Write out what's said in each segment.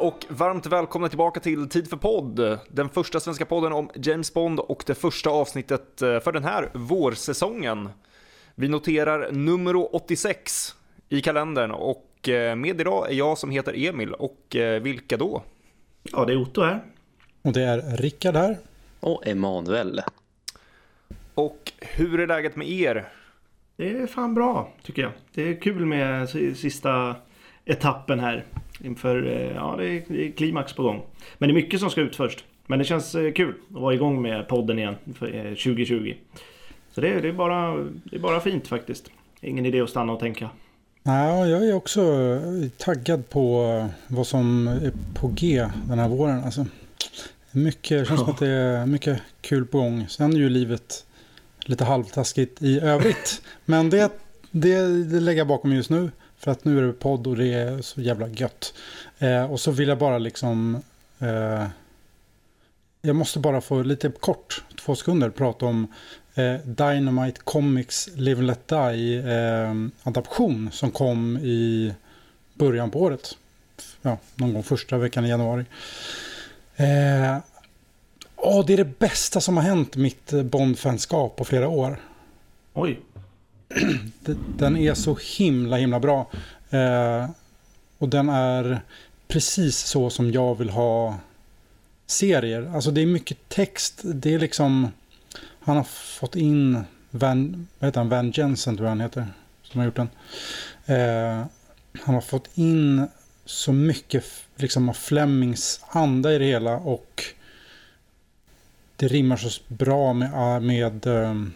och varmt välkomna tillbaka till Tid för podd, den första svenska podden om James Bond och det första avsnittet eh, för den här vårsäsongen. Vi noterar nummer 86 i kalendern och eh, med idag är jag som heter Emil och eh, vilka då? Ja, det är Otto här. Och det är Rickard här. Och Emanuel. Och hur är läget med er? Det är fan bra tycker jag. Det är kul med sista etappen här. Inför, eh, ja det är, klimax på gång. Men det är mycket som ska ut först. Men det känns eh, kul att vara igång med podden igen för 2020. Eh, Så det, det, är bara, det är bara fint faktiskt. Ingen idé att stanna och tänka. Ja, jag är också taggad på vad som är på G den här våren. Alltså, mycket, det känns som att det är mycket kul på gång. Sen är ju livet lite halvtaskigt i övrigt. Men det, det, det lägger jag bakom just nu. För att nu är det podd och det är så jävla gött. Eh, och så vill jag bara liksom... Eh, jag måste bara få lite kort, två sekunder, prata om eh, Dynamite Comics Live and Let Die eh, adaption som kom i början på året. Ja, någon gång första veckan i januari. Eh, åh, det är det bästa som har hänt mitt Bond-fanskap på flera år. Oj. Den är så himla himla bra. Eh, och den är precis så som jag vill ha serier. Alltså det är mycket text. Det är liksom... Han har fått in Van, vad heter han? Van Jensen tror jag han heter. Som har gjort den. Eh, han har fått in så mycket liksom av Flemings anda i det hela. Och det rimmar så bra med, med um,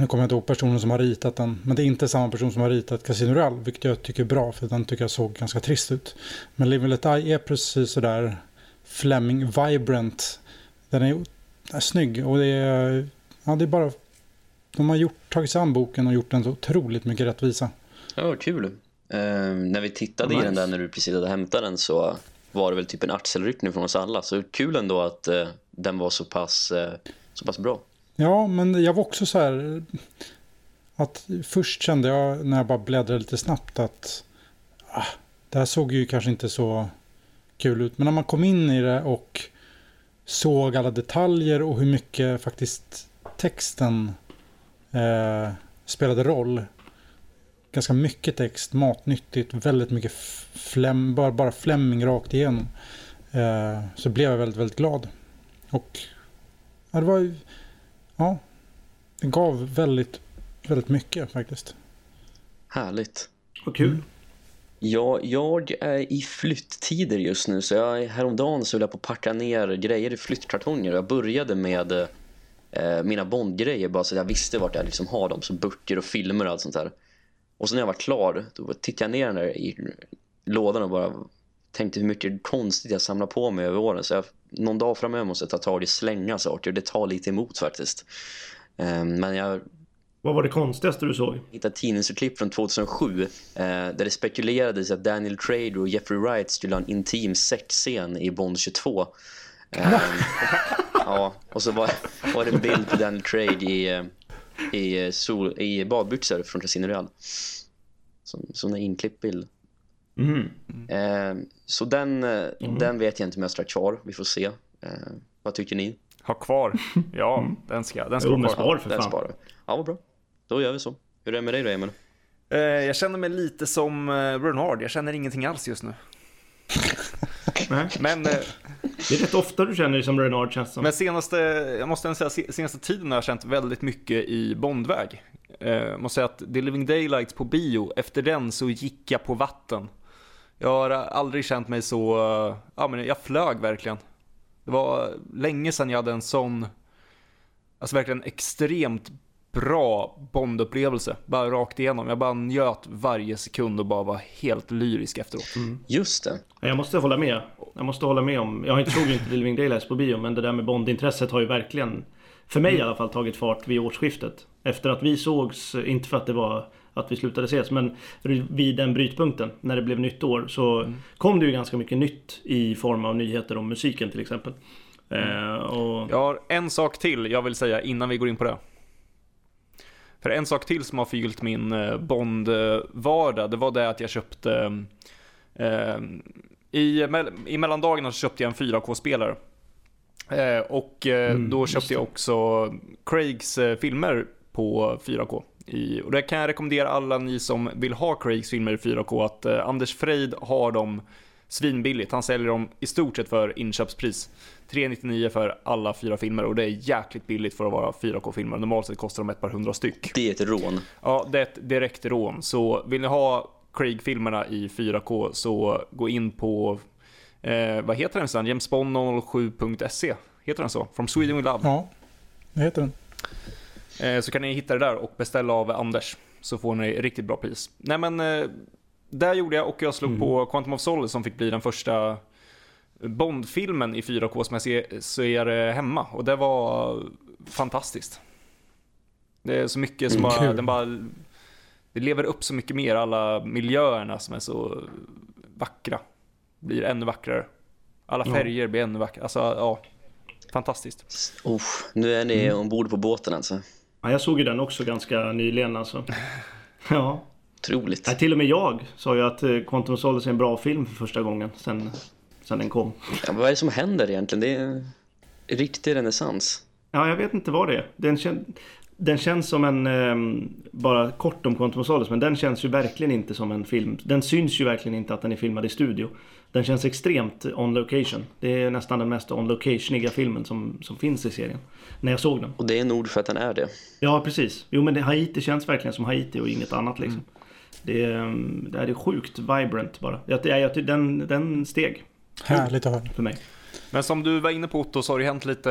nu kommer jag inte ihåg personen som har ritat den. Men det är inte samma person som har ritat Casino Real. Vilket jag tycker är bra. För den tycker jag såg ganska trist ut. Men Live and Let Die är precis sådär Fleming Vibrant. Den är, är snygg. Och det är, ja, det är bara... De har gjort, tagit sig an boken och gjort den så otroligt mycket rättvisa. Ja, kul. Uh, när vi tittade nice. i den där när du precis hade hämtat den så var det väl typ en axelryckning från oss alla. Så kul ändå att uh, den var så pass, uh, så pass bra. Ja, men jag var också så här att först kände jag när jag bara bläddrade lite snabbt att ah, det här såg ju kanske inte så kul ut. Men när man kom in i det och såg alla detaljer och hur mycket faktiskt texten eh, spelade roll. Ganska mycket text, matnyttigt, väldigt mycket fläm, bara, bara flämming rakt igenom. Eh, så blev jag väldigt, väldigt glad. Och ja, det var ju ja, det gav väldigt, väldigt mycket faktiskt. Härligt. Vad kul. Mm. Ja, jag är i flytttider just nu så jag, häromdagen så höll jag på att packa ner grejer i flyttkartonger. Jag började med eh, mina Bondgrejer bara så jag visste vart jag liksom har dem. Så böcker och filmer och allt sånt där. Och så när jag var klar då tittade jag ner den där i lådan och bara tänkte hur mycket konstigt jag samlar på mig över åren. Så jag, någon dag framöver måste jag ta tag i slänga saker. Det tar lite emot faktiskt. Um, men jag... Vad var det konstigaste du såg? Jag hittade tidningsurklipp från 2007 eh, där det spekulerades att Daniel Craig och Jeffrey Wright skulle ha en intim sexscen i Bond 22. Um, ehm, ja, och så var, var det en bild på Daniel Craig i, eh, i, sol, i badbyxor från Casino Real. Som, som en inklippbild. Mm. Eh, så den, mm. den vet jag inte om jag ska kvar. Vi får se. Eh, vad tycker ni? Ha kvar. Ja, mm. den ska, den ska jo, vara kvar. Spar för den Sparar. Ja, vad bra. Då gör vi så. Hur är det med dig då, Emil? Eh, jag känner mig lite som Bernard. Jag känner ingenting alls just nu. men... Det är rätt ofta du känner dig som Renard känns som. Men senaste, jag måste säga, senaste tiden har jag känt väldigt mycket i Bondväg. Jag måste säga att The Living Daylights på bio, efter den så gick jag på vatten. Jag har aldrig känt mig så, ja men jag flög verkligen. Det var länge sedan jag hade en sån, alltså verkligen extremt bra Bond-upplevelse. Bara rakt igenom. Jag bara njöt varje sekund och bara var helt lyrisk efteråt. Mm. Just det. Jag måste hålla med. Jag måste hålla med om, jag har inte såg inte Living Daylights på bio, men det där med Bond-intresset har ju verkligen, för mig mm. i alla fall, tagit fart vid årsskiftet. Efter att vi sågs, inte för att det var att vi slutade ses. Men vid den brytpunkten, när det blev nytt år, så mm. kom det ju ganska mycket nytt i form av nyheter om musiken till exempel. Mm. Eh, och... Jag har en sak till jag vill säga innan vi går in på det. För en sak till som har förgyllt min eh, Bond-vardag, det var det att jag köpte eh, I, I mellandagarna så köpte jag en 4K-spelare. Eh, och eh, Mm, då köpte jag också Craigs eh, filmer på 4K. I, och det kan jag rekommendera alla ni som vill ha Craigs filmer i 4K att eh, Anders Freid har dem svinbilligt. Han säljer dem i stort sett för inköpspris. 399 för alla fyra filmer och det är jäkligt billigt för att vara 4K-filmer. Normalt sett kostar de ett par hundra styck. Det är ett rån. Ja, det är ett direkt rån. Så vill ni ha Craig-filmerna i 4K så gå in på, eh, vad heter den sen? Jamesbond07.se? Heter den så? From Sweden with Love. Ja, det heter den. Eh, så kan ni hitta det där och beställa av Anders. Så får ni riktigt bra pris. Nej men, eh, där gjorde jag och jag slog på Quantum of Solace som fick bli den första Bond-filmen i 4K som jag ser, ser eh, hemma. Och det var fantastiskt. Det är så mycket som Mm, bara, kul. den bara, det lever upp så mycket mer, alla miljöerna som är så vackra. Blir ännu vackrare. Alla Ja. färger blir ännu vackrare. Alltså, ja. Fantastiskt. Oh, nu är ni Mm. ombord på båten alltså. Ja, jag såg ju den också ganska nyligen alltså. Ja. Otroligt. Nej, till och med jag sa ju att eh, Quantum of Solace är en bra film för första gången sen, sen den kom. Ja, vad är det som händer egentligen? Det är en riktig renässans. Ja, jag vet inte vad det är. Den, kän, den känns som en, ehm, bara kort om Quantum of Solace, men den känns ju verkligen inte som en film. Den syns ju verkligen inte att den är filmad i studio. Den känns extremt on location. Det är nästan den mest on locationiga filmen som, som finns i serien. När jag såg den. Och det är nog för att den är det. Ja, precis. Jo, men det, Haiti känns verkligen som Haiti och inget annat liksom. Det, är, ehm, det är sjukt vibrant bara. Jag, jag, jag, den, den steg Härligt att höra. för mig. Men som du var inne på Otto så har det hänt lite,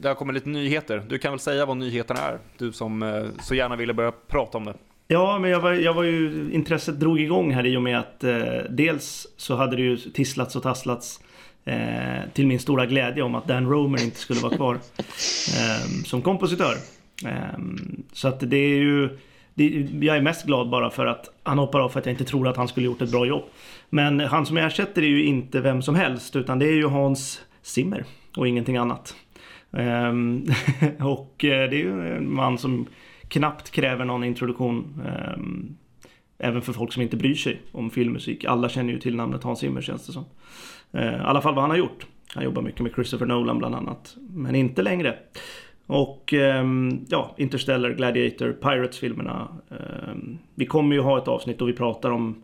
det har kommit lite nyheter. Du kan väl säga vad nyheterna är? Du som eh, så gärna ville börja prata om det. Ja, men jag var, jag var ju, intresset drog igång här i och med att eh, dels så hade det ju tisslats och tasslats eh, till min stora glädje om att Dan Romer inte skulle vara kvar eh, som kompositör. Eh, så att det är ju, det, jag är mest glad bara för att han hoppar av för att jag inte tror att han skulle gjort ett bra jobb. Men han som ersätter är ju inte vem som helst utan det är ju Hans Zimmer och ingenting annat. Ehm, och eh, det är ju en man som knappt kräver någon introduktion. ehm, även för folk som inte bryr sig om filmmusik. Alla känner ju till namnet Hans Zimmer känns det som. Eh, I alla fall vad han har gjort. Han jobbar mycket med Christopher Nolan bland annat. Men inte längre. Och ehm, ja, Interstellar, Gladiator, Pirates-filmerna. Ehm, vi kommer ju ha ett avsnitt då vi pratar om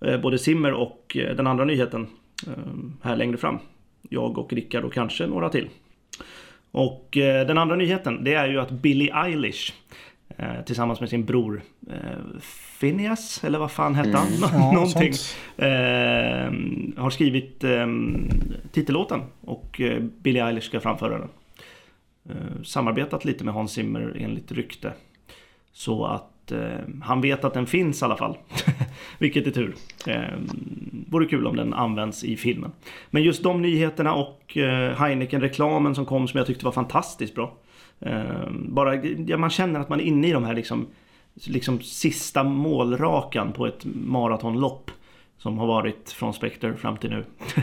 eh, både Zimmer och eh, den andra nyheten ehm, här längre fram. Jag och Rickard och kanske några till. Och eh, den andra nyheten det är ju att Billie Eilish tillsammans med sin bror eh, Phineas, eller vad fan hette han? Nå- Ja, Någonting. Eh, har skrivit eh, titellåten och eh, Billie Eilish ska framföra den. Eh, samarbetat lite med Hans Zimmer enligt rykte. Så att eh, han vet att den finns i alla fall. Vilket är tur. Eh, vore kul om den används i filmen. Men just de nyheterna och eh, Heineken-reklamen som kom som jag tyckte var fantastiskt bra. Eh, bara, ja, man känner att man är inne i de här liksom, liksom sista målrakan på ett maratonlopp. Som har varit från Spectre fram till nu.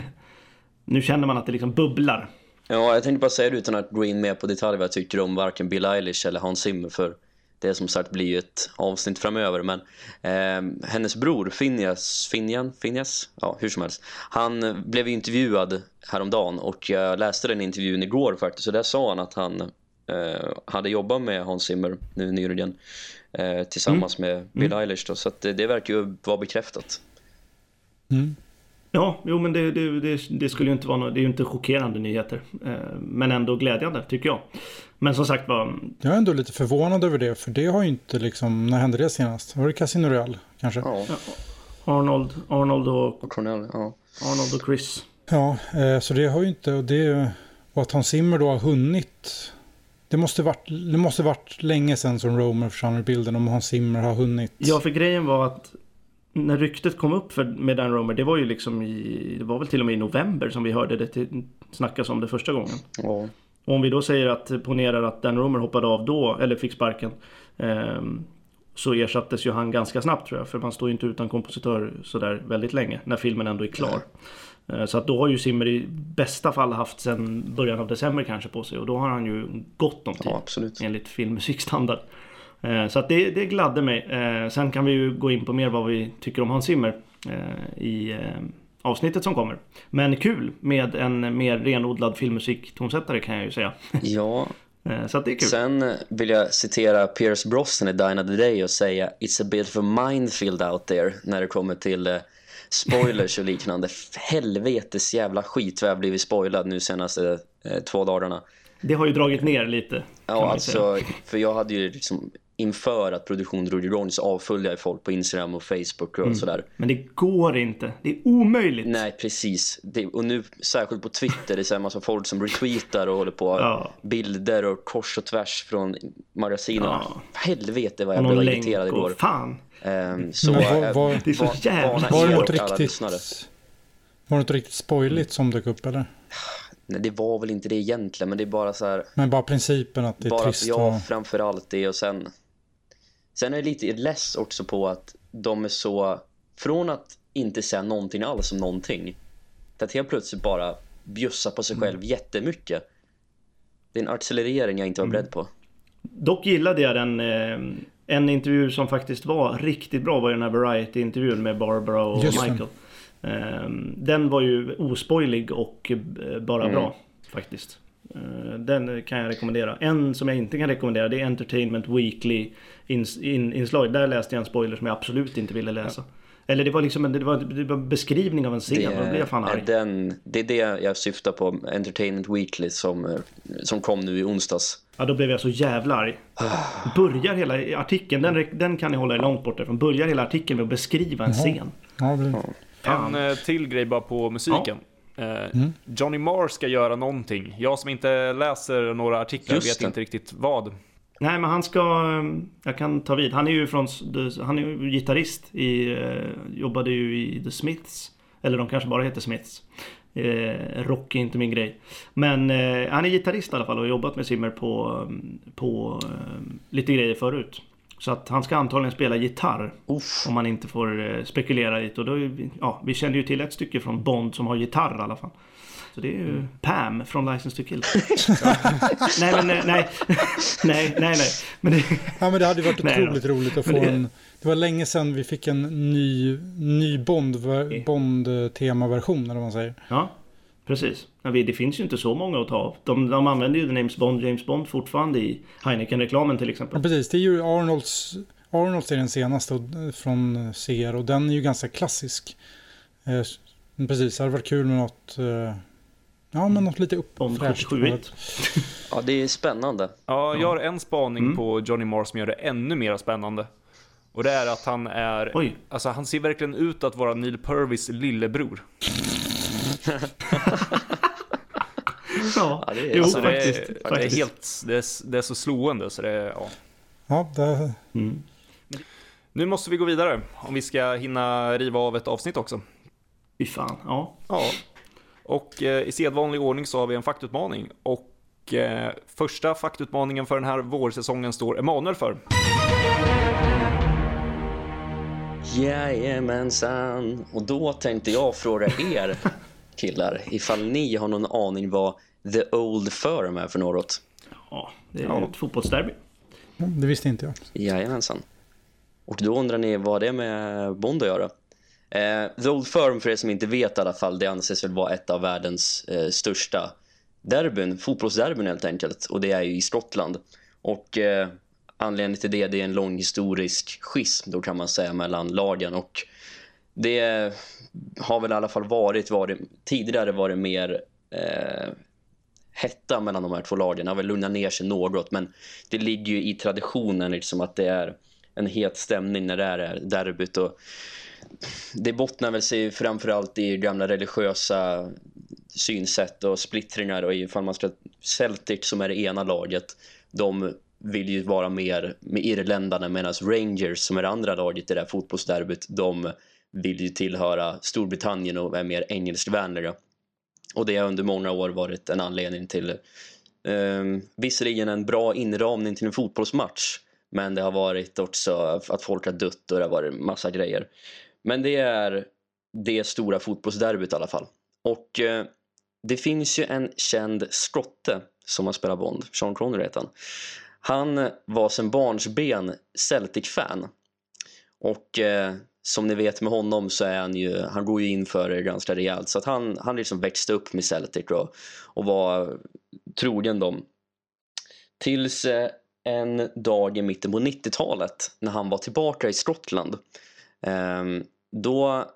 nu känner man att det liksom bubblar. Ja, jag tänkte bara säga det utan att gå in mer på detalj vad jag tycker om varken Bill Eilish eller Hans Zimmer för det som sagt blir ju ett avsnitt framöver men eh, hennes bror Finjas, Finjan, Finjas? ja hur som helst han blev intervjuad häromdagen och jag läste den intervjun igår faktiskt och där sa han att han hade jobbat med Hans Zimmer nu nyligen eh, tillsammans med Bill Eilish då, så att det, det verkar ju vara bekräftat. Mm. Ja, jo men det, det, det, det skulle ju inte vara något, det är ju inte chockerande nyheter. Eh, men ändå glädjande tycker jag. Men som sagt var, Jag är ändå lite förvånad över det, för det har ju inte liksom, när hände det senast? Var det Casino Royale kanske? Ja, Ja, Arnold, Arnold och, och Cornell, ja. Arnold och Chris. eh, så det har ju inte, och det, och att Hans Zimmer då har hunnit, det måste varit, det måste varit länge sedan som Romer försvann ur bilden om Hans Zimmer har hunnit. Ja, för grejen var att när ryktet kom upp för, med Dan Romer, det var ju liksom i, det var väl till och med i november som vi hörde det till, snackas om det första gången. ja. Och om vi då säger att, ponerar att Dan Romer hoppade av då, eller fick sparken. ehm, så ersattes ju han ganska snabbt tror jag. För man står ju inte utan kompositör sådär väldigt länge. När filmen ändå är klar. Eh, Så att då har ju Zimmer i bästa fall haft sedan början av december kanske på sig. Och då har han ju gott om tid. ja absolut. Enligt filmmusikstandard. Eh, Så att det, det gladde mig. Eh, Sen kan vi ju gå in på mer vad vi tycker om Hans Zimmer. I, avsnittet som kommer. Men kul med en mer renodlad filmmusik-tonsättare kan jag ju säga. Ja, Så att det är kul. sen vill jag citera Pierce Brosnan i Die of the Day och säga It's a bit of a minefield out there när det kommer till spoilers och liknande. Helvetes jävla skit vad jag blivit spoilad nu senaste eh, två dagarna. Det har ju dragit ner lite. Ja, säga. alltså, för jag hade ju liksom inför att produktion drog igång så avföljde jag folk på Instagram och Facebook och sådär. Men det går inte. Det är omöjligt. Nej, precis. Det, och nu särskilt på Twitter, det är så här massa folk som retweetar och håller på Ja. bilder och kors och tvärs från magasinen. Ja. Helvete vad jag blev irriterad igår. fan. Ehm, så Men var- var- Det är så jävla Var det något riktigt... Var det något riktigt spoiligt som dök upp eller? Nej, det var väl inte det egentligen, men det är bara så här. Men bara principen att det är bara trist ja, och... framför allt det och sen sen är jag lite less också på att de är så från att inte säga någonting alls om någonting till att helt plötsligt bara bjussa på sig själv jättemycket. Det är en accelerering jag inte var beredd på. Dock gillade jag den. Eh, en intervju som faktiskt var riktigt bra var ju den här Variety-intervjun med Barbara och Just det. Michael. Eh, den var ju ospoilig och eh, bara Mm. bra faktiskt. Eh, den kan jag rekommendera. En som jag inte kan rekommendera det är Entertainment Weekly ins- in, inslag. Där läste jag en spoiler som jag absolut inte ville läsa. Eller det var liksom en, det var, det var en beskrivning av en scen och då blev jag fan arg. den, det är det jag syftar på, Entertainment Weekly som, eh, som kom nu i onsdags. Ja, då blev jag så jävla arg. Börjar hela artikeln, den, den kan ni hålla er långt bort ifrån. Börjar hela artikeln med att beskriva en scen. Ja, det... En eh, till grej bara på musiken. Eh, Johnny Marr ska göra någonting. Jag som inte läser några artiklar Just vet det. inte riktigt vad. Nej, men han ska... eh, Jag kan ta vid. Han är ju från... Han är ju gitarrist i... Jobbade ju i The Smiths. Eller de kanske bara heter Smiths. Eh, rock är inte min grej. Men eh, han är gitarrist i alla fall och har jobbat med Zimmer på, eh, på eh, lite grejer förut. Så att han ska antagligen spela gitarr. Uff. Om man inte får eh, spekulera det. Och då ja, vi känner ju till ett stycke från Bond som har gitarr i alla fall. Så det är ju Pam från License to Kill. nej men eh, nej. nej, nej, nej. Men det, Ja, men det hade ju varit Nej otroligt roligt att få det- en... Det var länge sedan vi fick en ny, ny Bond, Bond-temaversion, eller vad man säger. ja, precis. Ja, Det finns ju inte så många att ta av. De, de använder ju The Names Bond, James Bond fortfarande i Heineken-reklamen till Ja, exempel. precis. Det är ju Arnolds... Arnolds är den senaste från CR och den är ju ganska klassisk. Eh, precis, det hade varit kul med något... Eh, ja, men något lite uppfräscht. 77 Ja, det är spännande. Ja, jag har en spaning Mm. på Johnny Marr som gör det ännu mer spännande. Och det är att han är, Oj. alltså han ser verkligen ut att vara Neil Purvis lillebror. Ja, Ja, det är- jo alltså, det, faktiskt. är, det, är faktiskt. helt, det, är, det är så slående så det är, ja. Ja, det, Mm. Nu måste vi gå vidare om vi ska hinna riva av ett avsnitt också. Fy fan, ja. Ja, och eh, i sedvanlig ordning så har vi en faktutmaning. Och eh, första faktutmaningen för den här vårsäsongen står Emanuel för. Jajamensan. Och då tänkte jag fråga er killar ifall ni har någon aning vad The Old Firm är för något. ja det är Ja. ett fotbollsderby. det visste inte jag. Jajamensan. Och då undrar ni vad det är med Bond att göra. Eh, The Old Firm, för er som inte vet i alla fall, det anses väl vara ett av världens eh, största derbyn, fotbollsderbyn helt enkelt. Och det är ju i Skottland. Och eh, anledningen till det, det är en lång historisk schism då kan man säga mellan lagen. Och det har väl i alla fall varit, varit tidigare varit mer eh, hetta mellan de här två lagen. Det har väl lugnat ner sig något, men det ligger ju i traditionen liksom att det är en het stämning när det är derbyt och det bottnar väl sig framförallt i gamla religiösa synsätt och splittringar och ifall man ska Celtic som är det ena laget de vill ju vara mer med irländarna medan Rangers som är det andra laget i det här fotbollsderbyt de vill ju tillhöra Storbritannien och är mer engelskvänliga och det har under många år varit en anledning till eh, visserligen en bra inramning till en fotbollsmatch men det har varit också att folk har dött och det har varit massa grejer. Men det är det stora fotbollsderbyt i alla fall. Och eh, det finns ju en känd skotte som har spelat Bond, Sean Connery heter han. Han var sedan barnsben Celtic-fan. Och eh, som ni vet med honom så är han ju, han går ju in för det ganska rejält. Så att han, han liksom växte upp med Celtic och, och var trogen dem. Tills eh, en dag i mitten på 90-talet när han var tillbaka i Skottland. Ehm, då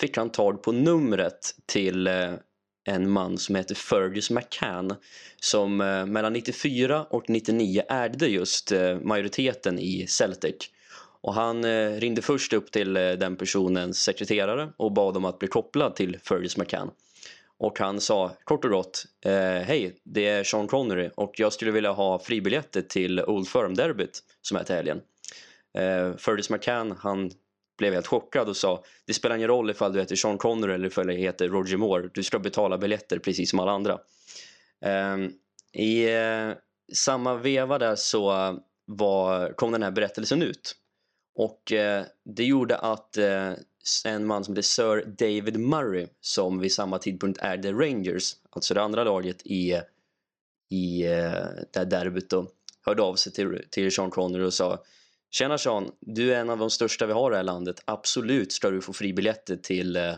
fick han tag på numret till eh, en man som heter Fergus McCann som eh, mellan 94 och 99 ägde just eh, majoriteten i Celtic. Och han ringde först upp till den personens sekreterare och bad om att bli kopplad till Fergus McCann. Och han sa kort och gott Hej, det är Sean Connery och jag skulle vilja ha fribiljetter till Old Firm-derbyt som är till helgen. Fergus McCann han blev helt chockad och sa Det spelar ingen roll ifall du heter Sean Connery eller ifall du heter Roger Moore. Du ska betala biljetter precis som alla andra. Eh, I eh, samma veva där så var, kom den här berättelsen ut. Och eh, det gjorde att eh, en man som heter Sir David Murray som vid samma tidpunkt är The Rangers, alltså det andra laget i, i eh, det här derbyt då, hörde av sig till, till Sean Connery och sa Tjena Sean, du är en av de största vi har i det här landet. Absolut ska du få fribiljetter till, eh,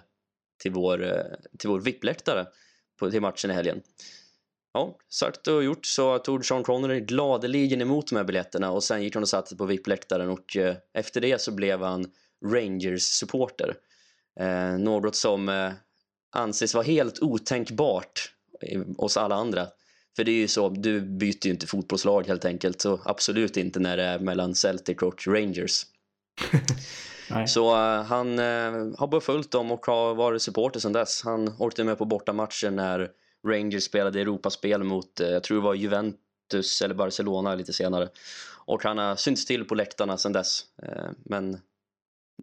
till vår, eh, till vår VIP-läktare till matchen i helgen. Ja, sagt och gjort så tog Sean Connery gladeligen emot de här biljetterna och sen gick han och satte sig på VIP-läktaren och eh, efter det så blev han Rangers-supporter. Eh, något som eh, anses vara helt otänkbart hos alla andra. För det är ju så, du byter ju inte fotbollslag helt enkelt. Så absolut inte när det är mellan Celtic och Rangers. så uh, han uh, har bara följt dem och har varit supporter sedan dess. Han åkte med på bortamatcher när Rangers spelade Europaspel mot, uh, jag tror det var Juventus eller Barcelona lite senare. Och han har synts till på läktarna sedan dess. men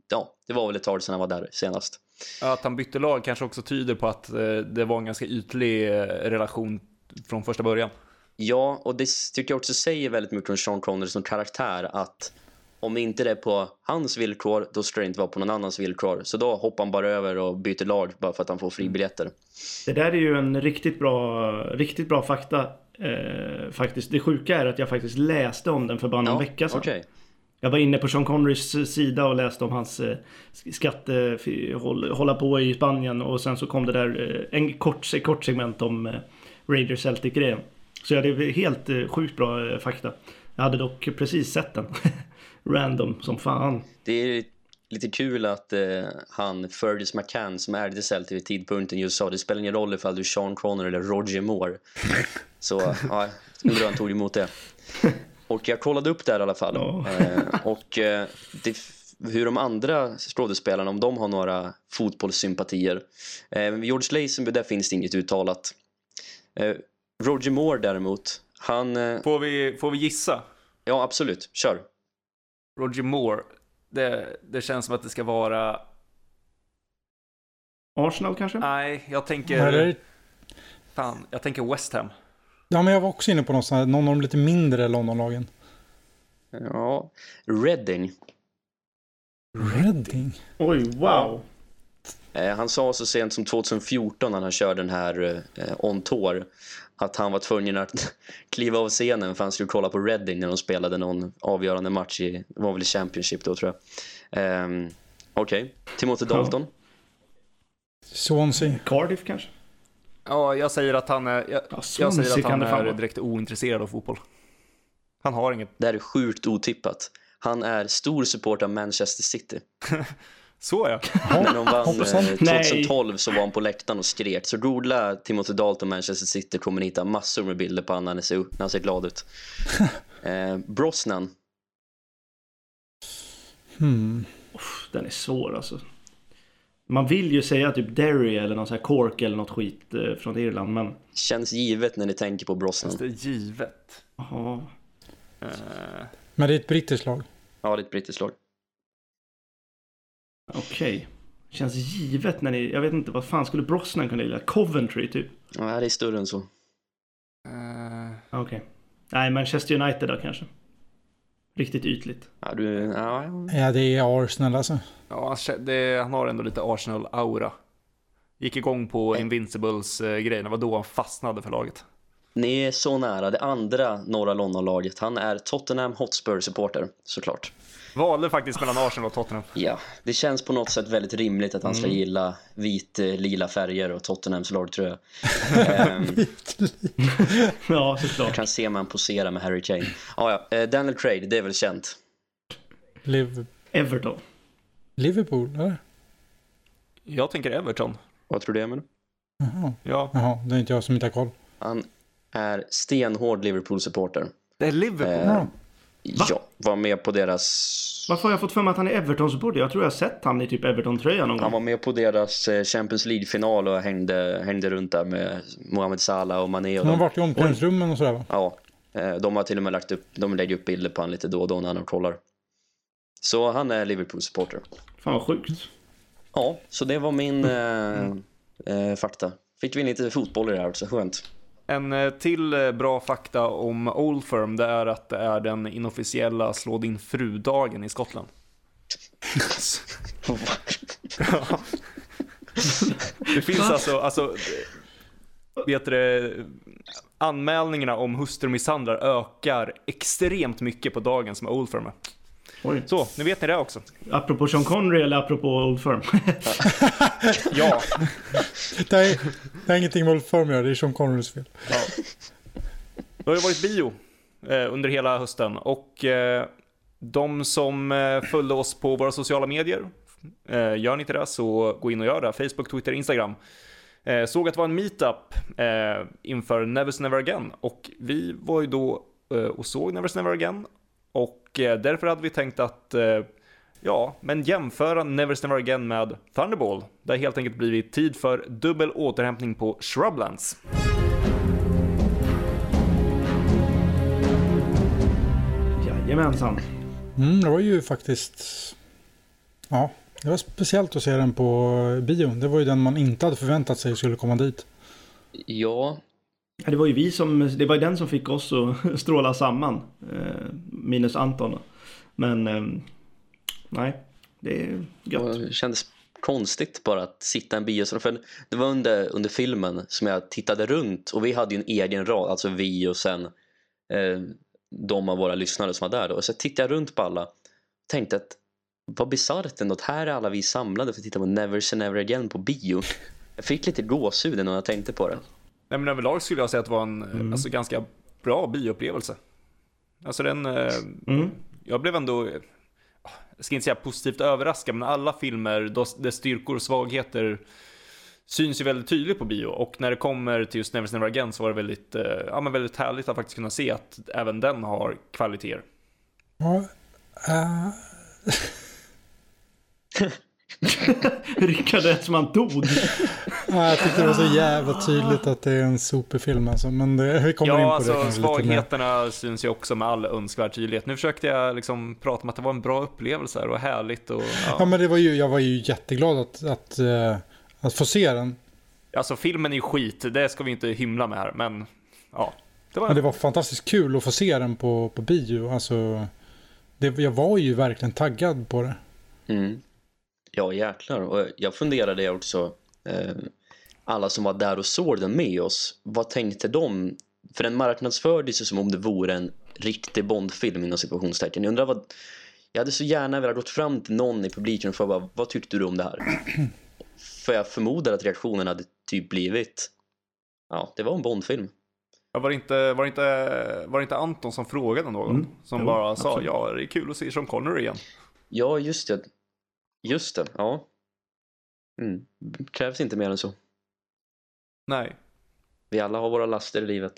ja, det var väl ett tag sedan han var där senast. Att han bytte lag kanske också tyder på att det var en ganska ytlig relation från första början. Ja, och det tycker jag också säger väldigt mycket om Sean Connery som karaktär att om inte det är på hans villkor, då ska det inte vara på någon annans villkor. Så då hoppar han bara över och byter lag bara för att han får fribiljetter. Det där är ju en riktigt bra, riktigt bra fakta. Eh, faktiskt. Det sjuka är att jag faktiskt läste om den för bara någon ja, vecka sedan. Okay. Jag var inne på Sean Connerys eh, sida och läste om hans eh, skatte hålla på i Spanien och sen så kom det där eh, en kort, kort segment om Raiders Celtic grejen. Så ja, det är helt sjukt bra fakta. Jag hade dock precis sett den. Random som fan. Det är lite kul att eh, han, Fergus McCann, som ägde Celtic vid tidpunkten just sa det spelar ingen roll ifall du är Sean Connery eller Roger Moore. Så ja, han tog emot det. Och jag kollade upp det här i alla fall. Oh. Eh, och eh, det, hur de andra skådespelarna, om de har några fotbollssympatier. Eh, George Lazenby, där finns det inget uttalat. Eh, Roger Moore däremot, han... Eh, får, vi, får vi gissa? Ja, absolut. Kör. Roger Moore, det, det känns som att det ska vara... Arsenal kanske? Nej, jag tänker... Fan, jag tänker West Ham. Ja, men jag var också inne på något någon av de lite mindre Londonlagen. Ja, Reading. Reading? Oj, wow. Eh, han sa så sent som 2014 när han körde den här eh, On Tour att han var tvungen att kliva av scenen för han skulle kolla på Reading när de spelade någon avgörande match i, var väl i Championship då tror jag. Um, Okej, okay. Timothy Dalton. Swansea. Cardiff kanske? Ja, jag säger att han är, jag, ja, jag säger att han är direkt ointresserad av fotboll. Han har inget. Det här är sjukt otippat. Han är stor support av Manchester City. så ja. När de vann 2012 eh, så var han på läktaren och skrek. Så googla Timothy Dalton Manchester City kommer ni hitta massor med bilder på honom när han ser, när han ser glad ut. eh, Brosnan. Hmm. Uff, den är svår alltså. Man vill ju säga typ Derry eller någon sån här Cork eller något skit eh, från Irland men... Känns givet när ni tänker på Brosnan. Känns det givet? Jaha. Uh... Men det är ett brittiskt lag? Ja, det är ett brittiskt lag. Okej. Okay. Känns givet när ni... Jag vet inte, vad fan skulle Brosnan kunna gilla? Coventry typ? Ja, det är större än så. Uh... Okej. Okay. Nej, Manchester United då kanske? Riktigt ytligt. Ja, du, ja, ja. det är Arsenal alltså. Ja, det, han har ändå lite Arsenal-aura. Gick igång på Invincibles-grejen, det var då han fastnade för laget. Ni är så nära. Det andra norra London-laget. Han är Tottenham Hotspur-supporter, såklart. Valde faktiskt mellan Arsenal och Tottenham. Ja, det känns på något sätt väldigt rimligt att han ska Mm. gilla vit, eh, lila färger och Tottenhams lagtröja. Ehm, Ja, jag såklart. kan se man posera med Harry Kane. Ah, ja, eh, Daniel Craig, det är väl känt. Liv, Everton. Liverpool, eller? Jag tänker Everton. Vad tror du, Emil? Jaha. Ja, Jaha, det är inte jag som inte har koll. Han är stenhård Liverpool-supporter. det är Liverpool. Eh, Ja. Ja, var med på deras... Varför har jag fått för mig att han är Everton-supporter? Jag tror jag har sett han i typ Everton-tröja någon Han gång. var med på deras eh, Champions League-final och hängde, hängde runt där med Mohamed Salah och Mané och Han har varit i omklädningsrummen och sådär va? Ja, eh, de har till och med lagt upp, de lägger upp bilder på han lite då och då när han kollar. Så han är Liverpool-supporter. Fan vad sjukt. Ja, så det var min eh, eh, fakta. Fick vi in lite fotboll i det här också, skönt. En eh, till eh, bra fakta om Old Firm det är att det är den inofficiella slå din fru-dagen i Skottland. Det finns alltså, alltså vet du, anmälningarna om hustrumisshandlar ökar extremt mycket på dagen som Old Firm är. Oj. Så, nu vet ni det också. Apropå Sean Connery eller apropå Old Firm? Ja, Det är, det är ingenting med Ulf Firm göra, det är Sean Connerys fel. det har ju varit bio eh, under hela hösten och eh, de som eh, följde oss på våra sociala medier, eh, gör ni inte det så gå in och gör det. Facebook, Twitter, Instagram. Eh, såg att det var en meetup eh, inför Never's Never Again och vi var ju då eh, och såg Never's Never Again därför hade vi tänkt att eh, Ja, men jämföra Never's Never Again med Thunderball. Det har helt enkelt blivit tid för dubbel återhämtning på Shrublands. Jajamensan. Mm, det var ju faktiskt... Ja, det var speciellt att se den på bio. Det var ju den man inte hade förväntat sig skulle komma dit. Ja, Ja, Det var ju vi som, det var ju den som fick oss att stråla samman. Eh, minus Anton. Men eh, nej, det är gött. det kändes konstigt bara att sitta i en biosal. För det var under, under filmen som jag tittade runt och vi hade ju en egen rad, alltså vi och sen eh, de av våra lyssnare som var där då. Så jag tittade runt på alla och tänkte att vad bisarrt ändå att här är alla vi samlade för att titta på Never Say Never Again på bio. Jag fick lite gåshud när jag tänkte på det. Nej, men överlag skulle jag säga att det var en alltså, ganska bra bioupplevelse. Alltså den, eh, Mm. jag blev ändå, eh, jag ska inte säga positivt överraskad, men alla filmer, dess styrkor och svagheter syns ju väldigt tydligt på bio. Och när det kommer till just Never Never Again så var det väldigt, eh, ja, men väldigt härligt att faktiskt kunna se att även den har kvaliteter. Ja, eh, Rickard är som han dog. ja, jag tyckte det var så jävla tydligt att det är en superfilm alltså. Men det, vi kommer in Ja, på alltså det kanske lite mer. svagheterna syns ju också med all önskvärd tydlighet. Nu försökte jag liksom prata om att det var en bra upplevelse och härligt och Ja, ja. men det var ju, jag var ju jätteglad att, att, eh, att få se den. Alltså filmen är ju skit, det ska vi inte hymla med här, men ja. Det var, Men det var fantastiskt kul att få se den på, på bio. Alltså, det, jag var ju verkligen taggad på det. Mm. Ja, jäklar. Och jag funderade också, eh, alla som var där och såg den med oss, vad tänkte de? För den marknadsfördes ju som om det vore en riktig Bondfilm inom situationstecken. Jag undrar vad... Jag hade så gärna velat gått fram till någon i publiken och frågat vad, vad tyckte du om det här? För jag förmodar att reaktionen hade typ blivit Ja, det var en Bondfilm. Ja, var, det inte, var, det inte, var det inte Anton som frågade någon? Mm. Som Jo, bara sa absolut. ja, det är kul att se Sean Connery igen. Ja, just det. Just det, ja. Mm. Krävs inte mer än så. Nej, Vi alla har våra laster i livet.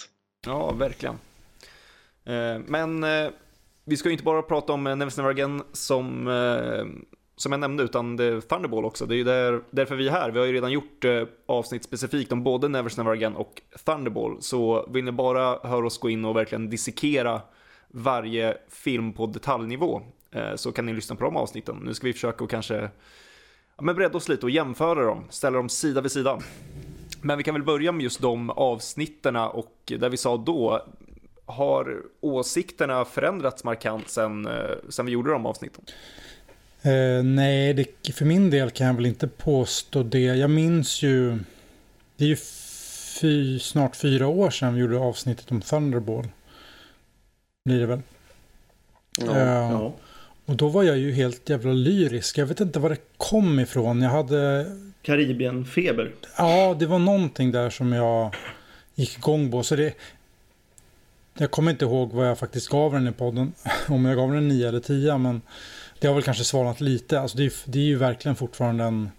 ja verkligen. Eh, men eh, vi ska ju inte bara prata om eh, Never Never Again som, som jag nämnde, utan det är Thunderball också. Det är ju där, därför vi är här. Vi har ju redan gjort avsnitt specifikt om både Never Never Again och Thunderball. Så vill ni bara höra oss gå in och verkligen dissekera varje film på detaljnivå så kan ni lyssna på de avsnitten. Nu ska vi försöka att kanske ja, men bredda oss lite och jämföra dem, ställa dem sida vid sida. Men vi kan väl börja med just de avsnitterna och där vi sa då, har åsikterna förändrats markant sen, eh, sen vi gjorde de avsnitten? Eh, nej, det, för min del kan jag väl inte påstå det. Jag minns ju... Det är ju fy, snart fyra år sedan vi gjorde avsnittet om Thunderball. Blir det väl. Ja. Eh, Ja. Och då var jag ju helt jävla lyrisk. Jag vet inte var det kom ifrån. Jag hade... Karibien-feber. Ja, det var någonting där som jag gick igång på. Så det... Jag kommer inte ihåg vad jag faktiskt gav den i podden. Om jag gav den en 9 eller 10. Men det har väl kanske svalnat lite. Alltså det, är, det är ju verkligen fortfarande en...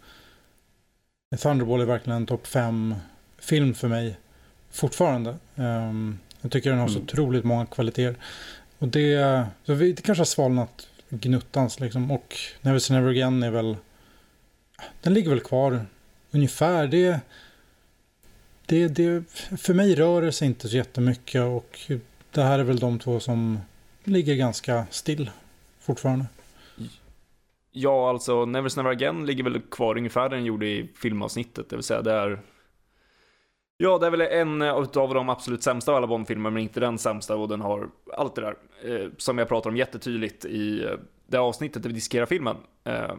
Thunderball är verkligen en topp 5 film för mig. Fortfarande. Ehm, jag tycker den har så Mm. otroligt många kvaliteter. Och det, så vi, det kanske har svalnat gnuttans liksom. Och Never Say Never Again är väl... Den ligger väl kvar ungefär. Det, det, det, för mig rör det sig inte så jättemycket och det här är väl de två som ligger ganska still fortfarande. Ja, alltså Never Say Never Again ligger väl kvar ungefär den gjorde i filmavsnittet. Det vill säga det är... Ja, det är väl en av de absolut sämsta av alla Bond-filmer, men inte den sämsta. Och den har allt det där eh, som jag pratar om jättetydligt i eh, det avsnittet där vi diskuterar filmen. Eh,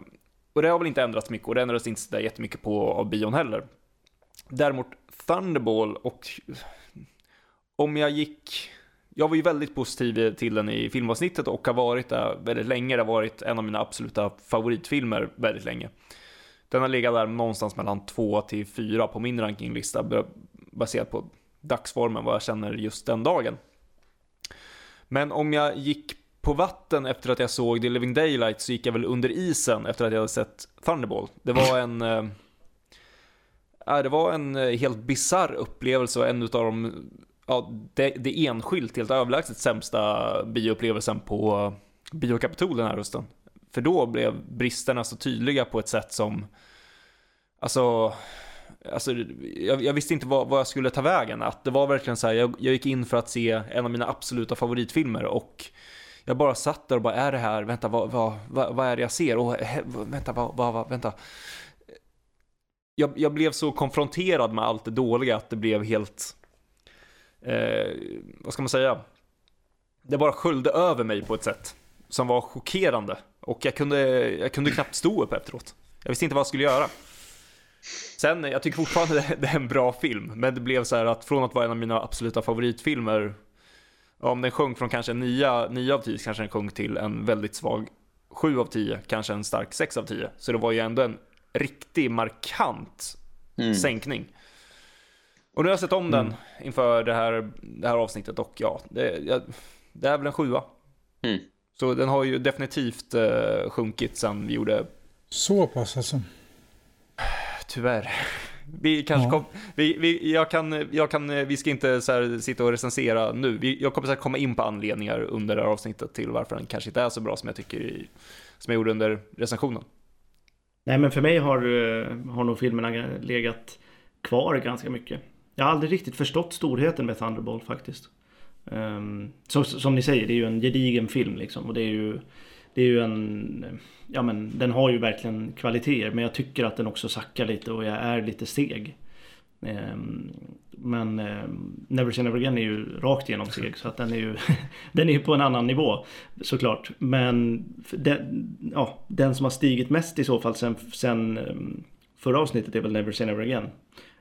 och det har väl inte ändrats mycket, och det ändrades inte sådär jättemycket på av bion heller. Däremot Thunderball och... Om jag gick... Jag var ju väldigt positiv till den i filmavsnittet och har varit där väldigt länge. Det har varit en av mina absoluta favoritfilmer väldigt länge. Den har legat där någonstans mellan 2 till 4 på min rankinglista baserat på dagsformen, vad jag känner just den dagen. Men om jag gick på vatten efter att jag såg The Living Daylight så gick jag väl under isen efter att jag hade sett Thunderball. Det var en... Äh, det var en eh, helt bizarr upplevelse och en utav de, ja, det, det enskilt helt överlägset sämsta bioupplevelsen på eh, Biokapitol den här hösten. För då blev bristerna så tydliga på ett sätt som, alltså, alltså jag, jag visste inte vad, vad jag skulle ta vägen. Att det var verkligen så här, jag, jag gick in för att se en av mina absoluta favoritfilmer och jag bara satt där och bara, är det här, vänta, vad, vad, vad, vad är det jag ser? Och, eh, he, vänta, vad, vad, vad, vänta. Jag, jag blev så konfronterad med allt det dåliga att det blev helt, eh, vad ska man säga? Det bara sköljde över mig på ett sätt som var chockerande. Och jag kunde, jag kunde knappt stå upp efteråt. Jag visste inte vad jag skulle göra. Sen, jag tycker fortfarande det, är en bra film, men det blev så här att från att vara en av mina absoluta favoritfilmer, om den sjönk från kanske en 9, 9 av 10 kanske den sjönk till en väldigt svag 7 av 10, kanske en stark 6 av 10. Så det var ju ändå en riktig markant Mm. sänkning. Och nu har jag sett om den inför det här, det här avsnittet och ja, det, jag, det är väl en sjua. Mm. Så den har ju definitivt eh, sjunkit sen vi gjorde, Så pass alltså. Tyvärr. Vi kanske Ja. kom, vi, vi, jag kan, jag kan, vi ska inte så här sitta och recensera nu. Vi, jag kommer säkert komma in på anledningar under det här avsnittet till varför den kanske inte är så bra som jag tycker, i, som jag gjorde under recensionen. Nej men för mig har, eh, har nog filmerna legat kvar ganska mycket. Jag har aldrig riktigt förstått storheten med Thunderball faktiskt. Um, som, som ni säger, det är ju en gedigen film liksom. Och det är ju, det är ju en... Ja men den har ju verkligen kvaliteter. Men jag tycker att den också sackar lite och jag är lite seg. Ehm, men ehm, Never Say Never Again är ju rakt igenom seg. Så att den är ju, den är ju på en annan nivå. Såklart. Men den, ja, den som har stigit mest i så fall sen, sen ehm, förra avsnittet är väl Never Say Never Again.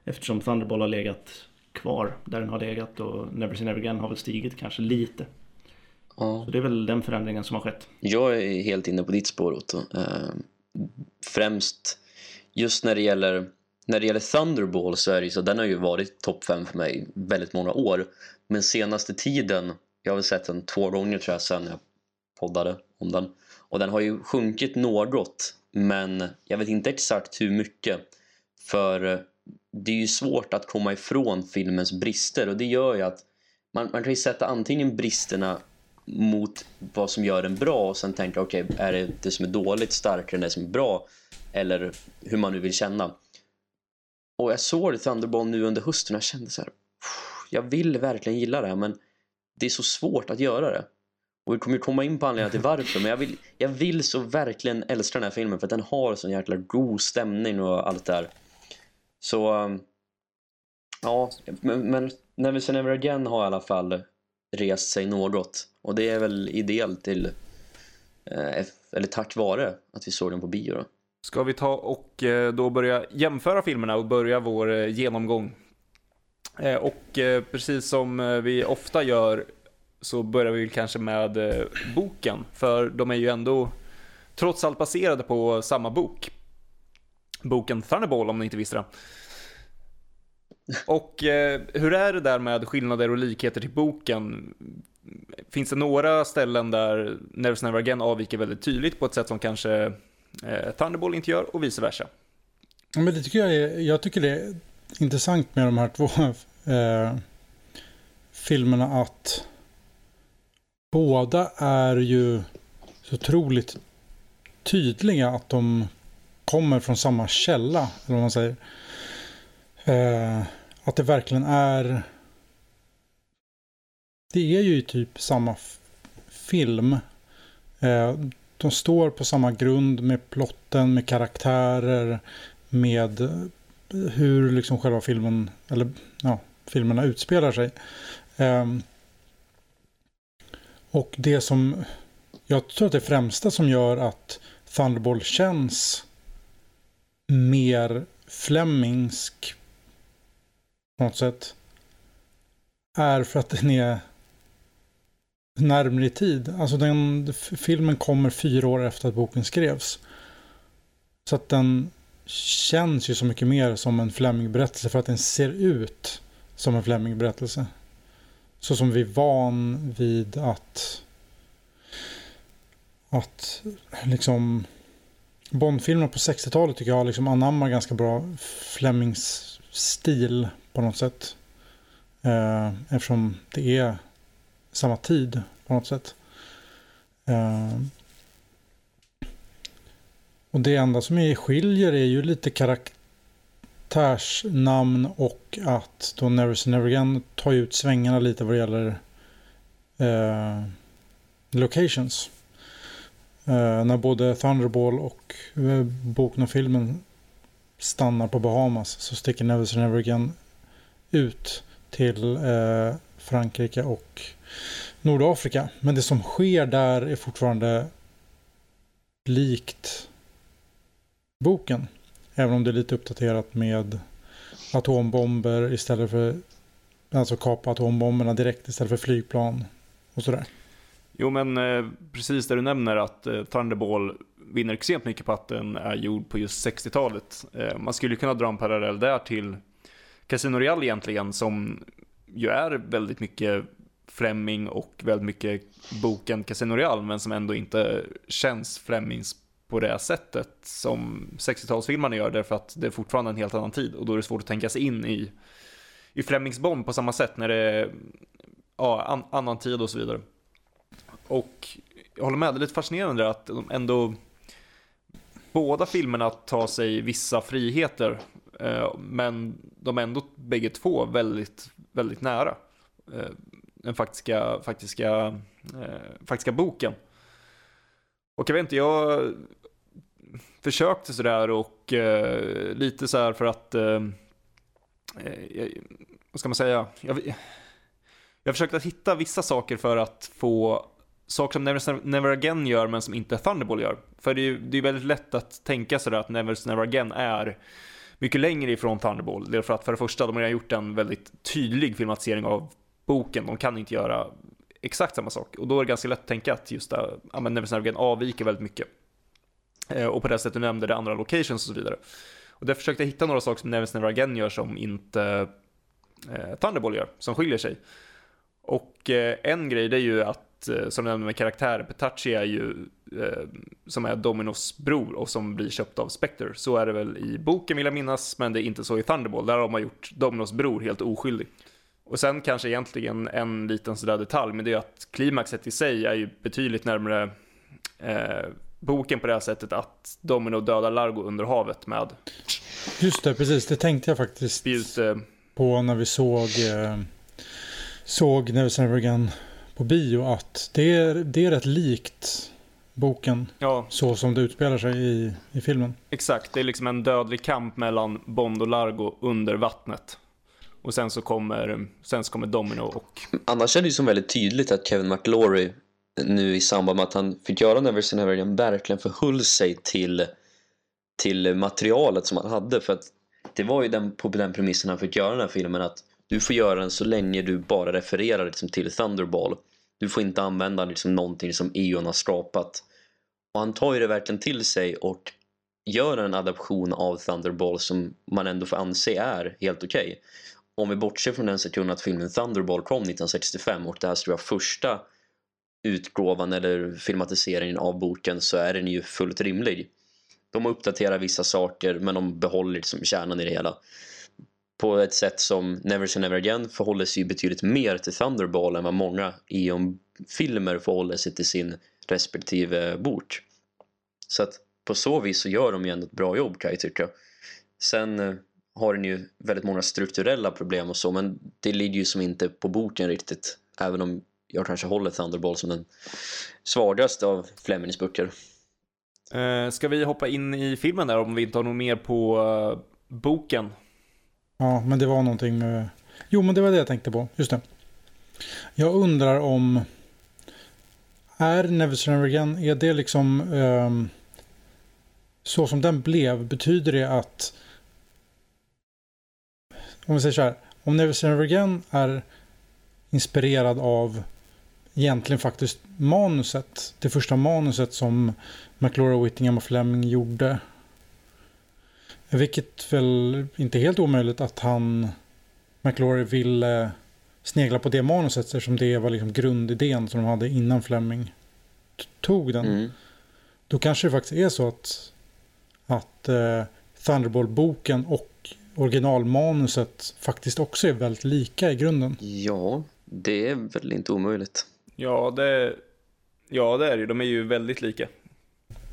Eftersom Thunderball har legat kvar där den har legat och Never Say Never Again har väl stigit kanske lite. Ja. Så det är väl den förändringen som har skett. Jag är helt inne på ditt spår Otto. Eh, främst just när det gäller när det gäller Thunderball så är det ju så den har ju varit topp 5 för mig väldigt många år. Men senaste tiden, jag har väl sett den två gånger tror jag sen jag poddade om den. Och den har ju sjunkit något men jag vet inte exakt hur mycket. För eh, det är ju svårt att komma ifrån filmens brister och det gör ju att man, man kan ju sätta antingen bristerna mot vad som gör den bra och sen tänka okej, är det det som är dåligt starkare än det som är bra eller hur man nu vill känna. Och jag såg Thunderball nu under hösten och jag kände så här, jag vill verkligen gilla det här men det är så svårt att göra det. Och vi kommer ju komma in på anledningen till varför men jag vill, jag vill så verkligen älska den här filmen för att den har sån jäkla god stämning och allt det där. Så ja, men, men Never Say Never Again har i alla fall rest sig något. Och det är väl ideellt till, eh, eller tack vare att vi såg den på bio då. Ska vi ta och eh, då börja jämföra filmerna och börja vår eh, genomgång? Eh, och precis som vi ofta gör så börjar vi kanske med boken. För de är ju ändå trots allt baserade på samma bok. Boken Thunderball om ni inte visste det. Och eh, hur är det där med skillnader och likheter till boken? Finns det några ställen där Nervous Never Again avviker väldigt tydligt på ett sätt som kanske eh, Thunderball inte gör och vice versa? men det tycker jag, är, jag tycker det är intressant med de här två eh, filmerna att båda är ju så otroligt tydliga att de kommer från samma källa, eller vad man säger. Eh, att det verkligen är... Det är ju typ samma film. Eh, de står på samma grund med plotten, med karaktärer, med eh, hur liksom själva filmen, eller ja, filmerna utspelar sig. Ehm, och det som, jag tror att det främsta som gör att Thunderball känns mer Flemingsk på något sätt är för att den är närmare i tid. Alltså den, filmen kommer fyra år efter att boken skrevs. Så att den känns ju så mycket mer som en Fleming-berättelse för att den ser ut som en Fleming-berättelse. Så som vi är van vid att att liksom Bondfilmer på 60-talet tycker jag liksom anammar ganska bra Flemings stil på något sätt. Eh, eftersom det är samma tid på något sätt. Eh, och det enda som är skiljer är ju lite karaktärsnamn och att då Never Say Never Again tar ut svängarna lite vad det gäller eh, locations. Eh, när både Thunderball och eh, boken och filmen stannar på Bahamas så sticker Never Say Never Again ut till eh, Frankrike och Nordafrika. Men det som sker där är fortfarande likt boken. Även om det är lite uppdaterat med atombomber istället för alltså kapa atombomberna direkt istället för flygplan och sådär. Jo men eh, precis det du nämner att eh, Thunderball vinner extremt mycket på att den är gjord på just 60-talet. Eh, man skulle kunna dra en parallell där till Casino Real egentligen som ju är väldigt mycket Fleming och väldigt mycket boken Casino Real men som ändå inte känns Flemings på det sättet som 60-talsfilmerna gör därför att det är fortfarande en helt annan tid och då är det svårt att tänka sig in i, i Flemings bomb på samma sätt när det är ja, an, annan tid och så vidare. Och jag håller med, det är lite fascinerande att de ändå båda filmerna tar sig vissa friheter eh, men de är ändå bägge två väldigt, väldigt nära eh, den faktiska, faktiska, eh, faktiska boken. Och jag vet inte, jag försökte sådär och lite så här för att, vad ska man säga, jag, jag försökte att hitta vissa saker för att få saker som Never, Never Again gör men som inte Thunderball gör. För det är ju det är väldigt lätt att tänka sådär att Never Never Again är mycket längre ifrån Thunderball. Det är för att för det första, de har redan gjort en väldigt tydlig filmatisering av boken. De kan inte göra exakt samma sak. Och då är det ganska lätt att tänka att just det, ja, men Never Never Again avviker väldigt mycket. Eh, och på det sättet du nämnde det andra locations och så vidare. Och där försökte jag hitta några saker som Never Never Again gör som inte eh, Thunderball gör, som skiljer sig. Och eh, en grej det är ju att, eh, som nämnde med karaktären, Petachi är ju eh, som är Dominos bror och som blir köpt av Spectre. Så är det väl i boken vill jag minnas, men det är inte så i Thunderball. Där har man gjort Dominos bror helt oskyldig. Och sen kanske egentligen en liten sådär detalj, men det är att klimaxet i sig är ju betydligt närmare eh, boken på det här sättet att Domino dödar Largo under havet med Just det, precis. Det tänkte jag faktiskt spjut, på när vi såg eh, såg Never Never Again på bio att det är, det är rätt likt boken ja. så som det utspelar sig i, i filmen. Exakt, det är liksom en dödlig kamp mellan Bond och Largo under vattnet. Och sen så kommer, sen så kommer Domino och... Annars är det ju som väldigt tydligt att Kevin McLaury nu i samband med att han fick göra Say Never Again verkligen förhöll sig till, till materialet som han hade för att det var ju den, på den premissen han fick göra den här filmen att Du får göra den så länge du bara refererar liksom till Thunderball. Du får inte använda liksom någonting som Eon har skapat. Och han tar ju det verkligen till sig och gör en adaption av Thunderball som man ändå får anse är helt okej. Okay. Om vi bortser från den sekunden att filmen Thunderball kom 1965 och det här skulle vara första utgåvan eller filmatiseringen av boken så är den ju fullt rimlig. De uppdaterar vissa saker men de behåller liksom kärnan i det hela. På ett sätt som Never Say Never Again förhåller sig betydligt mer till Thunderball än vad många Eon-filmer förhåller sig till sin respektive bok. Så att på så vis så gör de ju ändå ett bra jobb kan jag tycka. Sen eh, har den ju väldigt många strukturella problem och så men det ligger ju som inte på boken riktigt. Även om jag kanske håller Thunderball som den svagaste av Flemings böcker. Eh, ska vi hoppa in i filmen där om vi inte har något mer på eh, boken? Ja, men det var någonting med... Jo, men det var det jag tänkte på. Just det. Jag undrar om... Är Never Surrender Again, är det liksom... Um, så som den blev, betyder det att... Om vi säger så här. Om Never Surrender Again är inspirerad av egentligen faktiskt manuset. Det första manuset som McLaura Whittingham och Fleming gjorde. Vilket väl inte är helt omöjligt att han, McLaura ville snegla på det manuset eftersom det var liksom grundidén som de hade innan Fleming tog den. Mm. Då kanske det faktiskt är så att, att uh, Thunderball-boken och originalmanuset faktiskt också är väldigt lika i grunden. Ja, det är väl inte omöjligt. Ja, det, ja, det är det De är ju väldigt lika.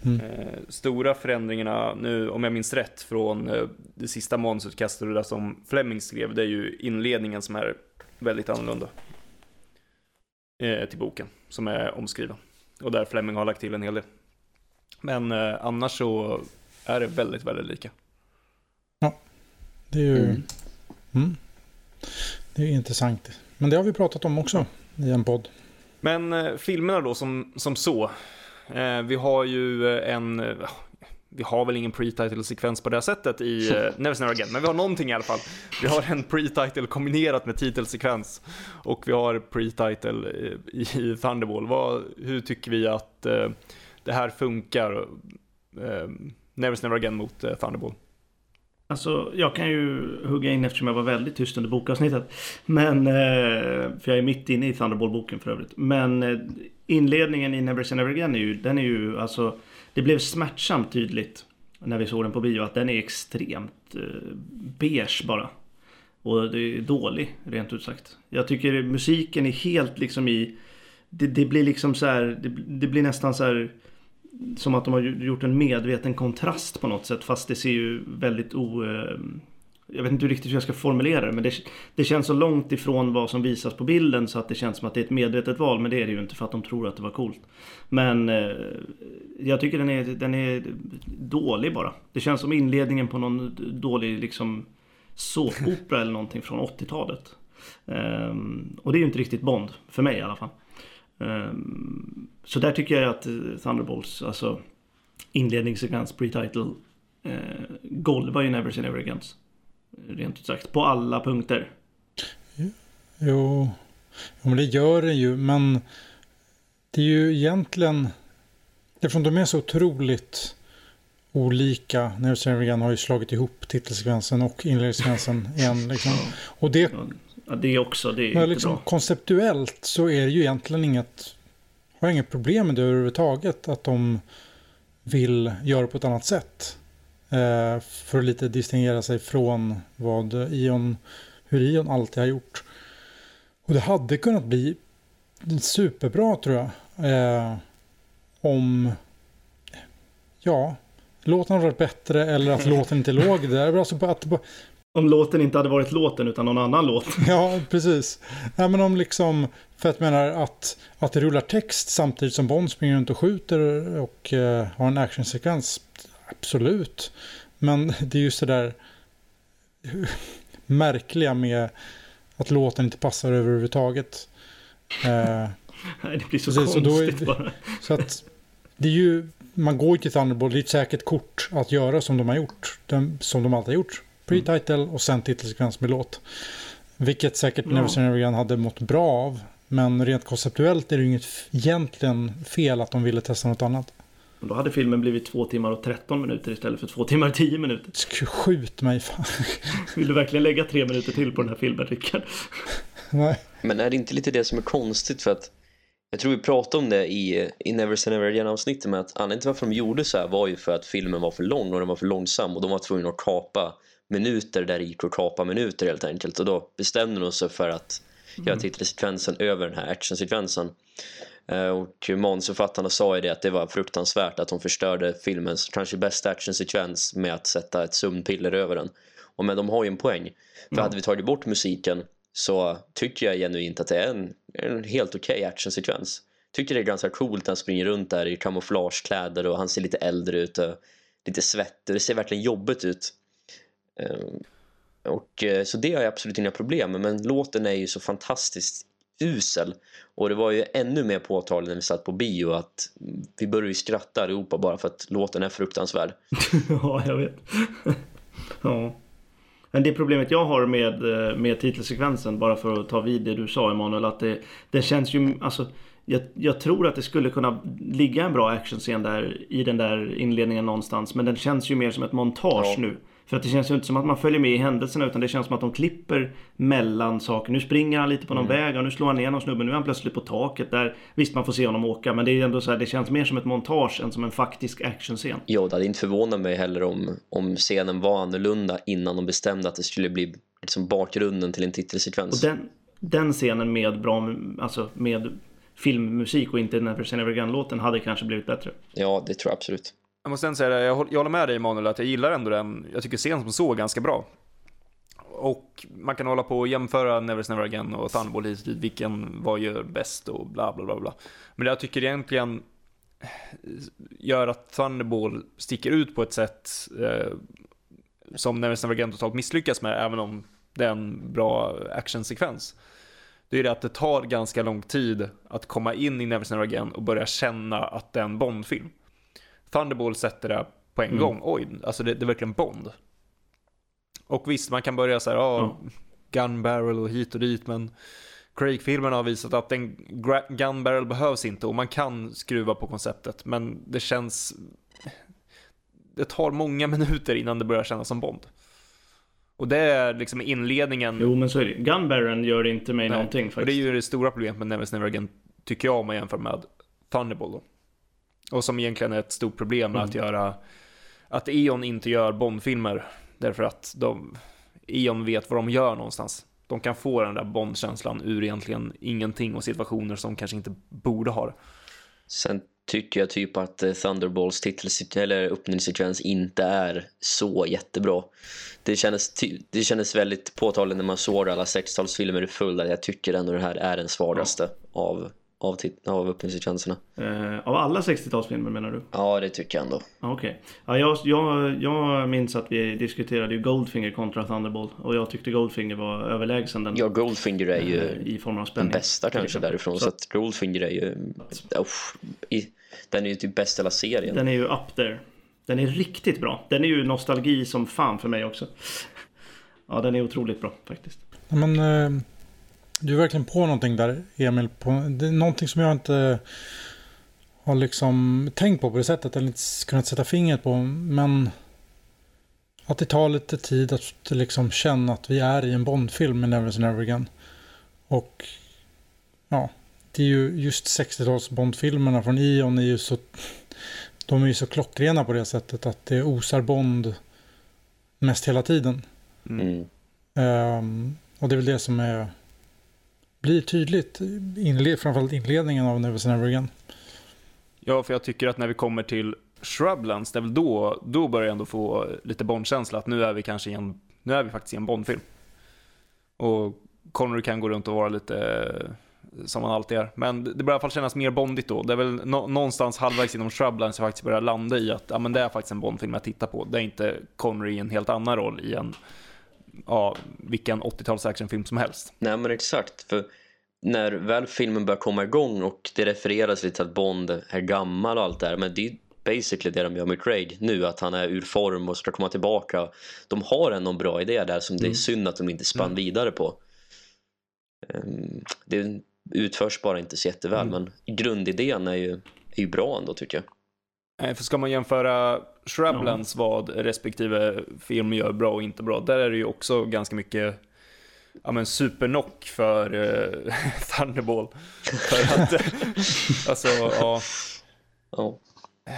Mm. Eh, stora förändringarna nu, om jag minns rätt, från eh, det sista manusutkastet där som Fleming skrev, det är ju inledningen som är väldigt annorlunda. Eh, till boken, som är omskriven. Och där Fleming har lagt till en hel del. Men eh, annars så är det väldigt, väldigt lika. Ja, det är ju... Mm. Mm. Det är intressant. Men det har vi pratat om också i en podd. Men eh, filmerna då som, som så. Eh, vi har ju eh, en, eh, vi har väl ingen pre-title-sekvens på det sättet i uh, Never Never Again, men vi har någonting i alla fall. Vi har en pre-title kombinerat med titelsekvens och vi har pre-title i, i Thunderball. Vad, hur tycker vi att uh, det här funkar? Uh, Never Never Again mot uh, Thunderball. Alltså, jag kan ju hugga in eftersom jag var väldigt tyst under bokavsnittet. Men, för jag är mitt inne i Thunderball-boken för övrigt. Men inledningen i Never Say Never Again är ju, den är ju alltså, det blev smärtsamt tydligt när vi såg den på bio att den är extremt eh, beige bara. Och det är dålig, rent ut sagt. Jag tycker musiken är helt liksom i, det, det blir liksom så här, det, det blir nästan så här som att de har gjort en medveten kontrast på något sätt fast det ser ju väldigt o... Eh, jag vet inte riktigt hur jag ska formulera det men det, det känns så långt ifrån vad som visas på bilden så att det känns som att det är ett medvetet val men det är det ju inte för att de tror att det var coolt. Men eh, jag tycker den är, den är dålig bara. Det känns som inledningen på någon dålig liksom såpopera eller någonting från 80-talet. Eh, och det är ju inte riktigt Bond, för mig i alla fall. Um, så där tycker jag att Thunderbolts, alltså inledningssekvens, pre-title, eh, golvar ju Never Say Never Against. Rent ut sagt, på alla punkter. Jo, jo men det gör det ju, men det är ju egentligen, eftersom de är så otroligt olika, Never Again har ju slagit ihop titelsekvensen och inledningssekvensen igen. Liksom. Och det Ja, det också. Det är Men liksom bra. konceptuellt så är det ju egentligen inget... Har inget problem med det överhuvudtaget. Att de vill göra på ett annat sätt. Eh, för att lite distingera sig från vad Ion, hur Ion alltid har gjort. Och det hade kunnat bli superbra tror jag. Eh, om... Ja, låten hade varit bättre eller att låten inte låg där. Alltså att om låten inte hade varit låten utan någon annan låt. Ja, precis. Nej, men om liksom, för att menar att, att det rullar text samtidigt som Bond springer runt och skjuter och uh, har en actionsekvens. Absolut. Men det är just det där märkliga med att låten inte passar överhuvudtaget. Uh, Nej, det blir så precis, konstigt är, bara. Så att det är ju, man går ju till Thunderbolt, det är ett säkert kort att göra som de har gjort. De, som de alltid har gjort pre-title och sen titelsekvens med låt. Vilket säkert Ja. Never Say Never hade mått bra av. Men rent konceptuellt är det ju inget egentligen fel att de ville testa något annat. Då hade filmen blivit två timmar och 13 minuter istället för två timmar och 10 minuter. Sk- Skjut mig fan. Vill du verkligen lägga tre minuter till på den här filmen, Rickard? Nej. Men är det inte lite det som är konstigt för att jag tror vi pratade om det i, i Never Say Never Again avsnittet med att anledningen till varför de gjorde så här var ju för att filmen var för lång och den var för långsam och de var tvungna att kapa minuter där det gick att kapa minuter helt enkelt och då bestämde de sig för att göra titelsekvensen över den här actionsekvensen Eh, och manusförfattarna sa ju det att det var fruktansvärt att de förstörde filmens kanske bästa actionsekvens med att sätta ett sömnpiller över den och men de har ju en poäng för hade vi tagit bort musiken så tycker jag genuint att det är en, en helt okej actionsekvens. Tycker det är ganska coolt när han springer runt där i kamouflagekläder och han ser lite äldre ut och lite svettig. Det ser verkligen jobbigt ut. Ehm, Och, eh, så det har jag absolut inga problem med men låten är ju så fantastiskt usel och det var ju ännu mer påtagligt när vi satt på bio att vi började ju skratta allihopa bara för att låten är fruktansvärd. ja, jag vet. ja. Men det problemet jag har med, eh, med titelsekvensen, bara för att ta vid det du sa Emanuel, att det, det känns ju, alltså jag, jag tror att det skulle kunna ligga en bra actionscen där i den där inledningen någonstans, men den känns ju mer som ett montage Ja. nu. För att det känns ju inte som att man följer med i händelserna utan det känns som att de klipper mellan saker. Nu springer han lite på någon Mm. väg och nu slår han ner någon snubbe. Nu är han plötsligt på taket där. Visst man får se honom åka men det är ändå så här, det känns mer som ett montage än som en faktisk actionscen. Ja, det hade inte förvånat mig heller om, om scenen var annorlunda innan de bestämde att det skulle bli liksom bakgrunden till en Och titelsekvens. den, den scenen med bra, alltså med filmmusik och inte Never Say Never Again-låten hade kanske blivit bättre. Ja, det tror jag absolut. Jag måste ändå säga det, jag håller, med dig Emanuel att jag gillar ändå den, jag tycker scenen som så är ganska bra. Och man kan hålla på och jämföra Never Never Again och Thunderball hit och dit, vilken vad gör bäst och bla bla bla bla. Men det jag tycker egentligen eh, gör att Thunderball sticker ut på ett sätt eh, som Never Never Again totalt misslyckas med, även om det är en bra actionsekvens. Det är det att det tar ganska lång tid att komma in i Never Never Again och börja känna att det är en Bond-film. Thunderball sätter det på en Mm. gång. Oj, alltså det, det är verkligen Bond. Och visst, man kan börja så här, ja, Ja. gun barrel och hit och dit, men Craig-filmen har visat att en gun barrel behövs inte och man kan skruva på konceptet, men det känns... Det tar många minuter innan det börjar kännas som Bond. Och det är liksom inledningen. Jo men så är det Gun Baron gör inte mig Nej. någonting Och faktiskt. det är ju det stora problemet med Never Never Again, tycker jag, om man jämför med Thunderball då. Och som egentligen är ett stort problem med Mm. att göra, att E.ON inte gör Bond-filmer, därför att de, E.ON vet vad de gör någonstans. De kan få den där Bond-känslan ur egentligen ingenting och situationer som kanske inte borde ha det. Sen tycker jag typ att eh, Thunderballs titel eller öppningssekvens inte är så jättebra. Det kändes, det kändes väldigt påtagligt när man såg alla 60-talsfilmer i full att jag tycker ändå det här är den svagaste av, av, tit- av öppningssekvenserna. Eh, av alla 60-talsfilmer menar du? Ja, det tycker jag ändå. Ah, Okej. Ja, jag, jag, jag minns att vi diskuterade ju Goldfinger kontra Thunderbolt. Och jag tyckte Goldfinger var överlägsen den. Ja, Goldfinger är ju eh, I form av den spänning. bästa till kanske därifrån. Så Så att Goldfinger är ju... Uff, i, den är ju typ bäst i hela serien. Den är ju up there. Den är riktigt bra. Den är ju nostalgi som fan för mig också. Ja, den är otroligt bra faktiskt. Men, eh, du är verkligen på någonting där, Emil. På, det är någonting som jag inte har liksom tänkt på på det sättet. Eller inte kunnat sätta fingret på. Men att det tar lite tid att liksom känna att vi är i en Bondfilm med Never Never Again. Och ja, det är ju just 60-tals Bondfilmerna från Ion är ju så... De är ju så klockrena på det sättet att det osar Bond mest hela tiden. Mm. Ehm, och det är väl det som är, blir tydligt, inled, framförallt inledningen av Never Say Never Again. Ja, för jag tycker att när vi kommer till Shrublands, det är väl då, då börjar jag ändå få lite Bond-känsla, att nu är vi kanske i en, nu är vi faktiskt i en Bond-film. Och Connery kan gå runt och vara lite eh, som han alltid är. Men det börjar i alla fall kännas mer bondigt då. Det är väl no någonstans halvvägs inom Shrublands jag faktiskt börjar landa i att ja, men det är faktiskt en Bond-film jag tittar på. Det är inte Connery i en helt annan roll i en, ja, vilken 80-tals actionfilm som helst. Nej men exakt, för när väl filmen börjar komma igång och det refereras lite att Bond är gammal och allt det här, men det är basically det de gör med Craig nu, att han är ur form och ska komma tillbaka. De har ändå en bra idé där som det är synd att de inte spann vidare på. Um, det utförs bara inte så jätteväl, mm. men grundidén är ju, är ju bra ändå tycker jag. Nej, för ska man jämföra Shrublands ja. vad respektive film gör bra och inte bra, där är det ju också ganska mycket ja, men supernock för uh, Thunderball. för att, alltså, ja. Oh.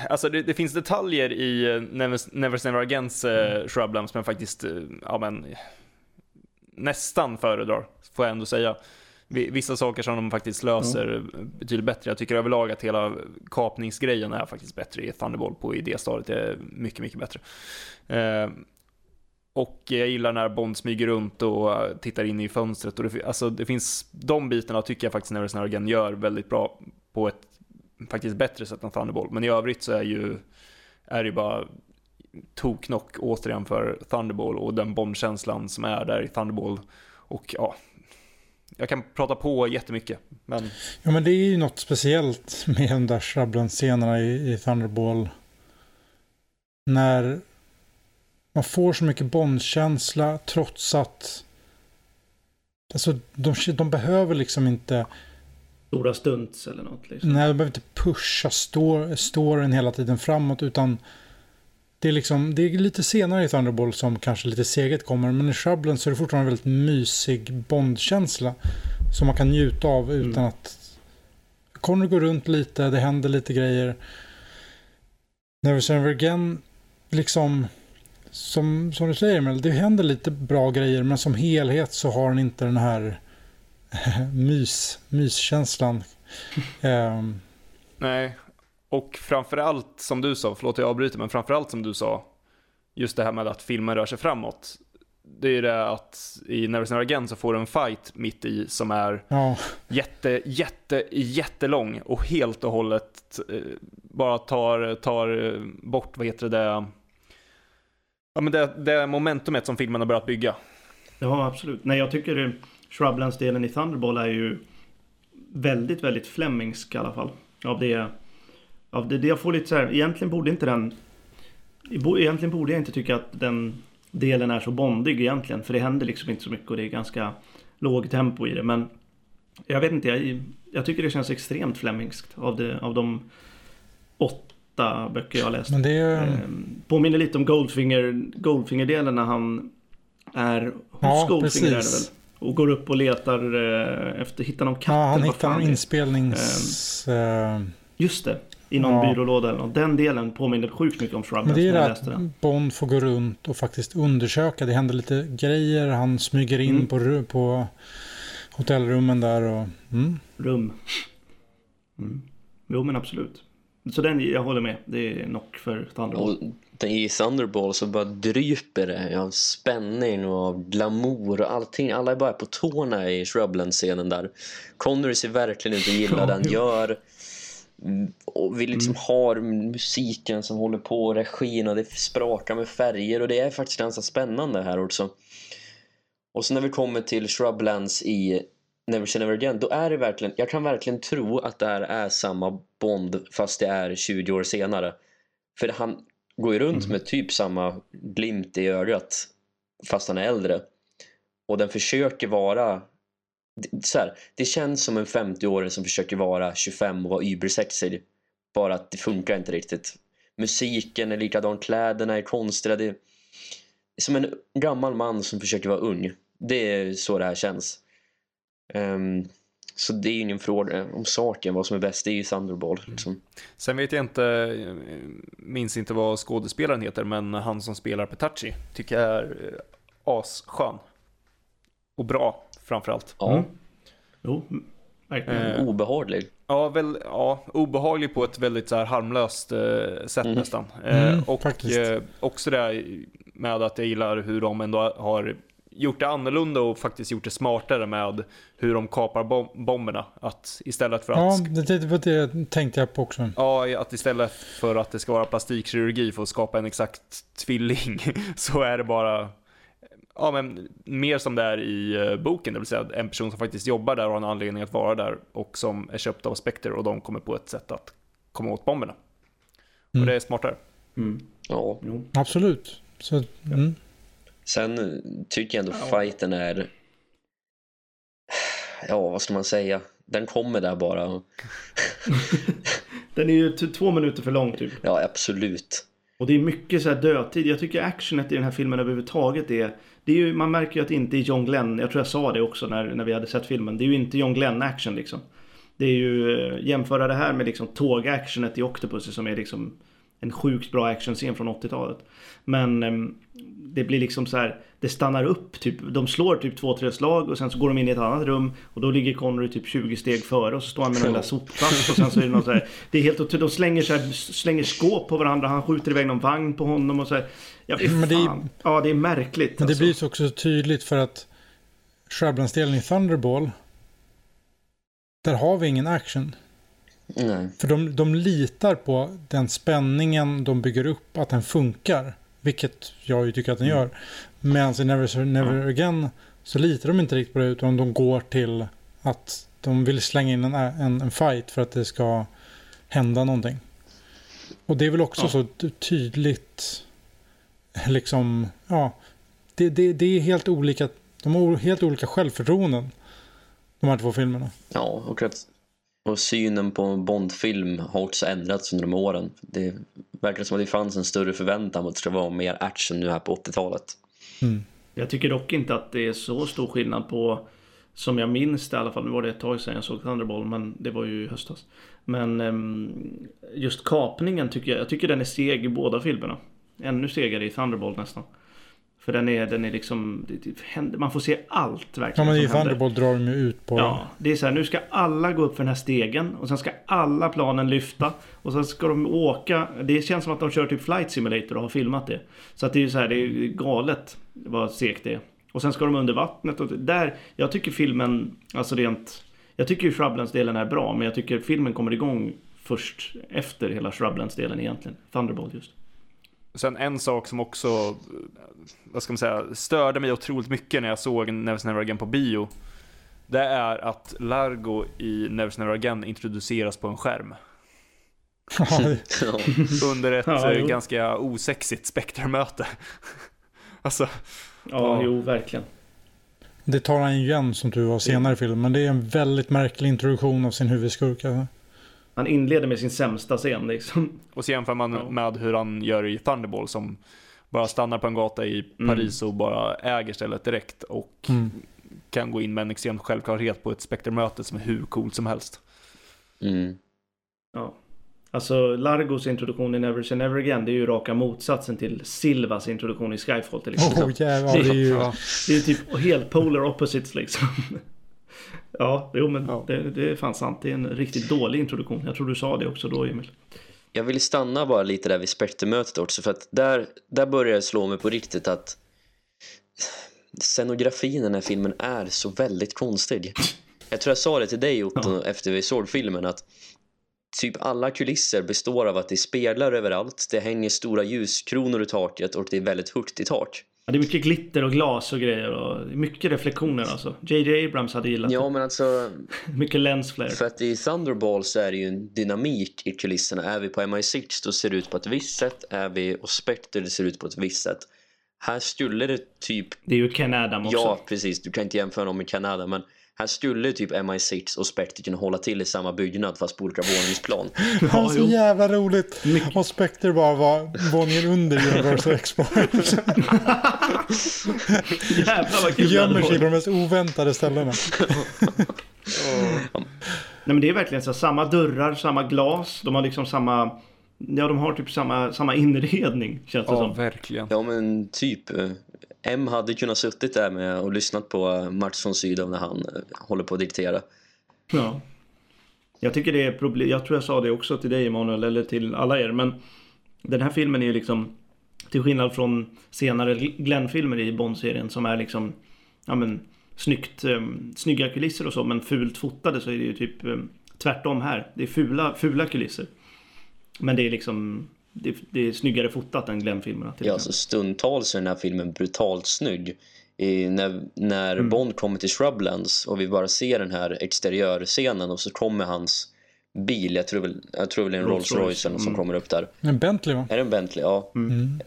Alltså det, det, finns detaljer i uh, Never, Never Never Agains uh, Shrublands som jag faktiskt, ja men, nästan föredrar, får jag ändå säga vissa saker som de faktiskt löser mm. betydligt bättre. Jag tycker överlag att hela kapningsgrejen är faktiskt bättre i Thunderbolt på idéstadiet. Det är mycket, mycket bättre. Eh, och jag gillar när Bond smyger runt och tittar in i fönstret. Och det, alltså, det finns, de bitarna tycker jag faktiskt Never Again gör väldigt bra på ett faktiskt bättre sätt än Thunderbolt. Men i övrigt så är ju, är det bara toknock återigen för Thunderball och den Bond-känslan som är där i Thunderball. Och ja, jag kan prata på jättemycket. Men... Ja, men det är ju något speciellt med de där Shrubland-scenerna i, i Thunderball. När man får så mycket Bond-känsla trots att Alltså, de, de behöver liksom inte... Stora stunts eller något? Liksom. Nej, de behöver inte pusha storyn hela tiden framåt, utan det är, liksom, det är lite senare i Thunderball som kanske lite seget kommer. Men i Shrubland så är det fortfarande en väldigt mysig Bondkänsla. Som man kan njuta av utan mm. att... Connery går runt lite, det händer lite grejer. Never Say Never Again, liksom... Som, som du säger Mel, det händer lite bra grejer. Men som helhet så har den inte den här mys, myskänslan. um, Nej, och framförallt som du sa, förlåt jag avbryter, men framförallt som du sa, just det här med att filmen rör sig framåt. Det är ju det att i Never Never Again så får du en fight mitt i som är ja. jätte, jätte, jättelång och helt och hållet eh, bara tar, tar bort, vad heter det, ja men det, det momentumet som filmen har börjat bygga. Ja, absolut. Nej, jag tycker Shrublands-delen i Thunderball är ju väldigt, väldigt Flemingsk i alla fall. Av det Ja, det, det jag får lite så här, egentligen borde inte den... Egentligen borde jag inte tycka att den delen är så bondig egentligen. För det händer liksom inte så mycket och det är ganska låg tempo i det. Men jag vet inte, jag, jag tycker det känns extremt Flemmingskt av, det, av de åtta böcker jag har läst. Men det är... eh, påminner lite om Goldfinger, Goldfinger-delen när han är hos ja, Goldfinger precis. Och går upp och letar eh, efter, hittar någon katt. Ja, han hittar någon inspelnings... Eh, just det i någon ja. byrålåda eller något. Den delen påminner sjukt mycket om Shrublands. Men det är det att. Bond får gå runt och faktiskt undersöka. Det händer lite grejer. Han smyger in mm. på, på hotellrummen där. Och, mm. Rum. Mm. Jo men absolut. Så den, jag håller med. Det är knock för Thunderball. Och I Thunderball så bara dryper det av spänning och av glamour och allting. Alla är bara på tårna i Shrubland-scenen där. Connery ser verkligen inte gilla den. Gör och vi liksom mm. har musiken som håller på, regin och det sprakar med färger och det är faktiskt ganska spännande här också. Och så när vi kommer till Shrublands i Never Say Never Again, då är det verkligen, jag kan verkligen tro att det här är samma Bond fast det är 20 år senare. För han går ju runt mm. med typ samma glimt i ögat fast han är äldre. Och den försöker vara så här, det känns som en 50-åring som försöker vara 25 och vara übersexig. Bara att det funkar inte riktigt. Musiken är likadan, kläderna är konstiga. Det är som en gammal man som försöker vara ung. Det är så det här känns. Um, så det är ju ingen fråga om saken, vad som är bäst, det är ju Thunderball. Mm. Liksom. Sen vet jag inte, minns inte vad skådespelaren heter, men han som spelar Petachi tycker jag är eh, asskön. Och bra framförallt. Ja. Mm. Jo, verkligen. Eh, obehaglig. Ja, väl, ja, obehaglig på ett väldigt så här harmlöst eh, sätt mm. nästan. Eh, mm, och eh, också det med att jag gillar hur de ändå har gjort det annorlunda och faktiskt gjort det smartare med hur de kapar bom bomberna. Att istället för att... Ja, det, det, det tänkte jag på också. Ja, att istället för att det ska vara plastikkirurgi för att skapa en exakt tvilling så är det bara ja, men mer som det är i uh, boken, det vill säga en person som faktiskt jobbar där och har en anledning att vara där och som är köpt av Spectre och de kommer på ett sätt att komma åt bomberna. Mm. Och det är smartare. Mm. Ja. Absolut. Så, mm. Sen tycker jag ändå ja. fighten är ja, vad ska man säga? Den kommer där bara. Den är ju två minuter för lång typ. Ja, absolut. Och det är mycket så här dödtid. Jag tycker actionet i den här filmen överhuvudtaget är... Det är ju, man märker ju att det inte är John Glenn. Jag tror jag sa det också när, när vi hade sett filmen. Det är ju inte John Glenn action liksom. Det är ju... Eh, jämföra det här med liksom tågactionet i Octopussy som är liksom en sjukt bra actionscen från 80-talet. Men ehm, det blir liksom så här, det stannar upp typ, de slår typ två, tre slag och sen så går de in i ett annat rum och då ligger Connery typ 20 steg före och så står han med den där sopkvast och sen så är det något så här, det är helt otroligt, de slänger så här, slänger skåp på varandra, han skjuter iväg någon vagn på honom och så här. Ja, Men det är- ja, det är märkligt Men det alltså. blir så också tydligt för att Shrublands-delen i Thunderball, där har vi ingen action. Nej. För de, de litar på den spänningen de bygger upp, att den funkar. Vilket jag ju tycker att den gör. Medan i Never Never Again så litar de inte riktigt på det utan de går till att de vill slänga in en, en, en fight för att det ska hända någonting. Och det är väl också Ja. så ty- tydligt liksom, ja, det, det, det är helt olika, de har helt olika självförtroenden. De här två filmerna. Ja, och, att, och synen på en Bondfilm har också ändrats under de åren. Det verkar som att det fanns en större förväntan på att det ska vara mer action nu här på 80-talet. Jag tycker dock inte att det är så stor skillnad på som jag minns det i alla fall. Nu var det ett tag sedan jag såg Thunderball men det var ju i höstas. Men ehm, just kapningen tycker jag, jag tycker den är seg i båda filmerna. Ännu segare i Thunderball nästan. För den är, den är liksom, man får se allt Ja verkligen men i. Thunderbolt drar de ju ut på Ja, det är så här, nu ska alla gå upp för den här stegen och sen ska alla planen lyfta och sen ska de åka. Det känns som att de kör typ Flight Simulator och har filmat det. Så att det är så här, det är galet vad segt det är. Och sen ska de under vattnet och där, jag tycker filmen, alltså rent, jag tycker ju Shrublands-delen är bra men jag tycker filmen kommer igång först efter hela Shrublands-delen egentligen. Thunderbolt just. Sen en sak som också, vad ska man säga, störde mig otroligt mycket när jag såg Never Never Again på bio. Det är att Largo i Never Never Again introduceras på en skärm. Under ett Ja, ganska osexigt Spectre-möte. alltså, Ja, Ja. jo verkligen. det tar han igen som du var senare i filmen. Men det är en väldigt märklig introduktion av sin huvudskurk. Alltså. Han inleder med sin sämsta scen liksom. och så jämför man Ja. med hur han gör i Thunderball som bara stannar på en gata i Mm. Paris och bara äger stället direkt och Mm. kan gå in med en extrem självklarhet på ett Spectre-möte som är hur coolt som helst. Mm. Ja. Alltså Largos introduktion i Never Say Never Again det är ju raka motsatsen till Silvas introduktion i Skyfall till exempel. Oh, jävlar, det är ju... Ja. Det är ju typ helt polar opposites liksom. Ja, jo men Ja. Det, det är fan sant. Det är en riktigt dålig introduktion. Jag tror du sa det också då Emil. Jag vill stanna bara lite där vid Spectre-mötet också för att där, där börjar det slå mig på riktigt att scenografin i den här filmen är så väldigt konstig. Jag tror jag sa det till dig Otto efter vi såg filmen att typ alla kulisser består av att det speglar överallt, det hänger stora ljuskronor i taket och det är väldigt högt i tak. Ja, det är mycket glitter och glas och grejer och mycket reflektioner alltså. JJ Abrams hade gillat Ja men alltså det. Mycket lensflare. För att i Thunderball så är det ju en dynamik i kulisserna. Är vi på MI6 då ser det ut på ett visst sätt. Är vi hos Spectre det ser ut på ett visst sätt. Här skulle det typ, Det är ju Ken Adam också. ja precis, du kan inte jämföra dem med Kanada men här skulle typ MI6 och Spectre kunna hålla till i samma byggnad fast på olika våningsplan. Det var Ja, så jo. jävla roligt. Mycket. Och Spectre bara var våningen under Universal Explorer. Jävlar vad kul Gömmer sig varit. de mest oväntade ställena. Nej men det är verkligen så. Samma dörrar, samma glas. De har liksom samma... Ja, de har typ samma, samma inredning känns det Ja, som. verkligen. Ja men typ, eh, M hade kunnat suttit där med och lyssnat på Mats von Sydow när han eh, håller på att diktera. Ja. Jag tycker det är problem. Jag tror jag sa det också till dig Emanuel, eller till alla er. Men den här filmen är ju liksom, till skillnad från senare Glenn-filmer i Bond-serien som är liksom, ja men, snyggt, um, snygga kulisser och så, men fult fotade så är det ju typ um, tvärtom här. Det är fula, fula kulisser. Men det är liksom, det, det är snyggare fotat än Glenn-filmerna. till Ja, alltså stundtals är den här filmen brutalt snygg. I, när när Mm. Bond kommer till Shrublands och vi bara ser den här exteriörscenen och så kommer hans bil. Jag tror väl, jag tror väl det är en Rolls Rolls-Royce. Royce något som Mm. kommer upp där. En Bentley va? Är det en Bentley? Ja. Mm.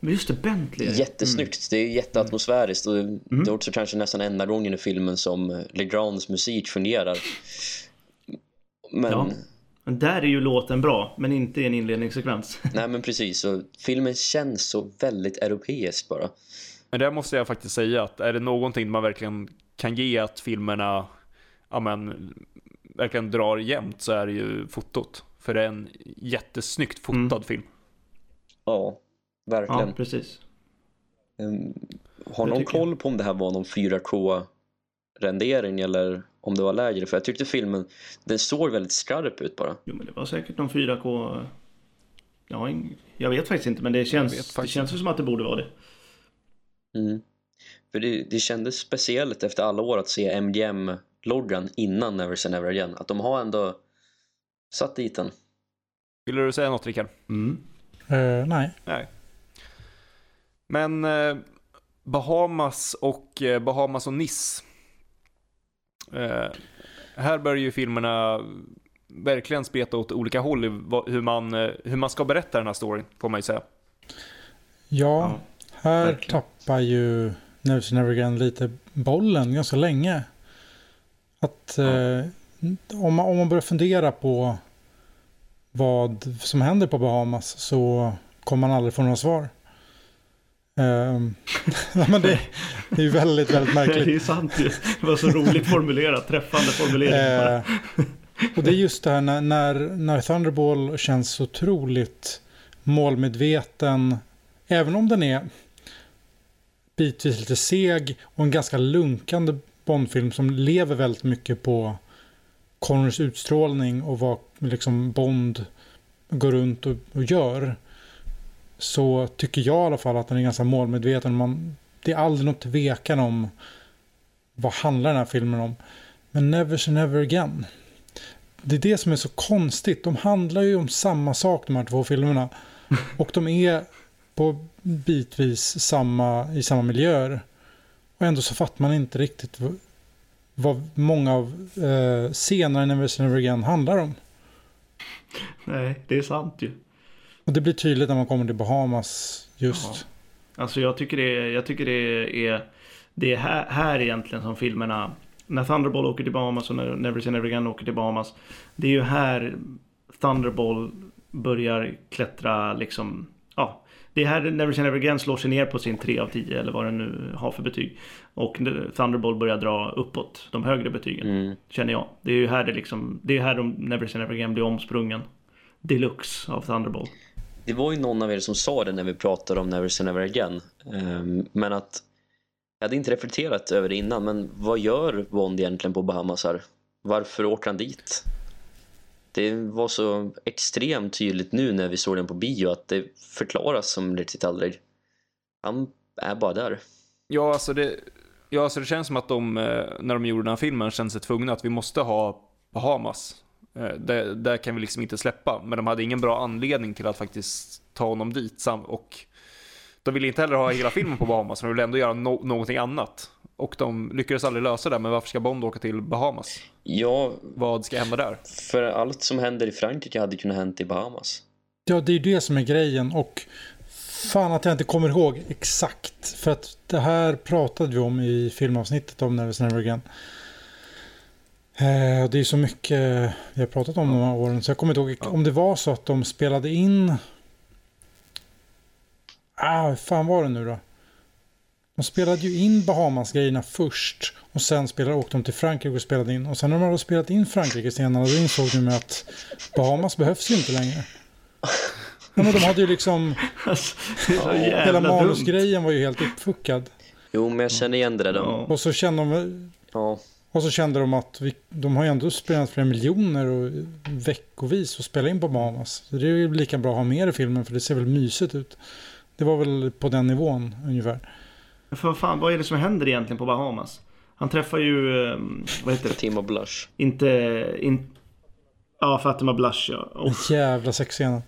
Men just det, Bentley. Jättesnyggt. Det är jätteatmosfäriskt och Mm. det är också kanske nästan enda gången i filmen som Legrands musik fungerar. Men, Ja. Men där är ju låten bra, men inte i en inledningssekvens. nej men precis. Så filmen känns så väldigt europeisk bara. Men där måste jag faktiskt säga att är det någonting man verkligen kan ge att filmerna ja, men, verkligen drar jämnt så är det ju fotot. För det är en jättesnyggt fotad Mm. film. Ja, verkligen. Ja, precis. Ehm, har Det någon koll på om det här var någon 4K-rendering eller om det var lägre? För jag tyckte filmen, den såg väldigt skarp ut bara. Jo, men det var säkert någon 4K... Ja, jag vet faktiskt inte, men det känns, det känns ju som att det borde vara det. Mm. För det, det kändes speciellt efter alla år att se MGM-loggan innan Never Say Never Again. Att de har ändå satt dit den. Vill du säga något Rickard? Mm. Eh, nej. Nej. Men eh, Bahamas och eh, Bahamas och Niss. Eh, här börjar ju filmerna verkligen speta åt olika håll i hur man, eh, hur man ska berätta den här storyn, får man ju säga. Ja, Ja, här verkligen. tappar ju Never Never Again lite bollen ganska länge. Att eh, om, man, om man börjar fundera på vad som händer på Bahamas så kommer man aldrig få några svar. Ja, men det, det är väldigt, väldigt Det är märkligt. ju sant ju. Det var så roligt formulerat, träffande formulering. Eh, och det är just det här när, när, när Thunderball känns så otroligt målmedveten. Även om den är bitvis lite seg och en ganska lunkande Bondfilm som lever väldigt mycket på Connors utstrålning och vad liksom Bond går runt och, och gör. Så tycker jag i alla fall att den är ganska målmedveten. Man, det är aldrig något tvekan om vad handlar den här filmen om. Men Never Say Never Again. Det är det som är så konstigt. De handlar ju om samma sak de här två filmerna. Och de är på bitvis samma, i samma miljöer. Och ändå så fattar man inte riktigt vad, många av eh, scenerna i Never Say Never Again handlar om. Nej, det är sant ju. Och det blir tydligt när man kommer till Bahamas just. Alltså jag tycker det är, jag tycker det är, det är här, här egentligen som filmerna, när Thunderball åker till Bahamas och när Never Say Never Again åker till Bahamas. Det är ju här Thunderball börjar klättra liksom, ja. Det är här Never Say Never Again slår sig ner på sin 3 av 10 eller vad den nu har för betyg. Och Thunderball börjar dra uppåt, de högre betygen. Mm. Känner jag. Det är ju här det liksom, det är här de Never Say Never Again blir omsprungen. Deluxe av Thunderball. Det var ju någon av er som sa det när vi pratade om Never Say Never Again. Ehm, men att jag hade inte reflekterat över det innan, men vad gör Bond egentligen på Bahamas här? Varför åker han dit? Det var så extremt tydligt nu när vi såg den på bio att det förklaras som riktigt aldrig. Han är bara där. Ja, alltså det, ja, alltså det känns som att de, eh, när de gjorde den här filmen, kände sig tvungna att vi måste ha Bahamas. Eh, Det, där kan vi liksom inte släppa. Men de hade ingen bra anledning till att faktiskt ta honom dit. sam- Och de ville inte heller ha hela filmen på Bahamas, de ville ändå göra no någonting annat. Och de lyckades aldrig lösa det, men varför ska Bond åka till Bahamas? Ja, Vad ska hända där? för allt som händer i Frankrike hade kunnat hänt i Bahamas. Ja, det är det som är grejen. Och fan att jag inte kommer ihåg exakt. För att det här pratade vi om i filmavsnittet om Never Never Again. Eh, det är så mycket vi har pratat om de här åren. Så jag kommer inte ihåg om det var så att de spelade in. Ah, hur fan var det nu då? De spelade ju in Bahamas-grejerna först. Och sen spelade, åkte de till Frankrike och spelade in. Och sen när de hade spelat in Frankrike-scenerna då insåg de att Bahamas behövs ju inte längre. Ja, men de hade ju liksom, Alltså, hela manusgrejen var ju helt uppfuckad. Jo, men jag känner igen det där. De. Och så kände de, ja. Och så kände de att vi, de har ju ändå spelat flera miljoner och veckovis och spela in på Bahamas. Så det är ju lika bra att ha med i filmen för det ser väl mysigt ut. Det var väl på den nivån ungefär. För vad fan, vad är det som händer egentligen på Bahamas? Han träffar ju, eh, vad heter det? Timo Blush. Inte, in, ja Fatima Blush ja. Den jävla sexscenen.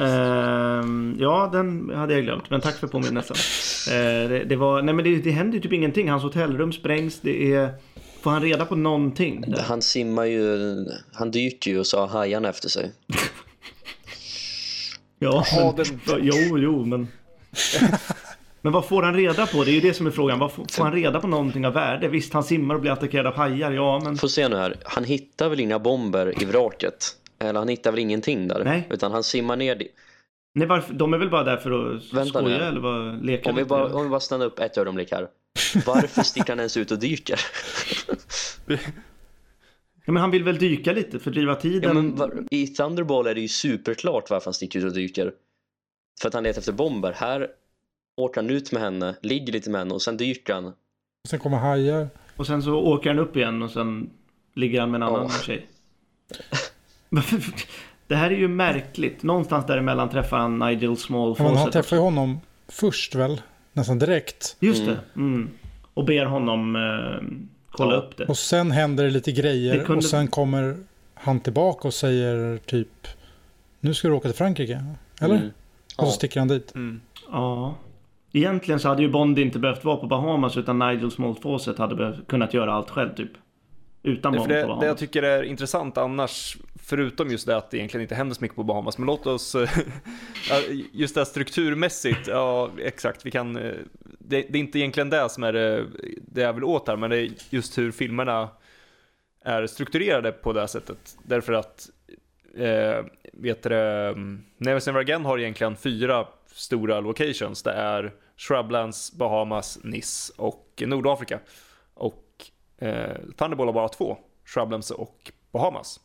ehm, ja, den hade jag glömt, men tack för påminnelsen. Eh, det, det var, nej men det, det händer ju typ ingenting. Hans hotellrum sprängs, det är Får han reda på någonting? Där? Han simmar ju, han dyrt ju och har hajarna efter sig. Ja, Ja, men, den- jo, jo, men... Men vad får han reda på? Det är ju det som är frågan. Vad får, får han reda på någonting av värde? Visst, han simmar och blir attackerad av hajar, ja, men... Får se nu här, han hittar väl inga bomber i vraket? Eller han hittar väl ingenting där? Nej. Utan han simmar ner dit. Nej, varför? De är väl bara där för att Vänta skoja nu. eller vad, leka Om vi, bara, om vi bara stannar upp ett ögonblick här. Varför sticker han ens ut och dyker? Ja, men han vill väl dyka lite, fördriva tiden? Ja, men var, I Thunderball är det ju superklart varför han sticker ut och dyker. För att han letar efter bomber. Här åker han ut med henne, ligger lite med henne och sen dyker han. Sen kommer hajar. Och sen så åker han upp igen och sen ligger han med en annan Ja. tjej. Det här är ju märkligt. Någonstans däremellan träffar han Nigel Small Ja, han träffar ju honom först väl? Nästan direkt. Just Mm. det. Mm. Och ber honom eh, kolla Ja. upp det. Och sen händer det lite grejer. Det kunde- Och sen kommer han tillbaka och säger typ Nu ska du åka till Frankrike. Eller? Mm. Och så Ja. sticker han dit. Mm. Ja. Egentligen så hade ju Bond inte behövt vara på Bahamas utan Nigel Small Fawcett hade behövt, kunnat göra allt själv typ. Utan Det, Bond för på det, Bahamas. det jag tycker är intressant annars, förutom just det att det egentligen inte händer så mycket på Bahamas, men låt oss, eh, just det här strukturmässigt, ja exakt, vi kan, eh, det, det är inte egentligen det som är det, det jag vill åt här, men det är just hur filmerna är strukturerade på det här sättet. Därför att, eh, vet du det, Never Never Again har egentligen fyra stora locations. Det är Shrublands, Bahamas, Nice och Nordafrika. Och eh, Thunderball har bara två, Shrublands och Bahamas.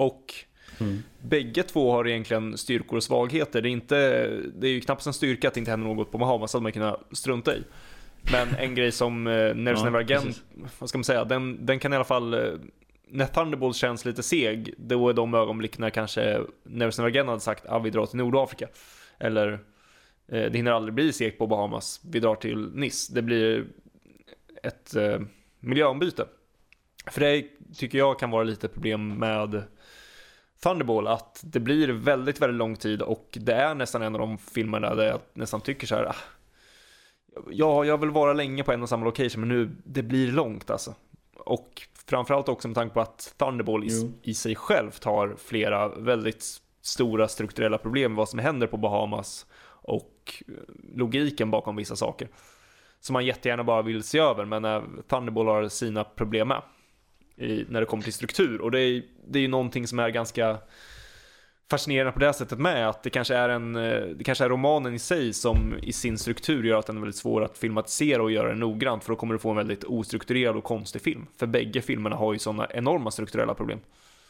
Och Mm. bägge två har egentligen styrkor och svagheter. Det är, inte, det är ju knappt en styrka att det inte händer något på Bahamas, hade man kunnat strunta i. Men en grej som eh, Never Ja, Never Again, precis. vad ska man säga, den, den kan i alla fall, eh, när Thunderball känns lite seg, då är de ögonblick när kanske Never Never Again hade sagt att ah, vi drar till Nordafrika. Eller eh, det hinner aldrig bli segt på Bahamas, vi drar till Nice. Det blir ett eh, miljöombyte. För det tycker jag kan vara lite problem med Thunderball, att det blir väldigt, väldigt lång tid och det är nästan en av de filmerna där jag nästan tycker så här, ah, ja, jag vill vara länge på en och samma location, men nu, det blir långt alltså. Och framförallt också med tanke på att Thunderball i, i sig själv har flera väldigt stora strukturella problem med vad som händer på Bahamas och eh, logiken bakom vissa saker. Som man jättegärna bara vill se över, men eh, Thunderball har sina problem med. I, när det kommer till struktur. Och det är, det är ju någonting som är ganska fascinerande på det sättet med. Att det kanske är en, eh, det kanske är romanen i sig som i sin struktur gör att den är väldigt svår att filmatisera och göra den noggrant. För då kommer du få en väldigt ostrukturerad och konstig film. För bägge filmerna har ju sådana enorma strukturella problem.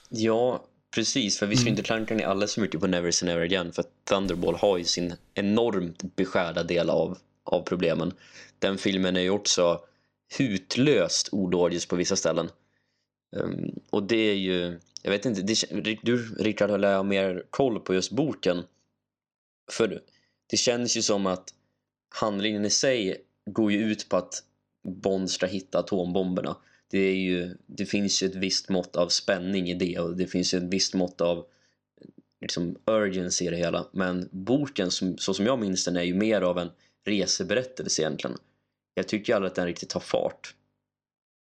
Ja, precis. För vi ska inte klanka ner alldeles för mycket på Never Say Never Again. För Thunderball har ju sin enormt beskärda del av, av problemen. Den filmen är ju också hutlöst odårgisk på vissa ställen. Um, och det är ju, jag vet inte, det, du Rickard har jag mer koll på just boken. För det känns ju som att handlingen i sig går ju ut på att Bond ska hitta atombomberna. Det, är ju, det finns ju ett visst mått av spänning i det och det finns ju ett visst mått av liksom, urgency i det hela. Men boken, som, så som jag minns den, är ju mer av en reseberättelse egentligen. Jag tycker aldrig att den riktigt tar fart.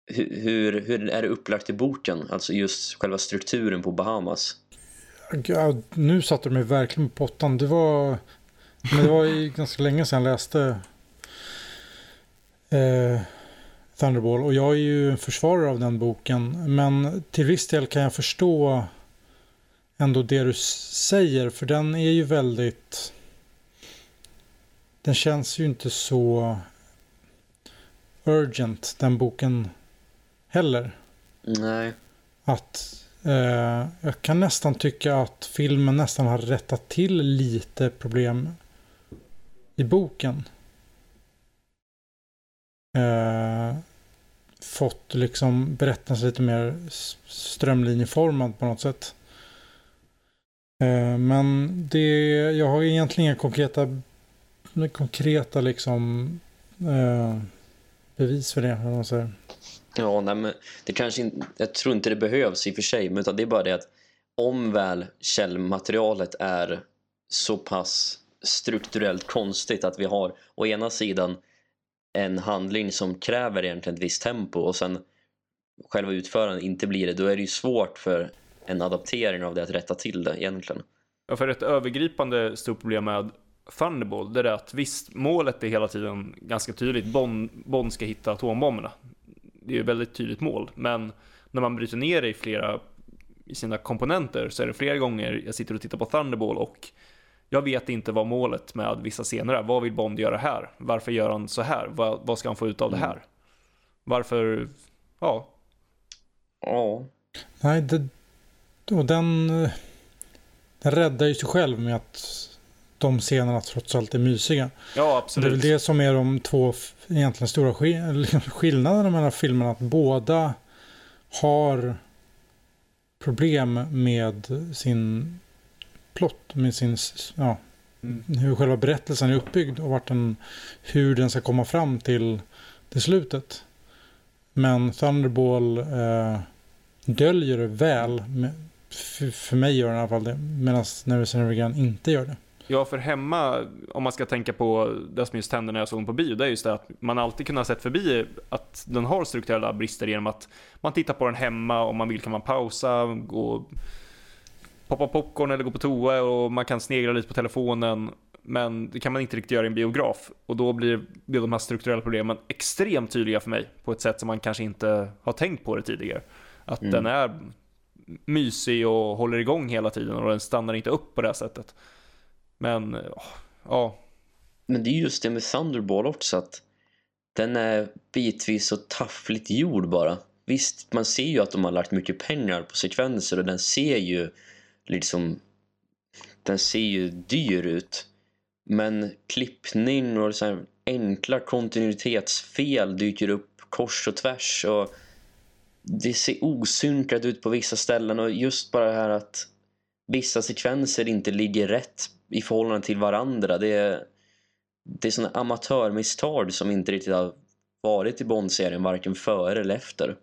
Hur, hur, är det upplagt i boken? Alltså just själva strukturen på Bahamas. God, nu satte du mig verkligen på pottan. Det var, men det var ju ganska länge sedan jag läste eh, Thunderball. Och jag är ju en försvarare av den boken. Men till viss del kan jag förstå ändå det du säger. För den är ju väldigt... Den känns ju inte så urgent, den boken heller. Nej. Att eh, jag kan nästan tycka att filmen nästan har rättat till lite problem i boken. Eh, fått liksom berättelsen lite mer strömlinjeformad på något sätt. Eh, men det, jag har egentligen inga konkreta, konkreta liksom eh, bevis för det. Vad man säger. Ja, nej, men det kanske inte, jag tror inte det behövs i och för sig, men utan det är bara det att om väl källmaterialet är så pass strukturellt konstigt att vi har å ena sidan en handling som kräver egentligen ett visst tempo och sen själva utförandet inte blir det, då är det ju svårt för en adaptering av det att rätta till det egentligen. Ja, för ett övergripande stort problem med Thunderball, det är att visst, målet är hela tiden ganska tydligt. Bond, Bond ska hitta atombomberna. Det är ju ett väldigt tydligt mål, men när man bryter ner det i flera i sina komponenter så är det flera gånger jag sitter och tittar på Thunderball och jag vet inte vad målet med vissa scener är. Vad vill Bond göra här? Varför gör han så här? Vad, vad ska han få ut av det här? Varför, ja. Ja. Nej, det, och den, den räddar ju sig själv med att de scenerna trots allt är mysiga. Ja, absolut. Det är väl det som är de två egentligen stora skillnaderna mellan filmerna. Att båda har problem med sin plott, med sin, ja, mm. hur själva berättelsen är uppbyggd och vart den, hur den ska komma fram till, till slutet. Men Thunderball eh, döljer det väl, med, för, för mig gör den i alla fall det, medan Never Never Again inte gör det. Ja, för hemma, om man ska tänka på det som just hände när jag såg den på bio, det är just det att man alltid kunnat sett förbi att den har strukturella brister genom att man tittar på den hemma, om man vill kan man pausa, gå poppa popcorn eller gå på toa och man kan snegla lite på telefonen. Men det kan man inte riktigt göra i en biograf och då blir, de här strukturella problemen extremt tydliga för mig på ett sätt som man kanske inte har tänkt på det tidigare. Att mm. den är mysig och håller igång hela tiden och den stannar inte upp på det här sättet. Men ja. Men det är just det med Thunderball också att den är bitvis så taffligt gjord bara. Visst, man ser ju att de har lagt mycket pengar på sekvenser och den ser ju liksom den ser ju dyr ut. Men klippning och så enkla kontinuitetsfel dyker upp kors och tvärs och det ser osynkat ut på vissa ställen och just bara det här att vissa sekvenser inte ligger rätt i förhållande till varandra. Det är, det är sådana amatörmisstag som inte riktigt har varit i Bond-serien varken före eller efter.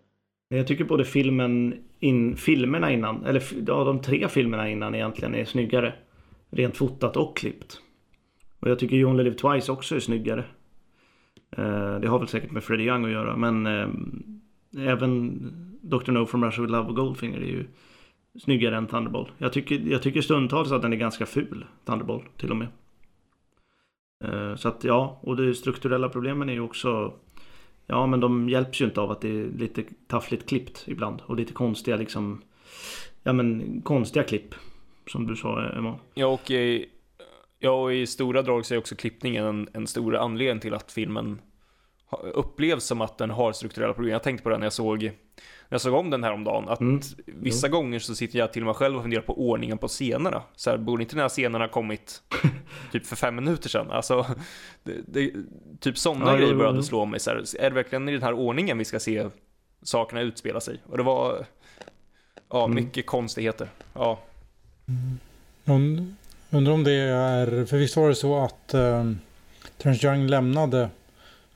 Jag tycker både filmen in, filmerna innan, eller ja, de tre filmerna innan egentligen är snyggare. Rent fotat och klippt. Och jag tycker You Only Live Twice också är snyggare. Eh, det har väl säkert med Freddie Young att göra men eh, även Dr. No from Russia with Love och Goldfinger är ju snyggare än Thunderball. Jag tycker, jag tycker stundtals att den är ganska ful, Thunderball till och med. Eh, så att ja, och de strukturella problemen är ju också Ja men de hjälps ju inte av att det är lite taffligt klippt ibland och lite konstiga liksom Ja men konstiga klipp Som du sa Emma Ja och i, ja, och i stora drag så är också klippningen en, en stor anledning till att filmen upplevs som att den har strukturella problem. Jag tänkte på det när jag såg, jag såg om den här om dagen att mm. vissa mm. gånger så sitter jag till mig själv och funderar på ordningen på scenerna. Så här, borde inte den här scenen ha kommit typ för fem minuter sedan? Alltså, det, det, typ sådana ja, grejer började slå mig. Så här, är det verkligen i den här ordningen vi ska se sakerna utspela sig? Och det var, ja, mm. mycket konstigheter. Ja. Mm. Undrar om det är, för visst var det så att um, Terence Young lämnade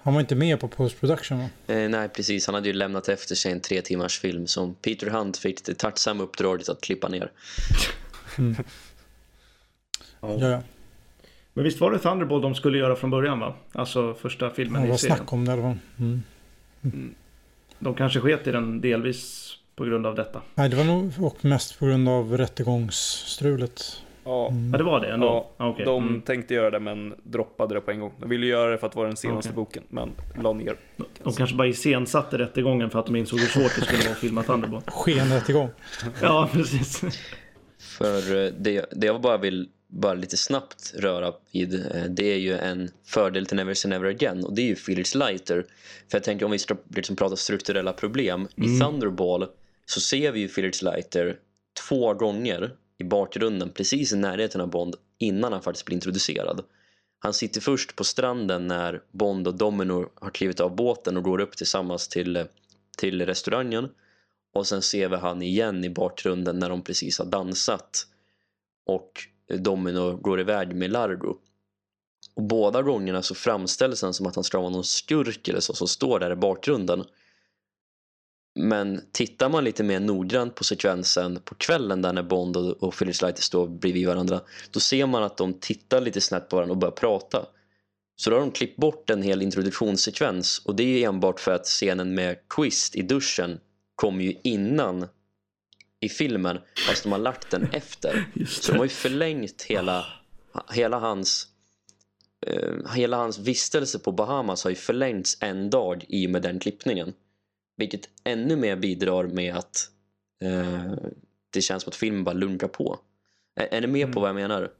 han var inte med på post-production va? Eh, nej, precis. Han hade ju lämnat efter sig en tre timmars film som Peter Hunt fick det tacksamma uppdraget att klippa ner. Mm. ja. ja. Men visst var det Thunderball de skulle göra från början va? Alltså första filmen ja, i serien. snack om det. Var. Mm. Mm. De kanske sket i den delvis på grund av detta. Nej, det var nog och mest på grund av rättegångsstrulet. Ja. Mm. ja, det var det ändå? Ja, okay. De mm. tänkte göra det men droppade det på en gång. De ville göra det för att vara den senaste okay. boken, men la ner. De, de kanske bara iscensatte rättegången för att de insåg hur svårt det skulle vara att filma Thunderball. Skenrättegång. ja, precis. För eh, det, det jag bara vill bara lite snabbt röra vid eh, det är ju en fördel till Never Say Never Again och det är ju Felix Leiter. För jag tänker om vi ska liksom prata strukturella problem mm. i Thunderball så ser vi ju Felix Leiter två gånger i bakgrunden precis i närheten av Bond innan han faktiskt blir introducerad. Han sitter först på stranden när Bond och Domino har klivit av båten och går upp tillsammans till, till restaurangen. Och sen ser vi han igen i bakgrunden när de precis har dansat. Och Domino går iväg med Largo. Och båda gångerna så framställs han som att han ska vara någon skurk eller så som står där i bakgrunden. Men tittar man lite mer noggrant på sekvensen på kvällen där när Bond och Phyllis Leiter står bredvid varandra då ser man att de tittar lite snett på varandra och börjar prata. Så då har de klippt bort en hel introduktionssekvens och det är enbart för att scenen med Quist i duschen kom ju innan i filmen fast de har lagt den efter. Så de har ju förlängt hela, hela hans uh, hela hans vistelse på Bahamas har ju förlängts en dag i och med den klippningen. Vilket ännu mer bidrar med att uh, det känns som att filmen bara lunkar på. Är, är ni med mm. på vad jag menar?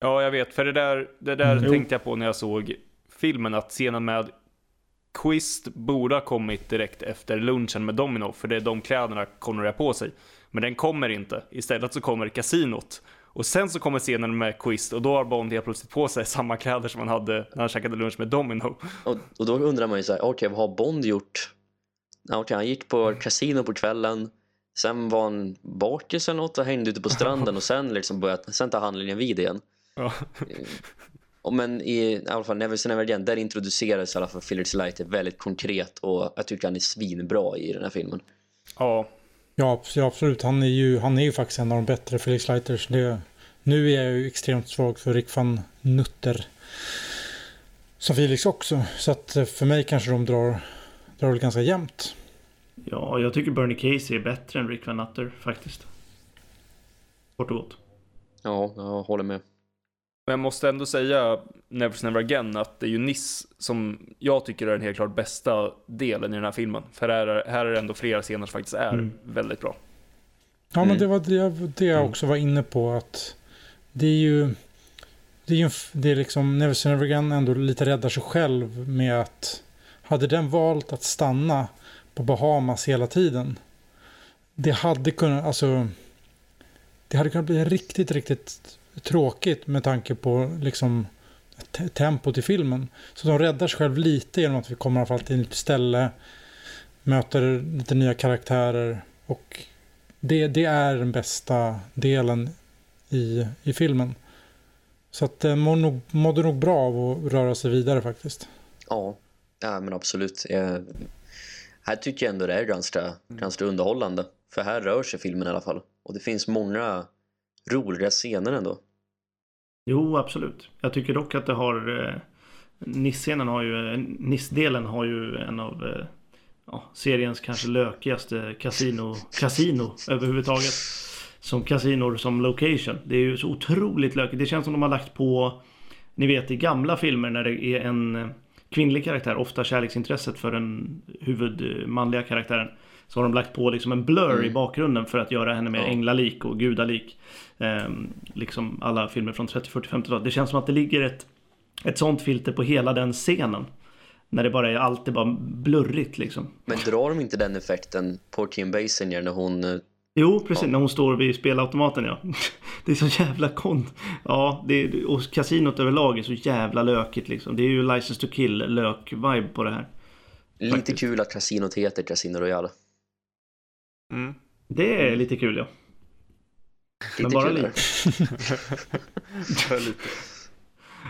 Ja, jag vet. För det där, det där mm. tänkte jag på när jag såg filmen. Att scenen med Quist borde ha kommit direkt efter lunchen med Domino. För det är de kläderna Connor har på sig. Men den kommer inte. Istället så kommer kasinot. Och sen så kommer scenen med Quist och då har Bond helt plötsligt på sig samma kläder som han hade när han käkade lunch med Domino. Och, och då undrar man ju så här, okej okay, vad har Bond gjort? Okay, han gick på kasino på kvällen. Sen var han bakis eller något och hängde ute på stranden och sen liksom började, sen tar handlingen vid igen. Ja. Eh, men i, i alla fall Never Say Never Again, där introduceras i alla fall Philip Light väldigt konkret och jag tycker han är svinbra i den här filmen. Ja. Ja, absolut. Han är ju, han är ju faktiskt en av de bättre Felix Leiters. Det, nu är jag ju extremt svag för Rick van Nutter. Som Felix också. Så att eh, för mig kanske de drar, det ganska jämnt. Ja, jag tycker Bernie Casey är bättre än Rick van Nutter faktiskt. Kort och gott. Ja, jag håller med. Men jag måste ändå säga Never Never Again att det är ju Niss som jag tycker är den helt klart bästa delen i den här filmen. För här är, här är det ändå flera scener som faktiskt är mm. väldigt bra. Ja, mm. men det var det, det jag mm. också var inne på att det är ju det är ju det är liksom Never Never Again ändå lite räddar sig själv med att hade den valt att stanna på Bahamas hela tiden. Det hade kunnat, alltså det hade kunnat bli riktigt, riktigt tråkigt med tanke på liksom tempot i filmen. Så de räddar sig själv lite genom att vi kommer i alla fall till ett nytt ställe, möter lite nya karaktärer och det, det är den bästa delen i, i filmen. Så att eh, den nog, mådde nog bra av att röra sig vidare faktiskt. Ja, ja men absolut. Jag, här tycker jag ändå det är ganska, mm. ganska underhållande. För här rör sig filmen i alla fall. Och det finns många roliga scener ändå. Jo, absolut. Jag tycker dock att det har... Eh, Niss-scenen har ju... Niss-delen har ju en av eh, ja, seriens kanske lökigaste kasino, kasino överhuvudtaget. Som kasinor som location. Det är ju så otroligt lökigt. Det känns som de har lagt på... Ni vet i gamla filmer när det är en eh, kvinnlig karaktär, ofta kärleksintresset för den huvudmanliga karaktären. Så har de lagt på liksom en blur mm. i bakgrunden för att göra henne mer ja. änglalik och gudalik. Ehm, liksom alla filmer från 30, 40, 50-talet. Det känns som att det ligger ett, ett sånt filter på hela den scenen. När det bara är allt är bara blurrigt liksom. Men drar de inte den effekten på Kim Basinger när hon eh, Jo, precis. Ja. När hon står vid spelautomaten, ja. Det är så jävla kon... Ja, det är... och kasinot överlag är så jävla lökigt liksom. Det är ju License to Kill-lök-vibe på det här. Lite Faktiskt. kul att kasinot heter Casino Royale. Mm. Det är lite kul, ja. Lite Men bara lite. lite.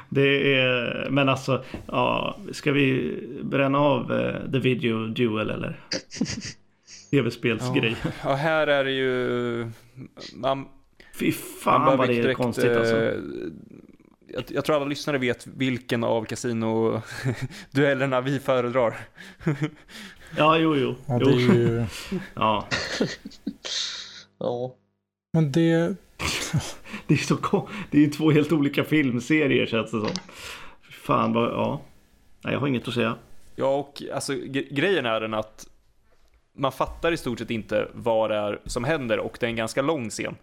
Det är, men alltså, ja, ska vi bränna av uh, The Video Duel eller? tv-spelsgrej. Ja. ja, här är det ju... Man, Fy fan man vad det är direkt, konstigt alltså. Eh, jag, jag, tror alla lyssnare vet vilken av kasinoduellerna vi föredrar. ja, jo, jo. Ja, det är ju... ja. ja. Men det... det är så Det är två helt olika filmserier känns det som. Fan vad, ja. Nej, jag har inget att säga. Ja, och alltså grejen är den att man fattar i stort sett inte vad det är som händer och det är en ganska lång scen.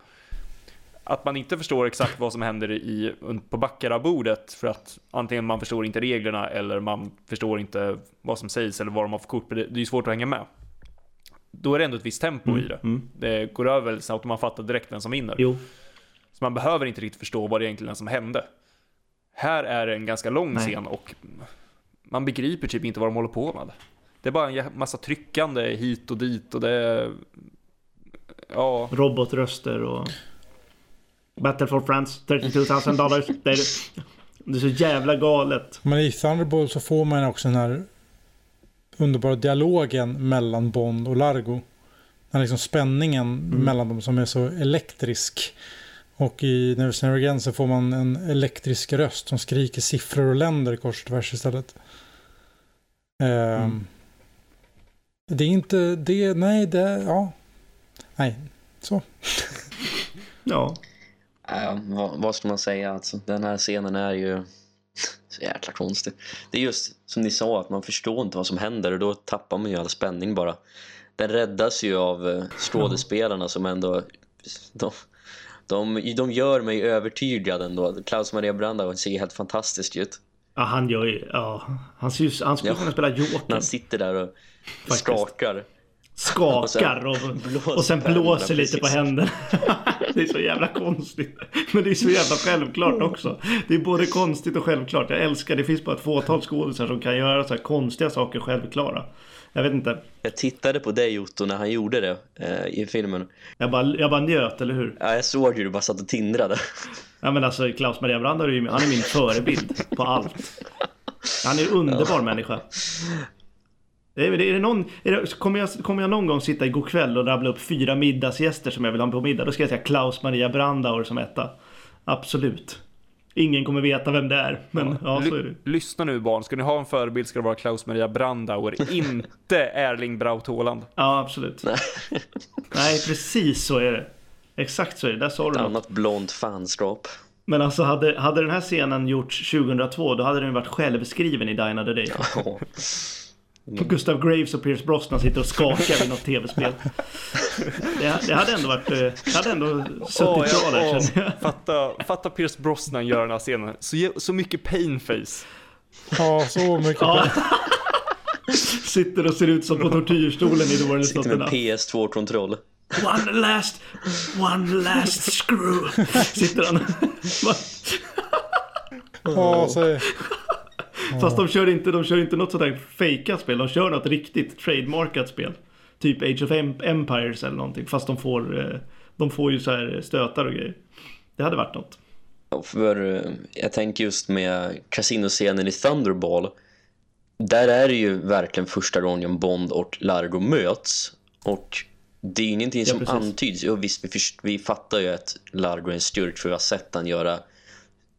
Att man inte förstår exakt vad som händer i, på Baccarat-bordet för att antingen man förstår inte reglerna eller man förstår inte vad som sägs eller vad de har för kort. Det, det är svårt att hänga med. Då är det ändå ett visst tempo mm, i det. Mm. Det går över väldigt snabbt och man fattar direkt vem som vinner. Jo. Så man behöver inte riktigt förstå vad det egentligen är som hände. Här är det en ganska lång Nej. scen och man begriper typ inte vad de håller på med. Det är bara en massa tryckande hit och dit och det är... Ja. Robotröster och... Battle for France, 32 000 dollars. Det är, det är så jävla galet. Men i Thunderbolt så får man också den här underbara dialogen mellan Bond och Largo. Den liksom spänningen mm. mellan dem som är så elektrisk. Och i Never Never Again så får man en elektrisk röst som skriker siffror och länder kors och tvärs istället. Eh, Mm. Det är inte det, nej det, ja. Nej, så. Ja. Äh, vad, vad ska man säga? Alltså, den här scenen är ju så jäkla konstig. Det är just som ni sa, att man förstår inte vad som händer och då tappar man ju all spänning bara. Den räddas ju av eh, skådespelarna som ändå... De, de, de gör mig övertygad ändå. Klaus Maria Brandauer ser helt fantastisk ut. ja han gör ju... Ja. Han, ser han skulle Ja. kunna spela När Joker. han sitter där och Faktiskt. skakar. Skakar och, blåser och sen på händerna, blåser lite på händerna. det är så jävla konstigt. Men det är så jävla självklart också. Det är både konstigt och självklart. Jag älskar, det finns bara ett fåtal skådisar som kan göra så här konstiga saker självklara. Jag vet inte. Jag tittade på dig Otto när han gjorde det eh, i filmen. Jag bara, jag bara njöt, eller hur? Ja, jag såg ju du bara satt och tindrade. Ja men alltså Klaus Maria är ju han är min förebild på allt. Han är en underbar människa. Det är, det är det någon, är det, kommer, jag, kommer jag någon gång sitta igår kväll och rabbla upp fyra middagsgäster som jag vill ha på middag, då ska jag säga Klaus Maria Brandauer som etta. Absolut. Ingen kommer veta vem det är, men ja, så är det. Ly- Lyssna nu barn, ska ni ha en förebild ska det vara Klaus Maria Brandauer, inte Erling Braut Haaland. Ja, absolut. Nej, precis så är det. Exakt så är det, där sa du Ett något. annat blont fanskap. Men alltså hade, hade den här scenen gjorts 2002, då hade den varit självskriven i Die Another Day. Ja. Gustav Graves och Pierce Brosnan sitter och skakar vid något tv-spel. Det, det hade ändå varit... eh, Det hade ändå suttit Åh, bra ja, där åh. känner jag. Fatta, fatta Pierce Brosnan göra den här scenen. Så, så mycket painface. Ja, så mycket. Ja. Sitter och ser ut som på tortyrstolen i World Sitter med PS2-kontroll. One last... One last screw. Sitter han. Ja, så, Fast de kör inte, de kör inte något sånt där fejkat spel. De kör något riktigt trademarkat spel. Typ Age of Em- Empires eller någonting. Fast de får, eh, de får ju så här stötar och grejer. Det hade varit något. För eh, jag tänker just med kasinoscenen i Thunderball. Där är det ju verkligen första gången Bond och Largo möts. Och det är ju ingenting som precis. antyds. Jo, visst, vi, först, vi fattar ju att Largo är en styrk för vi har sett han göra,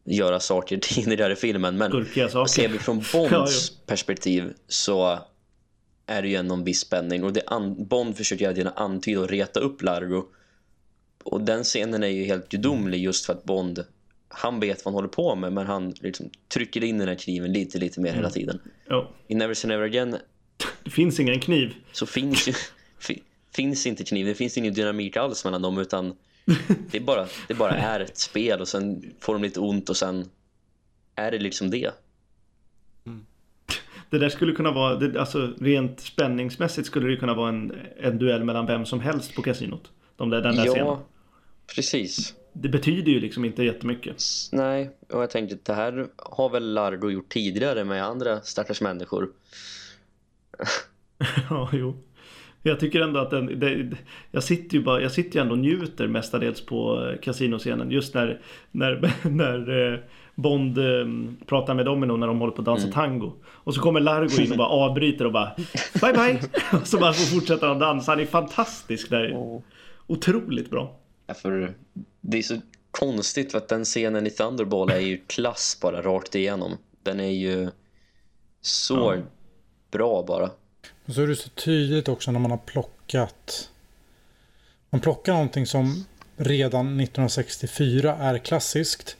göra saker tidigare i filmen. Men ser vi från Ja, Bonds perspektiv så är det ju ändå en viss spänning. Och det Bond försöker hela tiden antyda och reta upp Largo. Och den scenen är ju helt gudomlig just för att Bond han vet vad han håller på med men han liksom trycker in den här kniven lite lite mer hela tiden. Ja. I Never Say Never Again Det finns ingen kniv. så finns ju fi, finns inte kniv, det finns ingen dynamik alls mellan dem utan det är bara det bara är ett spel och sen får de lite ont och sen är det liksom det. Det där skulle kunna vara, det, alltså rent spänningsmässigt skulle det kunna vara en, en duell mellan vem som helst på kasinot. De där, den där scenen. Ja, precis. Det betyder ju liksom inte jättemycket. Nej, och jag tänkte att det här har väl Largo gjort tidigare med andra stackars människor. ja, jo. Jag tycker ändå att den, det, jag sitter ju bara, jag sitter ju ändå och njuter mestadels på eh, kasinoscenen. Just när, när, när eh, Bond eh, pratar med Domino när de håller på att dansa tango. Och så kommer Largo in och bara avbryter och bara Bye bye! Och så bara får fortsätta de dansa. Han är fantastisk där. Otroligt bra. Ja, för det är så konstigt för att den scenen i Thunderball är ju klass bara rakt igenom. Den är ju så bra bara. Och så är det så tydligt också när man har plockat. Man plockar någonting som redan 1964 är klassiskt.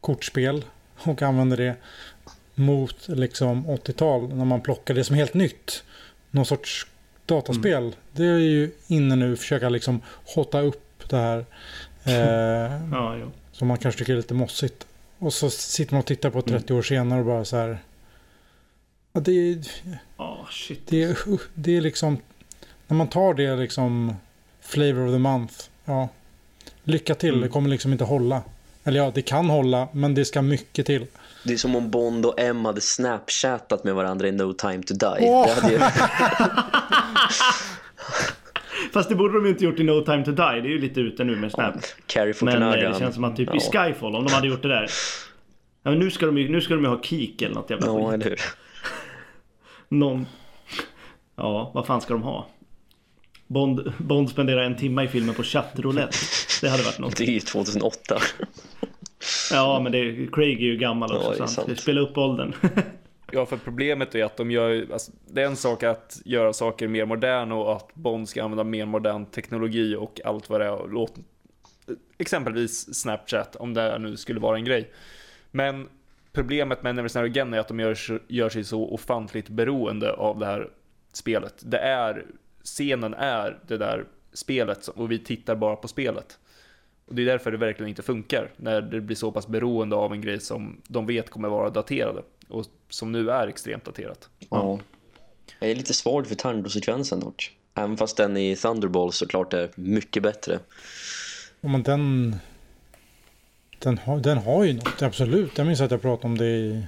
Kortspel. Och använder det mot liksom 80-tal. När man plockar det som är helt nytt. Någon sorts dataspel. Det är ju inne nu. Försöka liksom hotta upp det här. Eh, Ja, jo. som man kanske tycker är lite mossigt. Och så sitter man och tittar på 30 år senare och bara så här. Ja, det, Ja, shit. det, är- det är liksom. När man tar det liksom. Flavor of the month. Ja. Lycka till. Mm. Det kommer liksom inte hålla. Eller ja, det kan hålla. Men det ska mycket till. Det är som om Bond och M hade snapchattat med varandra i No time to die. Åh! Det hade ju... Fast det borde de inte gjort i No time to die. Det är ju lite ute nu med Snap. Carrie Men eh, det känns som att typ i ja. Skyfall, om de hade gjort det där. Ja, men nu ska de ju, nu ska de ju ha Kik eller något jävla Ja, skit. Någon... Ja, vad fan ska de ha? Bond, Bond spenderar en timme i filmen på chattroulette. Det hade varit något. Det är ju 2008. Ja, men det, Craig är ju gammal också. Ja, är sant. sant. Det spelar upp åldern. Ja, för problemet är att de gör, alltså, det är en sak att göra saker mer moderna och att Bond ska använda mer modern teknologi och allt vad det är. Låt, exempelvis Snapchat, om det nu skulle vara en grej. Men problemet med Never Never Again är att de gör, gör sig så ofantligt beroende av det här spelet. Det är, scenen är det där spelet och vi tittar bara på spelet. Och det är därför det verkligen inte funkar, när det blir så pass beroende av en grej som de vet kommer vara daterade och som nu är extremt daterat. Ja. Jag är lite svag för tangosekvensen dock. Även fast den i Thunderball såklart är mycket bättre. Ja, men den, den, har, den har ju något, absolut. Jag minns att jag pratade om det i,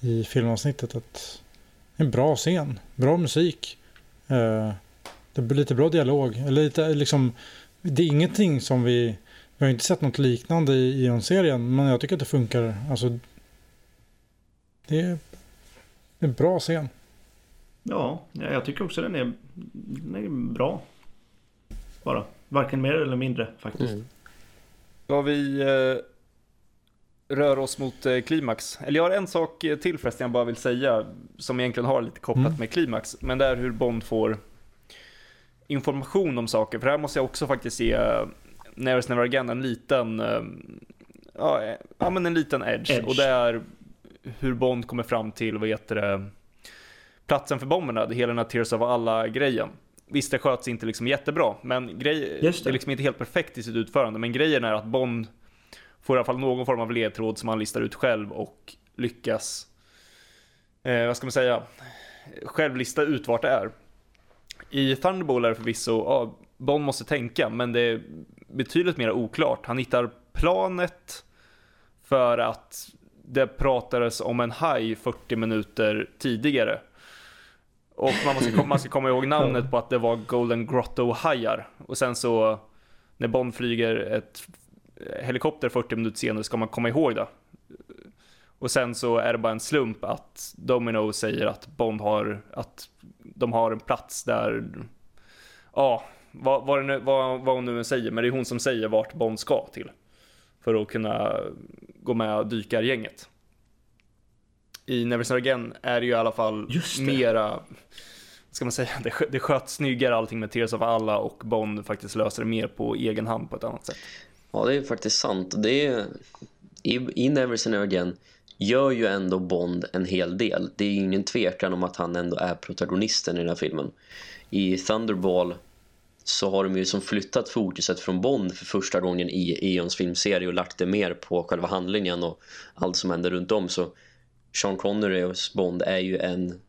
i filmavsnittet. Att en bra scen, bra musik. Eh, det blir lite bra dialog. Eller lite, liksom, det är ingenting som vi... Vi har inte sett något liknande i Ion-serien. Men jag tycker att det funkar. Alltså, det är en bra scen. Ja, jag tycker också den är, den är bra. Bara. Varken mer eller mindre faktiskt. Mm. Ska vi eh, röra oss mot eh, klimax? Eller jag har en sak eh, till förresten jag bara vill säga som egentligen har lite kopplat Mm. med klimax. Men det är hur Bond får information om saker. För här måste jag också faktiskt ge uh, Never Never Again en liten, eh, ja, eh, ja men en liten edge. Edge. Och det är hur Bond kommer fram till, vad heter det, platsen för bomberna, det hela den här Tears of alla-grejen. Visst, det sköts inte liksom jättebra, men grej, det. det. är liksom inte helt perfekt i sitt utförande. Men grejen är att Bond får i alla fall någon form av ledtråd som han listar ut själv och lyckas, eh, vad ska man säga, själv lista ut vart det är. I Thunderball är det förvisso, ja, Bond måste tänka, men det är betydligt mer oklart. Han hittar planet för att det pratades om en haj 40 minuter tidigare. Och man, ska, man ska komma ihåg namnet på att det var Golden Grotto-hajar. Och sen så när Bond flyger ett helikopter 40 minuter senare ska man komma ihåg det. Och sen så är det bara en slump att Domino säger att Bond har, att de har en plats där, ja, vad, vad, nu, vad, vad hon nu säger, men det är hon som säger vart Bond ska till. För att kunna gå med dykargänget. I Never Never Again är det ju i alla fall mera, ska man säga, det, det sköts snyggare allting med Tears of alla och Bond faktiskt löser det mer på egen hand på ett annat sätt. Ja, det är faktiskt sant. Det är, i, I Never Say Never Again gör ju ändå Bond en hel del. Det är ju ingen tvekan om att han ändå är protagonisten i den här filmen. I Thunderball så har de ju som flyttat fokuset från Bond för första gången i Eons filmserie och lagt det mer på själva handlingen och allt som händer runt om. Så Sean Connerys Bond är ju en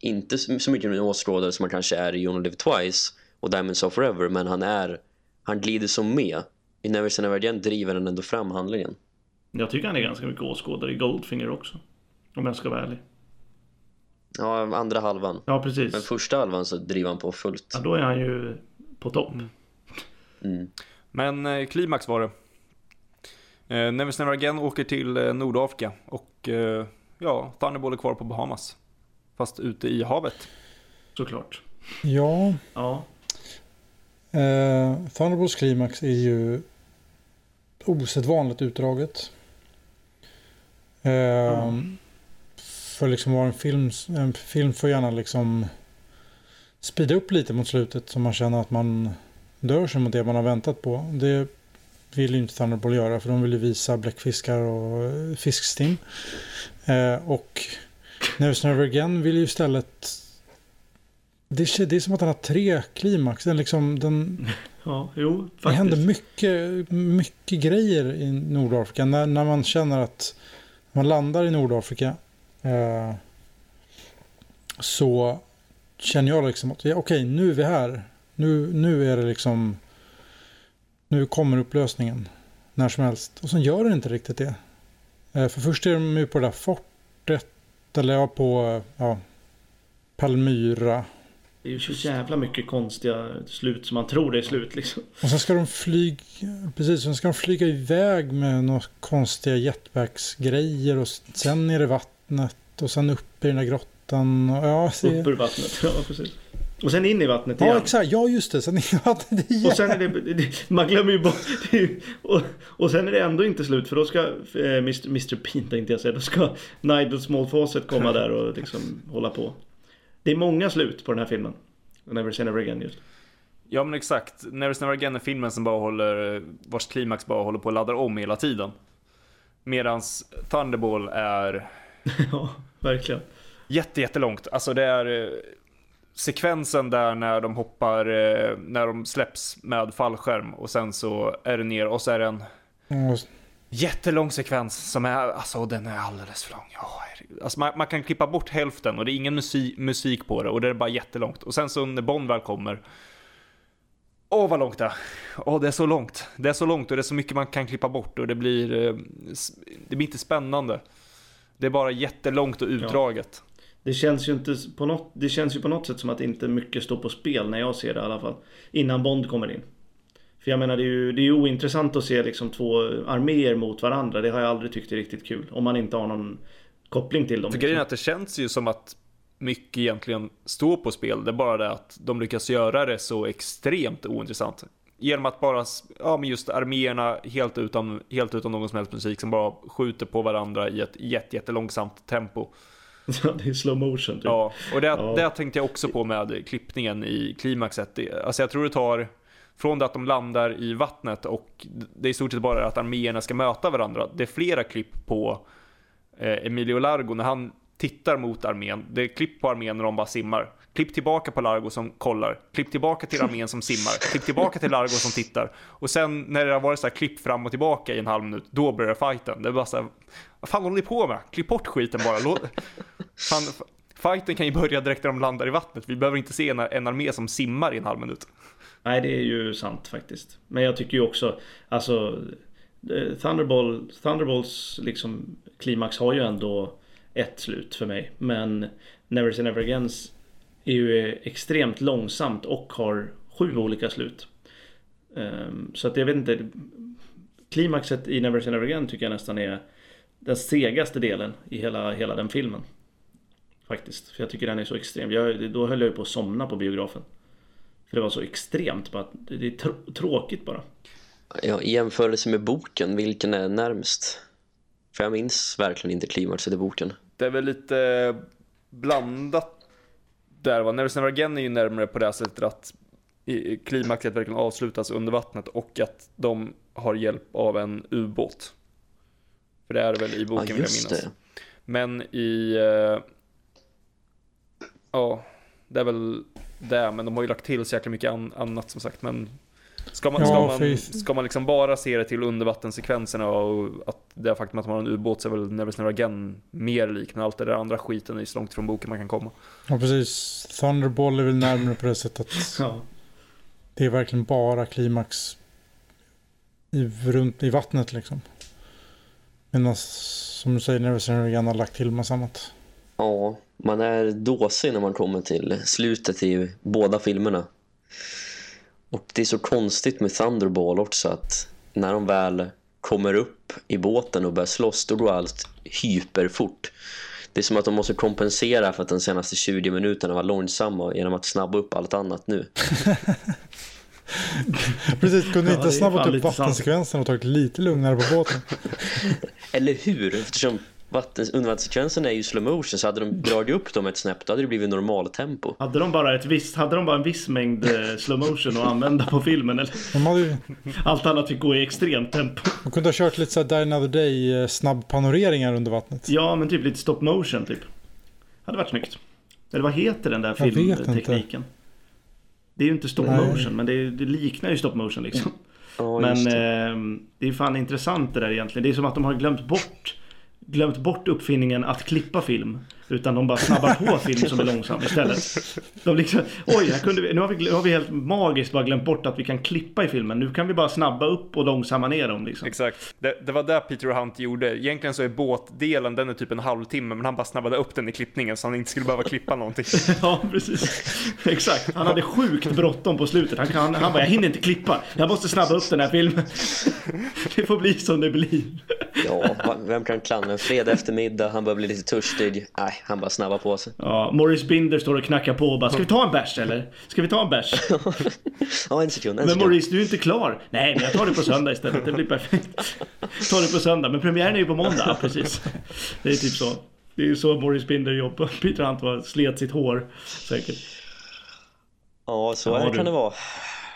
inte så mycket en åskådare som man kanske är i You Only Live Twice och Diamonds of Forever men han är han glider som med. I Never Say Never Again driver han ändå fram handlingen. Jag tycker han är ganska mycket åskådare i Goldfinger också. Om jag ska vara ärlig. Ja, andra halvan. Ja, precis. Men första halvan så driver han på fullt. Ja, då är han ju på topp. Mm. Men eh, klimax var det. Eh, Never Never Again åker till eh, Nordafrika och eh, ja, Thunderball är kvar på Bahamas. Fast ute i havet. Såklart. Ja, Ja. eh, Thunderbolts klimax är ju osedvanligt utdraget. Eh, För liksom vara en film, en film får gärna liksom speeda upp lite mot slutet så man känner att man dör sig mot det man har väntat på. Det vill ju inte Thunderbolt göra för de vill ju visa bläckfiskar och eh, fiskstim. Eh, och Never Never Again vill ju istället det, är- det är som att den har tre klimax. Den liksom, den, Ja, jo, det faktiskt. händer mycket, mycket grejer i Nordafrika. När, när man känner att man landar i Nordafrika eh, så känner jag liksom att ja, okej, nu är vi här. Nu, nu är det liksom nu kommer upplösningen när som helst. Och sen gör den inte riktigt det. Eh, för först är de ju på det där fortet, eller ja, på eh, ja, Palmyra. Det är ju så jävla mycket konstiga slut som man tror det är slut liksom. Och sen ska de flyga, precis, sen ska de flyga iväg med några konstiga jetpacksgrejer och sen ner i vattnet och sen upp i den där grottan. Och, ja, Upp ur vattnet. Ja, precis. Och sen in i vattnet Ja, igen. exakt. Ja, just det. Sen i vattnet igen. Och sen är det, det man glömmer ju bort ju- och, och sen är det ändå inte slut för då ska eh, Mr, Mr Bean tänkte jag säga, då ska Nigel Small Fawcett komma där och liksom hålla på. Det är många slut på den här filmen. Never say never again just. Ja men exakt, Never Never Again är filmen som bara håller, vars klimax bara håller på att ladda om hela tiden. Medans Thunderball är ja, verkligen. jätte, jättelångt. Alltså det är eh, sekvensen där när de hoppar, eh, när de släpps med fallskärm och sen så är det ner och så är det en Och jättelång sekvens som är, alltså den är alldeles för lång. Ja, herregud. alltså man, man kan klippa bort hälften och det är ingen musik, musik på det och det är bara jättelångt. Och sen så när Bond väl kommer, åh vad långt det är. Åh det är så långt. Det är så långt och det är så mycket man kan klippa bort och det blir, eh, det blir inte spännande. Det är bara jättelångt och utdraget. Det känns ju inte på något, det känns ju på något sätt som att inte mycket står på spel när jag ser det i alla fall. Innan Bond kommer in. För jag menar det är ju, det är ju ointressant att se liksom två arméer mot varandra. Det har jag aldrig tyckt är riktigt kul. Om man inte har någon koppling till dem. För grejen är att det känns ju som att mycket egentligen står på spel. Det är bara det att de lyckas göra det så extremt ointressant. Genom att bara, ja men just arméerna helt utan, helt utan någon som helst musik som bara skjuter på varandra i ett jätte, jättelångsamt tempo. Ja, det är slow motion typ. Ja, och det, Ja. det tänkte jag också på med klippningen i klimaxet. Alltså jag tror det tar från det att de landar i vattnet och det är i stort sett bara att arméerna ska möta varandra. Det är flera klipp på eh, Emilio Largo när han tittar mot armén. Det är klipp på armén när de bara simmar. Klipp tillbaka på Largo som kollar. Klipp tillbaka till armén som simmar. Klipp tillbaka till Largo som tittar. Och sen när det har varit så här klipp fram och tillbaka i en halv minut, då börjar fighten. Det är bara så här, vad fan håller ni på med? Klipp bort skiten bara. Låt... Fan, fighten kan ju börja direkt när de landar i vattnet. Vi behöver inte se en, en armé som simmar i en halv minut. Nej, det är ju sant faktiskt. Men jag tycker ju också, alltså eh, Thunderball, Thunderballs liksom klimax har ju ändå ett slut för mig. Men Never Say Never Agains är ju extremt långsamt och har sju olika slut. Ehm, så att jag vet inte. Klimaxet i Never Say Never Again tycker jag nästan är den segaste delen i hela, hela den filmen. Faktiskt. För jag tycker den är så extrem. Jag, då höll jag ju på att somna på biografen. För det var så extremt. Bara, det är tr- tråkigt bara. Ja, I jämförelse med boken, vilken är närmst? För jag minns verkligen inte klimaxet i boken. Det är väl lite blandat där va. Never Never Again är ju närmare på det här sättet att klimaxet verkligen avslutas under vattnet och att de har hjälp av en ubåt. För det är väl i boken Ja, vill jag minnas. det. Men i... eh, ja, det är väl det. Men de har ju lagt till så jäkla mycket an- annat som sagt. Men ska man, Ja, ska man, ska man liksom bara se det till undervattenssekvenserna och att det faktum att man har en ubåt så är väl Never Never Again mer lik. Men allt det där andra skiten är så långt från boken man kan komma. Ja, precis. Thunderball är väl närmare på det sättet att Ja. det är verkligen bara klimax i, runt, i vattnet liksom. Medan som du säger, Never Never Again har lagt till massa annat. Ja, man är dåsig när man kommer till slutet i båda filmerna. Och det är så konstigt med Thunderball också att när de väl kommer upp i båten och börjar slåss då går allt hyperfort. Det är som att de måste kompensera för att de senaste 20 minuterna var långsamma genom att snabba upp allt annat nu. Precis, kunde Ja, inte är snabbat upp vattensekvensen och tagit lite lugnare på båten. Eller hur? Eftersom vatten, undervattenssekvensen är ju slow motion så hade de dragit upp dem ett snäpp då hade det blivit normaltempo. Hade de bara ett visst, hade de bara en viss mängd eh, slow motion att använda på filmen eller? De, hade ju, Allt annat fick gå i extremt tempo. de kunde ha kört lite såhär Die Another Day eh, snabbpanoreringar under vattnet. Ja, men typ lite stop motion typ. Hade varit snyggt. Eller vad heter den där filmtekniken? Det är ju inte stop Nej. motion, men det, det liknar ju stop motion liksom. Ja, Men det. eh, det är fan intressant det där egentligen. Det är som att de har glömt bort glömt bort uppfinningen att klippa film. Utan de bara snabbar på film som är långsam istället. De liksom, oj, här kunde vi, nu, har vi, nu har vi helt magiskt bara glömt bort att vi kan klippa i filmen. Nu kan vi bara snabba upp och långsamma ner dem liksom. Exakt. Det, det var det Peter Hunt gjorde. Egentligen så är båtdelen, den är typ en halvtimme, men han bara snabbade upp den i klippningen så han inte skulle behöva klippa någonting. Ja, precis. Exakt. Han hade sjukt bråttom på slutet. Han, kan, han bara, jag hinner inte klippa. Jag måste snabba upp den här filmen. Det får bli som det blir. Ja, vem kan klandra en fredag eftermiddag, han börjar bli lite törstig. Nej, han bara snabbar på sig. Ja, Morris Binder står och knackar på och bara Ska vi ta en bärs eller? Ska vi ta en bärs? ja, en sekund, en Men. Maurice, du är inte klar. Nej, men jag tar det på söndag istället. Det blir perfekt. Ta det på söndag. Men premiären är ju på måndag. Ja, precis. Det är typ så. Det är ju så Morris Binder jobbar. Peter Hunt var slet sitt hår. Säkert. Ja, så Ja, du. kan det vara.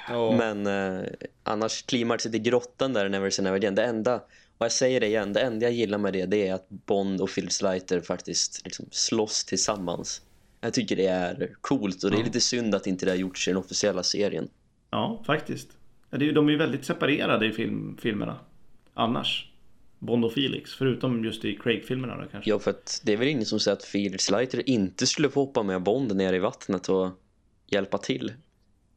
Ja. Men eh, annars klimaxet i grottan där, Never Say Never Again. Det enda, och jag säger det igen, det enda jag gillar med det, det är att Bond och Phil Leiter faktiskt liksom slåss tillsammans. Jag tycker det är coolt och det är lite synd att inte det har gjorts i den officiella serien. Ja, faktiskt. De är ju väldigt separerade i film, filmerna. Annars. Bond och Felix. Förutom just i Craig-filmerna då kanske. Ja, för att det är väl ingen som säger att Phil Leiter inte skulle få hoppa med Bond ner i vattnet och hjälpa till.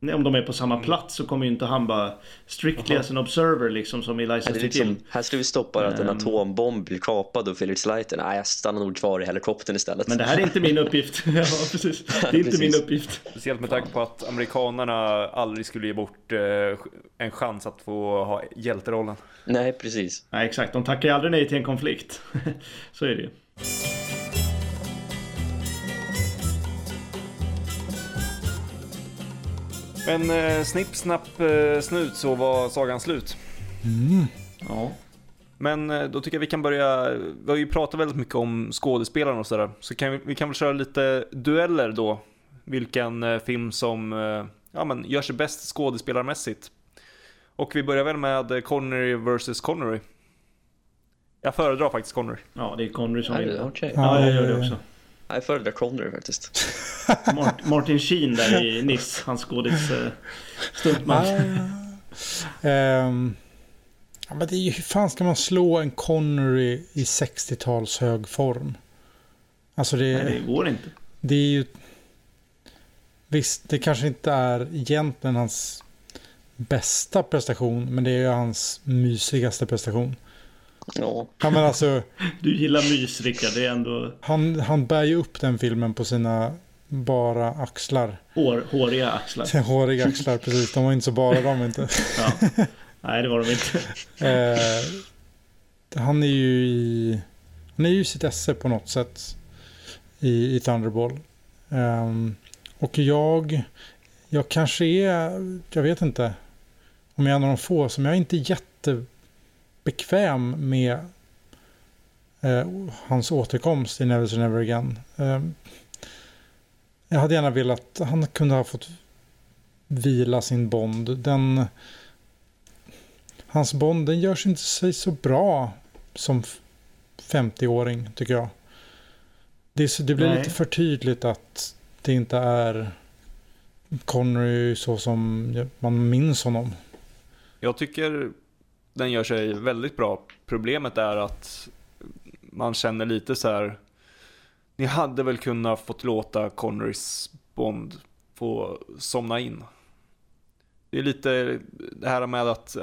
Nej, om de är på samma plats så kommer ju inte han bara strictly as an observer liksom som i License to liksom, här ska vi stoppa att en Ehm. atombomb blir kapad och Felix Leiter, nej jag stannar nog kvar i helikoptern istället. Men det här är inte min uppgift. ja, precis. Det är inte min Precis. uppgift. Speciellt med tanke på att amerikanerna aldrig skulle ge bort eh, en chans att få ha hjälterollen. Nej, precis. Nej, exakt. De tackar ju aldrig nej till en konflikt. så är det ju. Men eh, snipp, snapp, eh, snut så var sagan slut. Ja. Men eh, då tycker jag vi kan börja, vi har ju pratat väldigt mycket om skådespelarna och sådär. Så kan vi, vi kan väl köra lite dueller då. Vilken eh, film som eh, ja, men gör sig bäst skådespelarmässigt. Och vi börjar väl med Connery vs Connery. Jag föredrar faktiskt Connery. ja, det är Connery som vinner. Ja, jag gör det också. Jag föredrar Connery faktiskt. Mart- Martin Sheen där i Nice, hans skådis eh, stuntman. Ja, men det är ju, hur fan ska man slå en Connery i 60-tals hög form? Alltså det, Nej, det går inte. det är ju... Visst, det kanske inte är egentligen hans bästa prestation, men det är ju hans mysigaste prestation. Ja, Ja, men alltså, Du gillar mys, Rickard. Det är ändå han, han bär ju upp den filmen på sina bara axlar. hår, håriga axlar. Håriga axlar, precis. De var inte så bara de inte. Ja. Nej, det var de inte. Eh, han är ju i... Han är ju sitt esse på något sätt. I, i Thunderball. Ehm, och jag... Jag kanske är... Jag vet inte. Om jag är en av de få som jag är inte jättebekväm med eh, hans återkomst i Never Say Never Again. Ehm, jag hade gärna velat... Han kunde ha fått vila sin Bond. Den hans Bond den görs inte sig så bra som f- 50-åring tycker jag. Det, det blir Nej. lite för tydligt att det inte är Connery så som man minns honom. Jag tycker den gör sig väldigt bra. Problemet är att man känner lite så här. Ni hade väl kunnat fått låta Connerys Bond få somna in. Det är lite det här med att,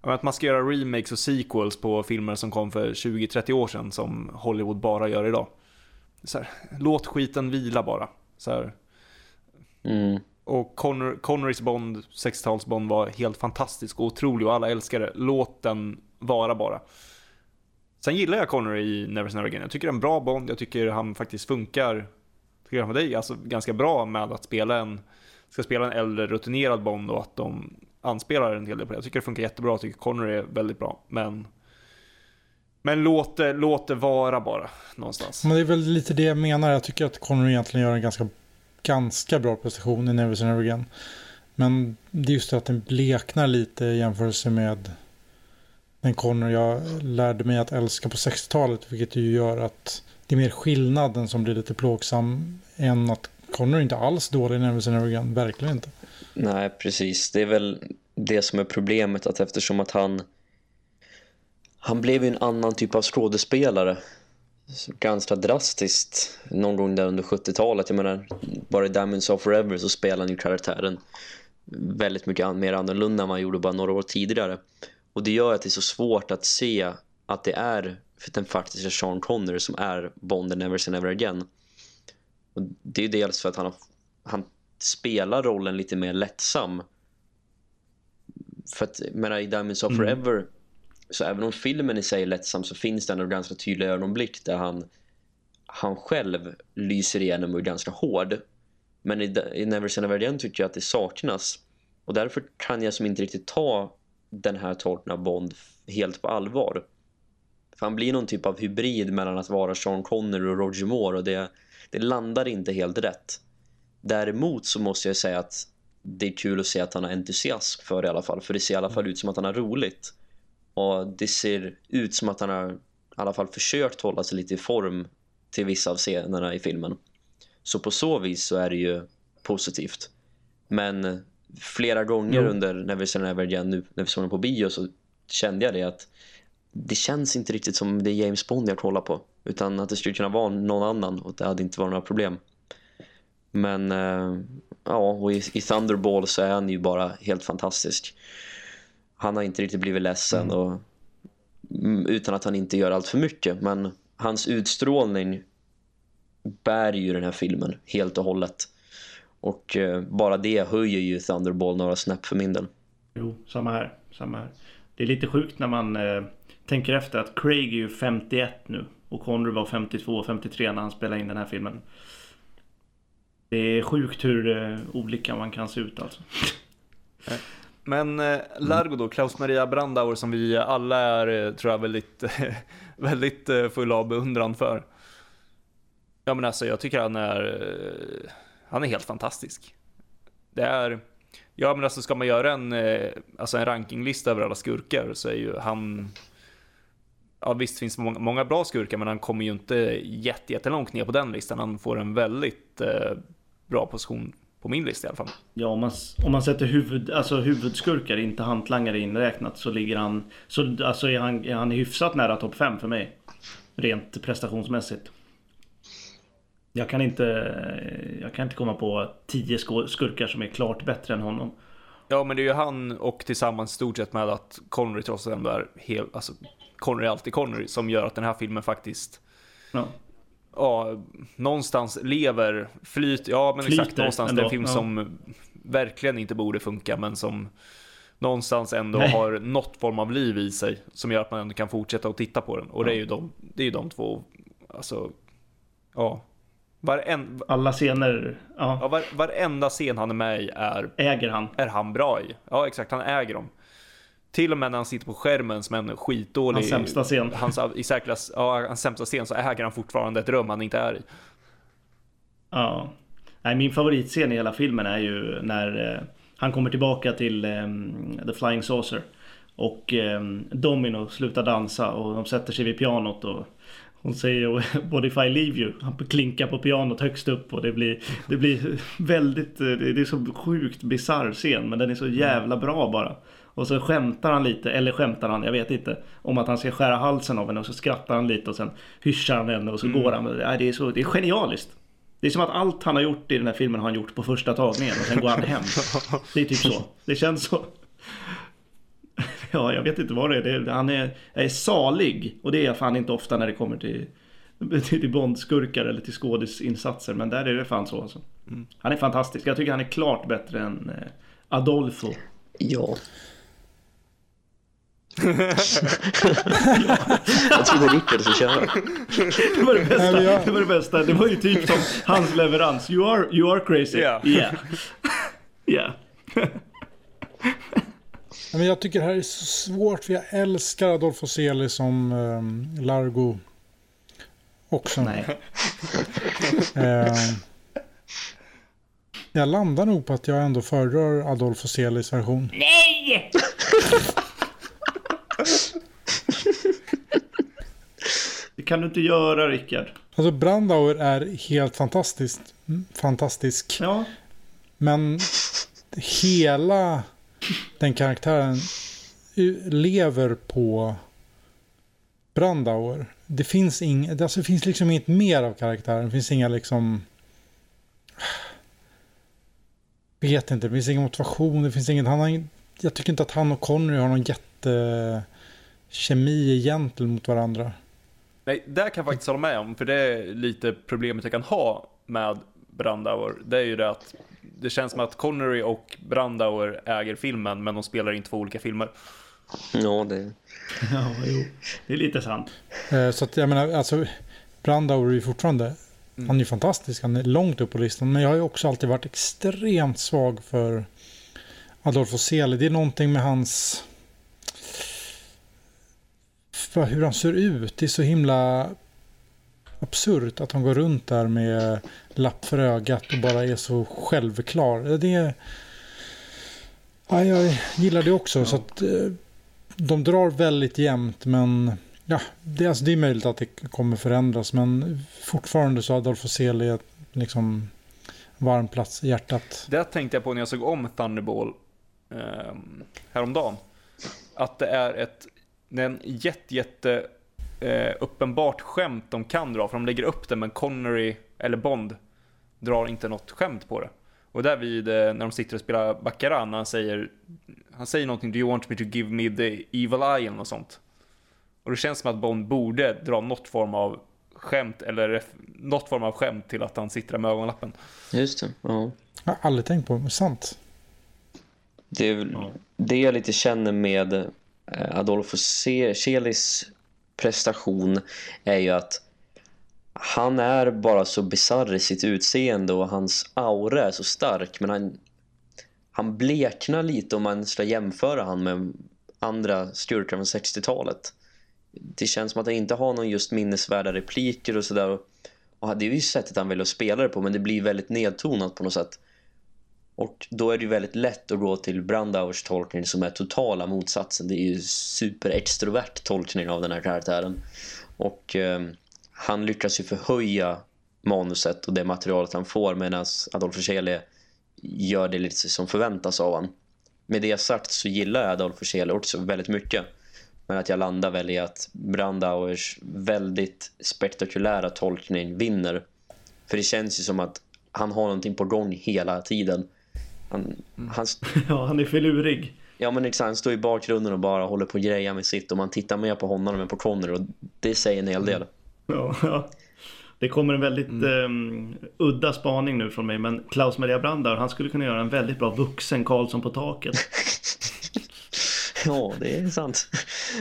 att man ska göra remakes och sequels på filmer som kom för 20-30 år sedan som Hollywood bara gör idag. Så här, låt skiten vila bara. Så här, mm och Conner, Connerys Bond, 60-tals Bond var helt fantastisk och otrolig och alla älskar det. Låt den vara bara. Sen gillar jag Connery i Never Never Again. Jag tycker det är en bra Bond. Jag tycker han faktiskt funkar, tycker jag med dig, alltså ganska bra med att spela en, ska spela en äldre rutinerad Bond och att de anspelar en hel del på det. Jag tycker det funkar jättebra. Jag tycker Connery är väldigt bra. Men, men låt, det, låt det vara bara någonstans. Men det är väl lite det jag menar. Jag tycker att Connery egentligen gör en ganska, ganska bra prestation i Never Say Never Again. Men det är just det att den bleknar lite i jämförelse med den Connor jag lärde mig att älska på 60-talet. Vilket ju gör att det är mer skillnaden som blir lite plågsam än att Connery inte alls dålig i Never Say Never Again. Verkligen inte. Nej, precis. Det är väl det som är problemet att eftersom att han han blev ju en annan typ av skådespelare ganska drastiskt någon gång där under 70-talet. Jag menar, bara i Diamonds of Forever så spelar han ju karaktären väldigt mycket mer annorlunda än man gjorde bara några år tidigare. Och det gör att det är så svårt att se att det är för den faktiska Sean Connery som är Bond Never Say Never Again. Och det är dels för att han, har, han spelar rollen lite mer lättsam. För att, menar, i Diamonds of Mm. Så även om filmen i sig är lättsam så finns det ändå ganska tydliga ögonblick där han, han själv lyser igenom och är ganska hård. Men i, i Never Say Never Again tycker jag att det saknas. Och därför kan jag som inte riktigt ta den här tolkningen av Bond helt på allvar. För han blir någon typ av hybrid mellan att vara Sean Connery och Roger Moore och det, det landar inte helt rätt. Däremot så måste jag säga att det är kul att se att han har entusiasm för det i alla fall. För det ser i alla fall ut som att han har roligt. Och det ser ut som att han har i alla fall försökt hålla sig lite i form till vissa av scenerna i filmen. Så på så vis så är det ju positivt. Men flera gånger mm. under Never Say Never Again nu när vi såg den på bio så kände jag det att det känns inte riktigt som det är James Bond jag kollar på. Utan att det skulle kunna vara någon annan och det hade inte varit några problem. Men äh, ja, och i, i, Thunderball så är han ju bara helt fantastisk. Han har inte riktigt blivit ledsen mm. och, mm, utan att han inte gör allt för mycket. Men hans utstrålning bär ju den här filmen helt och hållet. Och äh, bara det höjer ju Thunderball några snäpp för min del. Jo, samma här. Samma här. Det är lite sjukt när man äh, tänker efter att Craig är ju 51 nu. Och Connery var 52 53 när han spelade in den här filmen. Det är sjukt hur eh, olika man kan se ut alltså. Men eh, Largo då, Klaus Maria Brandauer som vi alla är, eh, tror jag, väldigt, väldigt eh, fulla av beundran för. Ja men alltså jag tycker han är, eh, han är helt fantastisk. Det är, ja men alltså ska man göra en, alltså en rankinglista över alla skurkar så är ju han ja visst finns det många, många, bra skurkar men han kommer ju inte jättelångt ner på den listan. Han får en väldigt eh, bra position på min lista i alla fall. Ja, om man, om man sätter huvud, alltså huvudskurkar, inte hantlangare inräknat, så ligger han... Så alltså är han, är han hyfsat nära topp 5 för mig. Rent prestationsmässigt. Jag kan inte, jag kan inte komma på 10 skurkar som är klart bättre än honom. Ja, men det är ju han och tillsammans stort sett med att Connery trots allt är helt, alltså Connery är alltid Connery som gör att den här filmen faktiskt ja ja, någonstans lever, flyt, ja men Flyter exakt någonstans ändå, det är en film ja. som verkligen inte borde funka men som någonstans ändå Nej. har något form av liv i sig som gör att man ändå kan fortsätta att titta på den och ja. det är ju de, det är ju de två, alltså, ja. Varen, Alla scener, ja. ja var, varenda scen han är med i är, äger han. är han bra i. Ja exakt, han äger dem. Till och med när han sitter på skärmen som en skitdålig... Hans sämsta scen. Hans, i särklass, ja, hans sämsta scen så äger han fortfarande ett rum han inte är i. Ja. Nej, min favoritscen i hela filmen är ju när eh, han kommer tillbaka till eh, The Flying Saucer. Och eh, Domino slutar dansa och de sätter sig vid pianot och hon säger What if I leave you? Han klinkar på pianot högst upp och det blir, det blir väldigt, eh, det är så sjukt bisarr scen men den är så jävla bra bara. Och så skämtar han lite, eller skämtar han, jag vet inte, om att han ska skära halsen av henne och så skrattar han lite och sen hyschar han henne och så mm. går han. Det är, så, det är genialiskt. Det är som att allt han har gjort i den här filmen har han gjort på första tagningen och sen går han hem. Det är typ så. Det känns så. Ja, jag vet inte vad det är. Det är han är, är salig och det är fan inte ofta när det kommer till till Bondskurkar eller till skådisinsatser men där är det fan så alltså. Mm. Han är fantastisk. Jag tycker han är klart bättre än eh, Adolfo. Ja. Jag trodde Rickard skulle köra. Det var det bästa. Det var det bästa. Det var ju typ som hans leverans. You are, you are crazy. Yeah. Yeah. yeah. Men jag tycker det här är så svårt för jag älskar Adolfo Celi som um, Largo också. Nej. uh, jag landar nog på att jag ändå föredrar Adolfo Celis version. Nej! Kan du inte göra, Rickard. Alltså Brandauer är helt fantastiskt. Fantastisk. Ja. Men hela den karaktären lever på Brandauer. Det finns, ing, alltså det finns liksom inget mer av karaktären. Det finns inga liksom... Vet inte, det finns ingen motivation. Det finns inget, han har, jag tycker inte att han och Connery har någon jätte kemi egentligen mot varandra. Nej, där kan jag faktiskt hålla med om, för det är lite problemet jag kan ha med Brandauer. Det är ju det att det känns som att Connery och Brandauer äger filmen, men de spelar in två olika filmer. Ja, det... Ja, jo. Det är lite sant. Eh, så att jag menar, alltså Brandauer är ju fortfarande, han är ju fantastisk, han är långt upp på listan. Men jag har ju också alltid varit extremt svag för Adolfo Celi. Det är någonting med hans, för hur han ser ut. Det är så himla absurt att han går runt där med lapp för ögat och bara är så självklar. Det är... Ja, jag gillar det också. Så att, eh, de drar väldigt jämnt men ja, det, alltså, det är möjligt att det kommer förändras men fortfarande så Adolfo Celi är liksom varm plats i hjärtat. Det tänkte jag på när jag såg om Thunderball eh, häromdagen. Att det är ett det är en jätte, jätte eh, uppenbart skämt de kan dra, för de lägger upp det, men Connery eller Bond drar inte något skämt på det. Och där vid, eh, när de sitter och spelar Baccarat, han säger, han säger någonting, Do you want me to give me the evil eye eller något sånt. Och det känns som att Bond borde dra något form av skämt, eller något form av skämt till att han sitter där med ögonlappen. Just det, ja. Jag har aldrig tänkt på det, sant. Det är väl Ja. det jag lite känner med Eh, Adolfo Celis prestation är ju att han är bara så bizarr i sitt utseende och hans aura är så stark men han, han bleknar lite om man ska jämföra han med andra skurkar från 60-talet. Det känns som att han inte har någon just minnesvärda repliker och sådär. Och det är ju sättet han väljer att spela det på men det blir väldigt nedtonat på något sätt. Och då är det ju väldigt lätt att gå till Brandauers tolkning som är totala motsatsen. Det är ju superextrovert tolkning av den här karaktären. Och eh, han lyckas ju förhöja manuset och det materialet han får medan Adolf Celi gör det lite som förväntas av han. Med det sagt så gillar jag Adolf Celi också väldigt mycket. Men att jag landar väl i att Brandauers väldigt spektakulära tolkning vinner. För det känns ju som att han har någonting på gång hela tiden. Han, han, Ja, han är filurig. ja men exakt, han står i bakgrunden och bara håller på att greja med sitt och man tittar mer på honom än på Connery och det säger en hel del. Ja, ja. Det kommer en väldigt ehm, udda spaning nu från mig, men Klaus Maria Brandauer, han skulle kunna göra en väldigt bra vuxen Karlsson på taket. Ja, det är sant.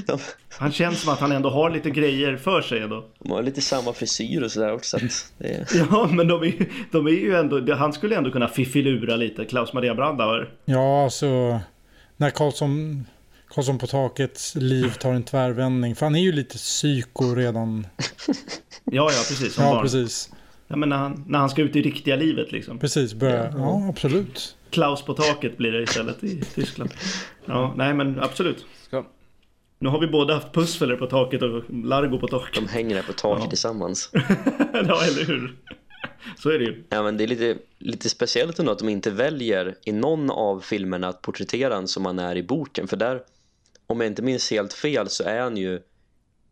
De, Han känns som att han ändå har lite grejer för sig ändå. de har lite samma frisyr och sådär också. Att det är, Ja, men de är, de är ju ändå, han skulle ändå kunna fiffilura lite, Klaus Maria Brandauer. Ja, alltså när Karlsson, Karlsson på takets liv tar en tvärvändning. För han är ju lite psyko redan. Ja, ja, precis. Ja, barn. precis. Ja, men när han, när han ska ut i riktiga livet liksom. Precis, börja. Ja, absolut. Klaus på taket blir det istället i Tyskland. Ja, nej men absolut. Ska, Nu har vi båda haft Pussfeller på taket och Largo på taket. de hänger där på taket Ja. tillsammans. ja, eller hur? Så är det ju. Ja, men det är lite, lite speciellt ändå att de inte väljer i någon av filmerna att porträttera han som han är i boken. För där, om jag inte minns helt fel, så är han ju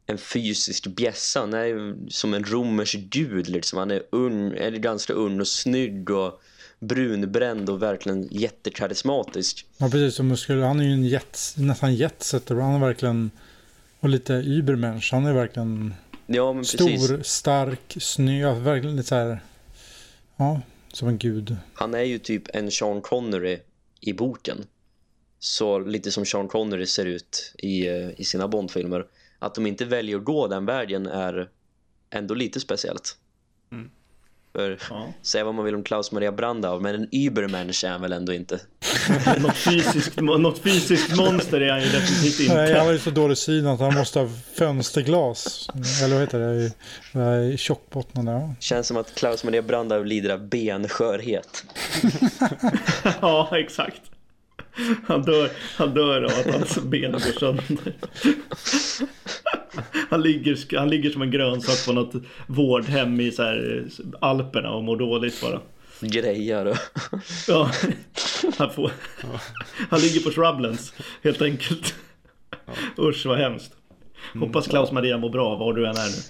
en fysisk bjässa. Han är ju som en romersk gud. Liksom. Han är, un, är ganska ung och snygg och brunbränd och verkligen jättekarismatisk. Ja, precis. Och muskel, han är ju en jet, nästan jetsetter. Han är verkligen, och lite übermensch. Han är verkligen Ja, stor, stark, snygg. Ja, verkligen lite så här. Ja, som en gud. Han är ju typ en Sean Connery i boken. Så lite som Sean Connery ser ut i, eh, i sina Bondfilmer. Att de inte väljer att gå den vägen är ändå lite speciellt. Mm. För Ja. säga vad man vill om Klaus Maria Brandau, men en Übermensch är han väl ändå inte. Något, fysiskt, något fysiskt monster är han ju definitivt Nej, han inte. har ju så dålig syn att han måste ha fönsterglas. Eller vad heter det? det. Ja. Känns som att Klaus Maria Brandau lider av benskörhet. Ja, exakt. Han dör, han dör av att hans ben går sönder. Han ligger, han ligger som en grönsak på något vårdhem i så här Alperna och mår dåligt bara. Grejar och... Ja, han, får, han ligger på shrublands helt enkelt. Usch vad hemskt. Hoppas Klaus Maria mår bra var du än är nu.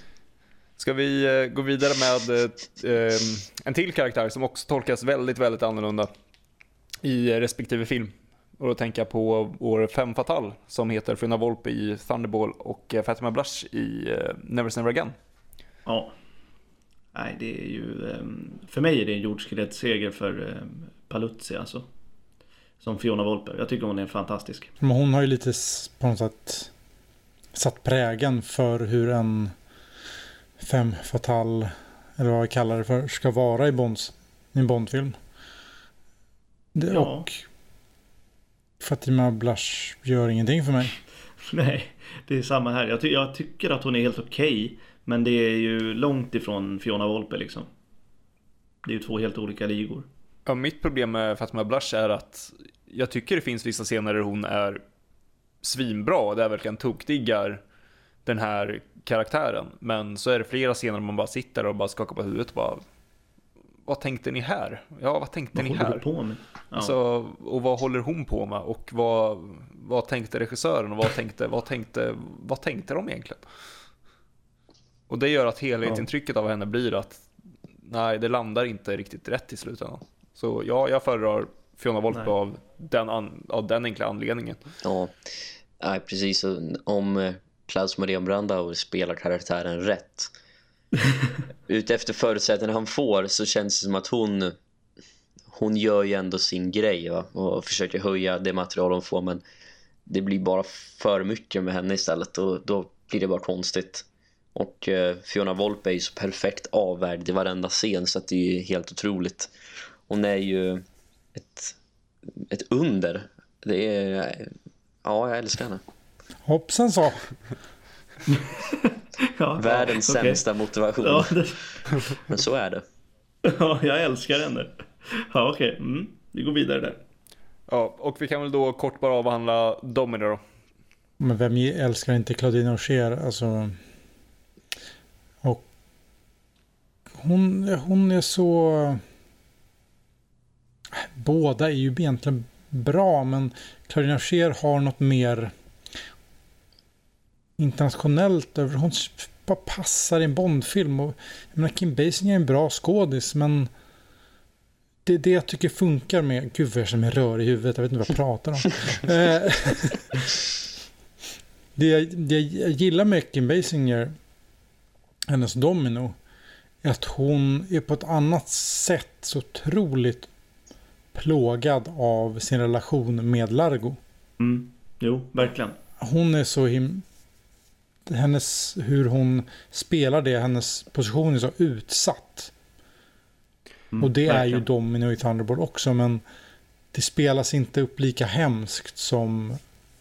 ska vi eh, gå vidare med eh, eh, en till karaktär som också tolkas väldigt, väldigt annorlunda i respektive film. Och då tänker jag på vår fem fatal som heter Fruna Volpe i Thunderball och eh, Fatima Blush i eh, Never Say Never Again. Ja. Nej, det är ju... ehm, För mig är det en jordskredsseger för ehm, Paluzzi alltså. som Fiona Volpe. Jag tycker hon är fantastisk. Men hon har ju lite på något sätt satt prägen för hur en fem fatal, eller vad vi kallar det för, ska vara i, Bonds, i en Bondfilm. Det, ja. Och Fatima Blush gör ingenting för mig. Nej, det är samma här. Jag, ty jag tycker att hon är helt okej. Okay, men det är ju långt ifrån Fiona Volpe liksom. Det är ju två helt olika ligor. Ja, mitt problem med Fatima Blush är att jag tycker det finns vissa scener där hon är svinbra, där jag verkligen tokdiggar den här karaktären. Men så är det flera scener där man bara sitter och bara skakar på huvudet och bara vad tänkte ni här? Ja, vad tänkte vad ni här? På med? Ja. Alltså, och vad håller hon på med? Och vad, vad tänkte regissören? Och vad tänkte, vad, tänkte, vad tänkte de egentligen? Och det gör att helhetsintrycket ja. av henne blir att nej, det landar inte riktigt rätt i slutändan. Så ja, jag föredrar Fiona Volpe av den, an, av den enkla anledningen. Ja, nej, precis. Om Klaus Maria Brandauer spelar karaktären rätt utefter förutsättningarna han får så känns det som att hon hon gör ju ändå sin grej va? och försöker höja det material hon får men det blir bara för mycket med henne istället och då blir det bara konstigt. Och eh, Fiona Volpe är ju så perfekt avvärd i varenda scen så att det är ju helt otroligt. Hon är ju ett, ett under. Det är, ja, jag älskar henne. Hoppsan så. ja, Världens okay. sämsta motivation. Ja, det... Men så är det. Ja, jag älskar henne. Ja, okej. Okay. Mm, vi går vidare där. Ja, och vi kan väl då kort bara avhandla Domino då. Men vem älskar inte Claudine Aucher? Alltså... Och... Hon, hon är så... Båda är ju egentligen bra, men Claudine Aucher har något mer internationellt över. Hon bara passar i en Bondfilm. Och, jag menar, Kim Basinger är en bra skådis men det är det jag tycker funkar med... Gud vad jag känner mig rör i huvudet. Jag vet inte vad jag pratar om. Eh, det, jag, det jag gillar med Kim Basinger, hennes domino, är att hon är på ett annat sätt så otroligt plågad av sin relation med Largo. Mm. Jo, verkligen. Hon är så him hennes, hur hon spelar det, hennes position är så utsatt. Mm, och det verkligen. är ju Domino i Thunderbolt också, men det spelas inte upp lika hemskt som,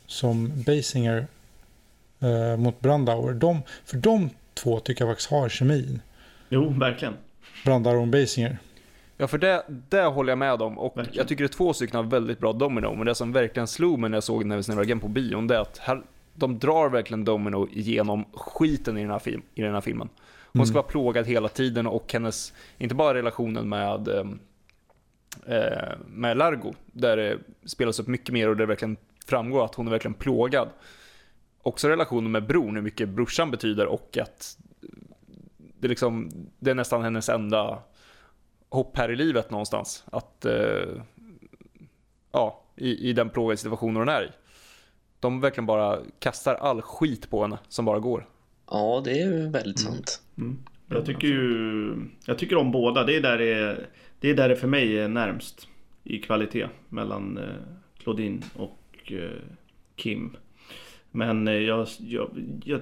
som Basinger eh, mot Brandauer. De, för de två tycker jag faktiskt har kemin. Jo, verkligen. Brandauer och Basinger. Ja, för det, det håller jag med om. Och verkligen. jag tycker det är två stycken av väldigt bra Domino. Men det som verkligen slog mig när jag såg Nevis Never på bion, det är att här, de drar verkligen Domino igenom skiten i den här, film, i den här filmen. Hon mm. ska vara plågad hela tiden och hennes, inte bara relationen med, ehm, eh, med Largo, där det spelas upp mycket mer och det verkligen framgår att hon är verkligen plågad. Också relationen med bron, hur mycket brorsan betyder och att det, liksom, det är nästan hennes enda hopp här i livet någonstans. Att, eh, ja, i, i den plågade situationen hon är i de verkligen bara kastar all skit på henne som bara går. Ja, det är ju väldigt mm. sant. Mm. Jag tycker ju Jag tycker om båda. Det är där det, är, det är där det för mig är närmst i kvalitet mellan eh, Claudine och eh, Kim. Men eh, jag, jag, jag,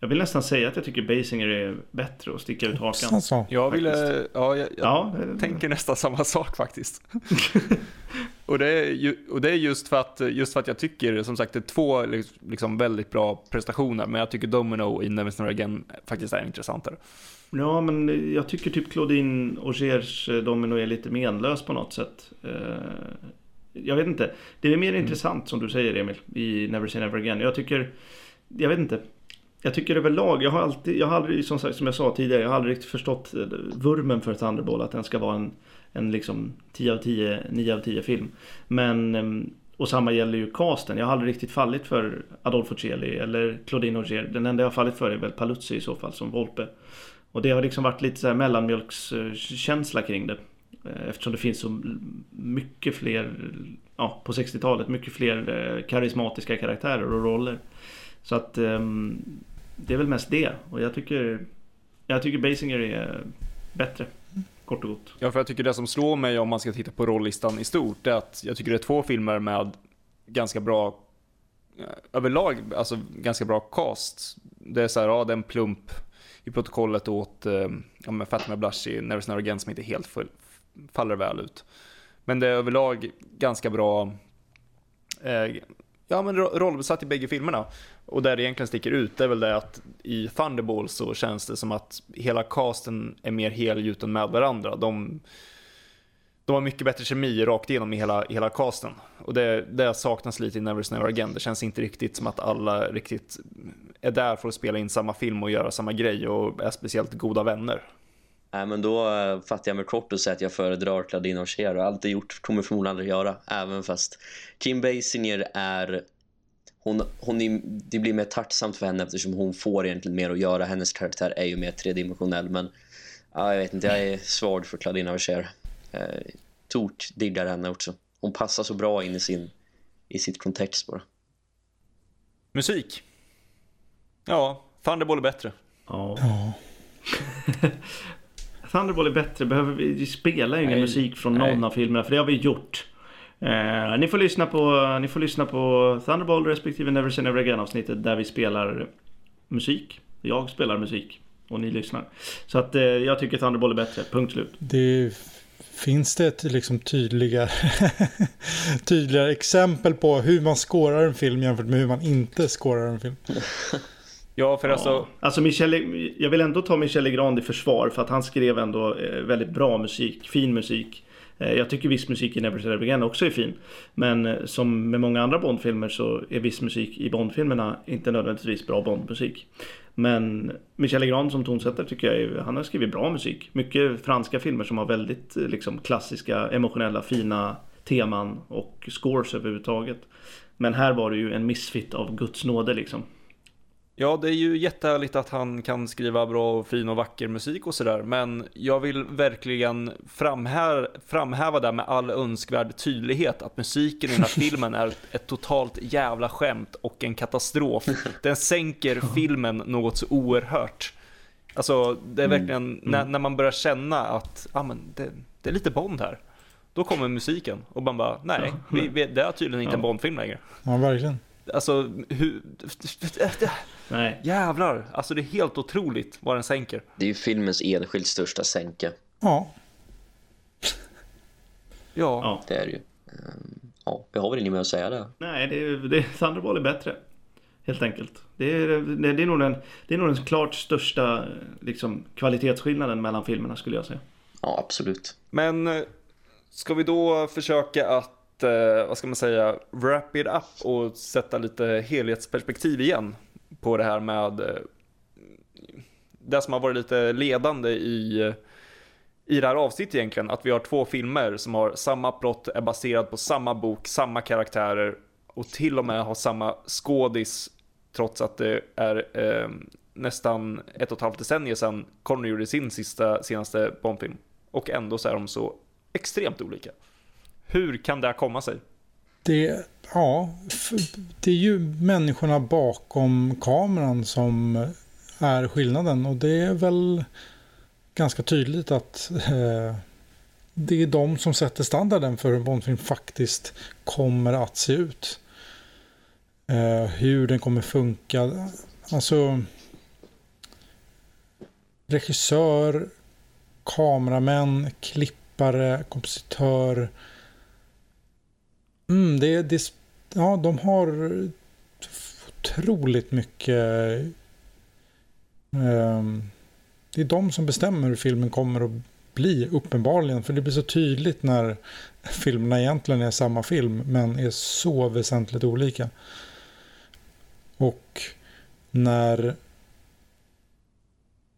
jag vill nästan säga att jag tycker Basinger är bättre och sticka ut hakan. Jag, ville, ja, jag, jag ja, tänker nästan samma sak faktiskt. och, det är ju, och det är just för att, just för att jag tycker, som sagt, det är två liksom väldigt bra prestationer. Men jag tycker Domino i Never Snore Again faktiskt är intressantare. Ja, men jag tycker typ Claudine Augers eh, Domino är lite menlös på något sätt. Eh, jag vet inte. Det är mer mm. intressant som du säger Emil i Never Say Never Again. Jag tycker, jag vet inte jag tycker överlag, jag har alltid, jag har aldrig, som, sagt, som jag sa tidigare, jag har aldrig riktigt förstått eh, vurmen för Thunderball, att den ska vara en, en liksom 10 av 10, 9 av 10 film. Men, ehm, och samma gäller ju casten, jag har aldrig riktigt fallit för Adolfo Celi eller Claudine Auger. Den enda jag har fallit för är väl Paluzzi i så fall som Volpe. Och det har liksom varit lite så här mellanmjölkskänsla kring det. Eh, eftersom det finns så mycket fler, ja på 60-talet, mycket fler eh, karismatiska karaktärer och roller. Så att ehm, det är väl mest det. Och jag tycker, jag tycker Basinger är bättre kort och gott. Ja, för jag tycker det som slår mig om man ska titta på rollistan i stort är att jag tycker det är två filmer med ganska bra eh, överlag, alltså ganska bra cast. Det är så här, ja, det är en plump i protokollet åt eh, ja, men Fatima Blush i Never Never Again som inte helt full, faller väl ut. Men det är överlag ganska bra eh, ja, men rollbesatt i bägge filmerna. Och där det egentligen sticker ut det är väl det att i Thunderball så känns det som att hela casten är mer helgjuten med varandra. De, de har mycket bättre kemi rakt igenom i hela, hela casten. Och det, det saknas lite i Never Never Again. Det känns inte riktigt som att alla riktigt är där för att spela in samma film och göra samma grej och är speciellt goda vänner. Nej, men då uh, fattar jag mig kort och säger att jag föredrar Claudine och Cher. Allt det gjort kommer förmodligen aldrig göra. Även fast Kim Basinger är... Hon, hon är, det blir mer tacksamt för henne eftersom hon får egentligen mer att göra. Hennes karaktär är ju mer tredimensionell. Men ja, jag vet inte, jag är svag för Claudine och Cher. Uh, Tort diggar henne också. Hon passar så bra in i, sin, i sitt kontext bara. Musik. Ja, Thunderball är bättre. Ja. ja. Thunderball är bättre. Behöver vi spela ingen Nej. musik från någon Nej. av filmerna? För det har vi gjort. Eh, ni, får lyssna på, ni får lyssna på Thunderball respektive Never Say Never Again avsnittet där vi spelar musik. Jag spelar musik och ni lyssnar. Så att eh, jag tycker Thunderball är bättre. Punkt slut. Det Finns det ett liksom tydligare, tydligare exempel på hur man skårar en film jämfört med hur man inte skårar en film? Ja, för alltså... Ja. Alltså Michel, jag vill ändå ta Michel Legrand i försvar för att han skrev ändå eh, väldigt bra musik, fin musik. Eh, jag tycker viss musik i Never Say Never Again också är fin. Men eh, som med många andra Bondfilmer så är viss musik i Bondfilmerna inte nödvändigtvis bra Bondmusik. Men Michel Legrand som tonsättare tycker jag är, han har skrivit bra musik. Mycket franska filmer som har väldigt liksom, klassiska, emotionella, fina teman och scores överhuvudtaget. Men här var det ju en missfit av Guds nåde liksom. Ja, det är ju jättehärligt att han kan skriva bra och fin och vacker musik och sådär. Men jag vill verkligen framhäva, framhäva det med all önskvärd tydlighet att musiken i den här filmen är ett totalt jävla skämt och en katastrof. Den sänker filmen något så oerhört. Alltså, det är mm. verkligen mm. När, när, man börjar känna att ah, men det, det är lite Bond här. Då kommer musiken och man bara, nej, vi, vi, det är tydligen inte en Bondfilm längre. Ja, verkligen. Alltså, hur... Nej. Jävlar, alltså det är helt otroligt vad den sänker. Det är ju filmens enskilt största sänke. Ja. ja. Det är det ju. Ehm, ja, vi har väl inget mer att säga där. Nej, det är, det, Thunderball är bättre. Helt enkelt. Det är, det, det är, nog, den, det är nog den klart största liksom, kvalitetsskillnaden mellan filmerna skulle jag säga. Ja, absolut. Men eh, ska vi då försöka att eh, vad ska man säga, wrap it up och sätta lite helhetsperspektiv igen på det här med eh, det som har varit lite ledande i, i det här avsnittet egentligen. Att vi har två filmer som har samma plott, är baserad på samma bok, samma karaktärer och till och med har samma skådis trots att det är eh, nästan ett och ett halvt decennium sedan Connery gjorde sin sista, senaste Bondfilm. Och ändå så är de så extremt olika. Hur kan det komma sig? Det, ja, det är ju människorna bakom kameran som är skillnaden och det är väl ganska tydligt att eh, det är de som sätter standarden för hur en Bondfilm faktiskt kommer att se ut. Eh, hur den kommer funka. Alltså regissör, kameramän, klippare, kompositör, Mm, det, det, ja, de har otroligt mycket... Eh, det är de som bestämmer hur filmen kommer att bli, uppenbarligen. För det blir så tydligt när filmerna egentligen är samma film, men är så väsentligt olika. Och när...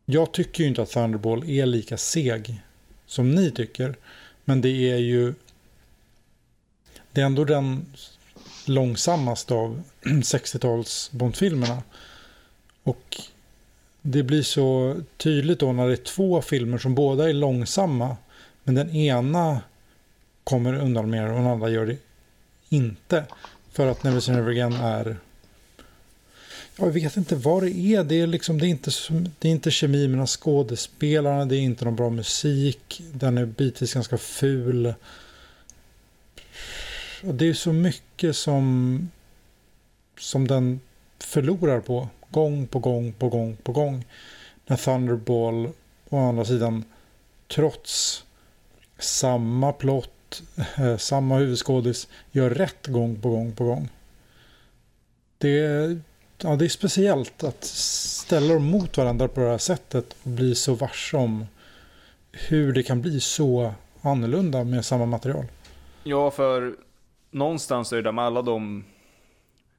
Jag tycker ju inte att Thunderball är lika seg som ni tycker. Men det är ju det är ändå den långsammaste av 60-tals Bondfilmerna. Och det blir så tydligt då när det är två filmer som båda är långsamma. Men den ena kommer undan mer och den andra gör det inte. För att Never Seen Never Again är jag vet inte vad det är. Det är, liksom, det är, inte, det är inte kemi mellan skådespelarna. Det är inte någon bra musik. Den är bitvis ganska ful. Det är så mycket som, som den förlorar på. Gång på gång på gång på gång. När Thunderball å andra sidan trots samma plott, eh, samma huvudskådis gör rätt gång på gång på gång. Det är, ja, det är speciellt att ställa dem mot varandra på det här sättet och bli så varse om hur det kan bli så annorlunda med samma material. Ja, för någonstans är det där med alla de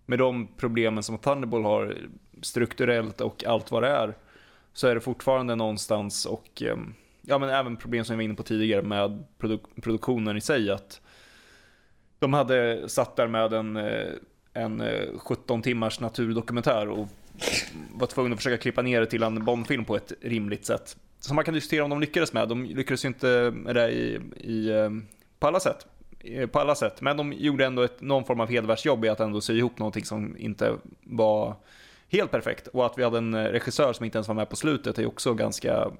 med de problemen som Thunderball har strukturellt och allt vad det är så är det fortfarande någonstans och ehm, ja men även problem som vi var inne på tidigare med produ produktionen i sig att de hade satt där med en, eh, en eh, 17 timmars naturdokumentär och var tvungna att försöka klippa ner det till en Bondfilm på ett rimligt sätt. Som man kan diskutera om de lyckades med. De lyckades ju inte med det i, i, ehm, på alla sätt. Eh, på alla sätt. Men de gjorde ändå ett, någon form av hedervärdsjobb i att ändå sy ihop någonting som inte var helt perfekt. Och att vi hade en eh, regissör som inte ens var med på slutet är också ganska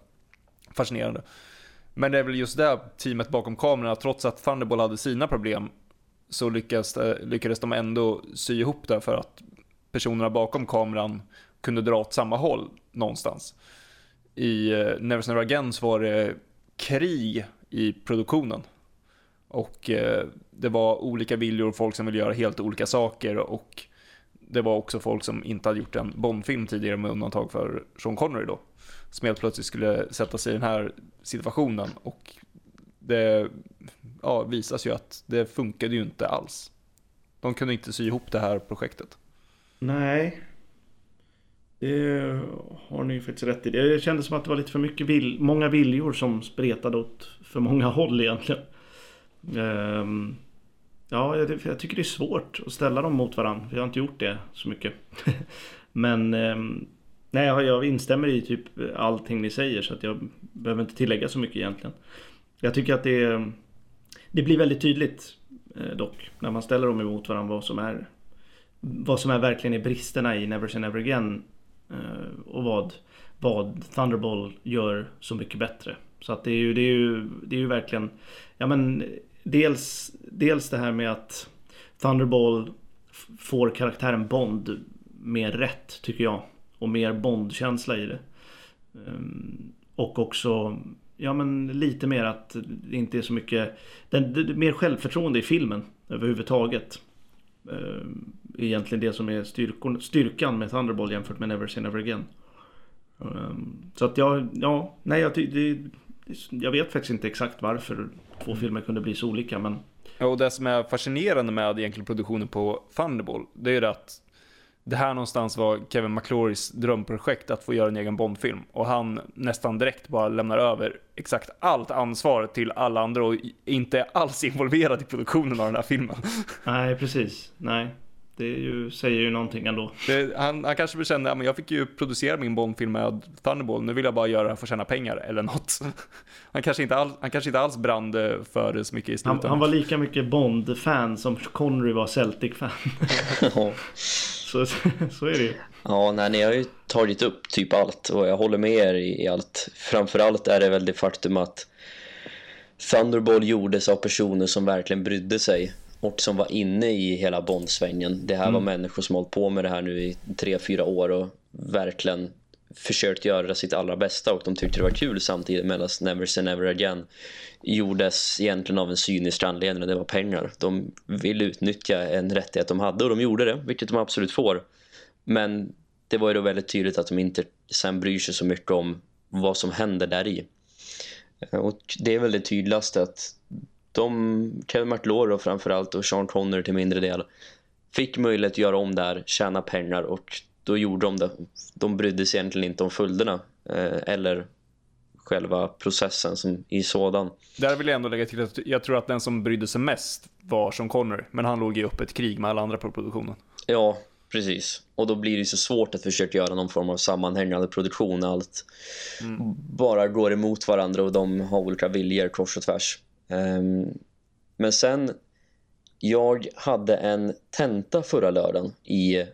fascinerande. Men det är väl just det teamet bakom kamerorna, trots att Thunderball hade sina problem, så lyckades, eh, lyckades de ändå sy ihop det för att personerna bakom kameran kunde dra åt samma håll någonstans. I Never Never Again så var det krig i produktionen. Och eh, det var olika viljor, folk som ville göra helt olika saker och det var också folk som inte hade gjort en Bondfilm tidigare med undantag för Sean Connery då som helt plötsligt skulle sätta sig i den här situationen och det ja, visas ju att det funkade ju inte alls. De kunde inte sy ihop det här projektet. Nej. Det har ni ju faktiskt rätt i. Det kändes som att det var lite för mycket vil många viljor som spretade åt för många håll egentligen. Ehm, ja, jag, jag, tycker det är svårt att ställa dem mot varandra. Jag har inte gjort det så mycket. Men ehm, Nej, jag instämmer i typ allting ni säger så att jag behöver inte tillägga så mycket egentligen. Jag tycker att det, det blir väldigt tydligt eh, dock när man ställer dem emot varandra vad som är vad som är verkligen är bristerna i Never Say Never Again eh, och vad, vad Thunderball gör så mycket bättre. Så att det är ju, det är ju, det är ju verkligen ja men dels, dels det här med att Thunderball får karaktären Bond mer rätt tycker jag och mer Bondkänsla i det. Ehm, och också Ja men lite mer att det inte är så mycket den, det, Mer självförtroende i filmen överhuvudtaget. Ehm, egentligen det som är styrkor, styrkan med Thunderball jämfört med Never Say Never Again. Ehm, så att jag, ja, nej jag, det, jag vet faktiskt inte exakt varför två mm. filmer kunde bli så olika men och det som är fascinerande med egentligen produktionen på Thunderball, det är ju att det här någonstans var Kevin McClorys drömprojekt att få göra en egen Bondfilm och han nästan direkt bara lämnar över exakt allt ansvar till alla andra och inte alls involverad i produktionen av den här filmen. Nej, precis. Nej. Det ju, säger ju någonting ändå. Det, han, han kanske kände att jag fick ju producera min Bondfilm med Thunderball, nu vill jag bara göra det här för att tjäna pengar eller något. Han kanske inte alls, han kanske inte alls brann för det så mycket i slutändan. Han, han var lika mycket Bond-fan som Connery var Celtic-fan. så, så är det ju. Ja, nej, ni har ju tagit upp typ allt och jag håller med er i allt. Framförallt är det väl det faktum att Thunderball gjordes av personer som verkligen brydde sig och som var inne i hela Bondsvängen. Det här mm. var människor som hållit på med det här nu i tre fyra år och verkligen försökt göra sitt allra bästa och de tyckte det var kul samtidigt medan Never Say Never Again gjordes egentligen av en cynisk anledning och det var pengar. De ville utnyttja en rättighet de hade och de gjorde det, vilket de absolut får. Men det var ju då väldigt tydligt att de inte sen bryr sig så mycket om vad som händer där i. Och det är väl det tydligaste att de, Kevin och framförallt och Sean Connery till mindre del fick möjlighet att göra om där, tjäna pengar och då gjorde de det. De brydde sig egentligen inte om följderna eh, eller själva processen som i sådan. Där vill jag ändå lägga till att jag tror att den som brydde sig mest var Sean Connery, men han låg ju upp ett krig med alla andra på produktionen. Ja, precis. Och då blir det så svårt att försöka göra någon form av sammanhängande produktion allt mm. bara går emot varandra och de har olika viljor kors och tvärs. Um, men sen jag hade en tenta förra lördagen i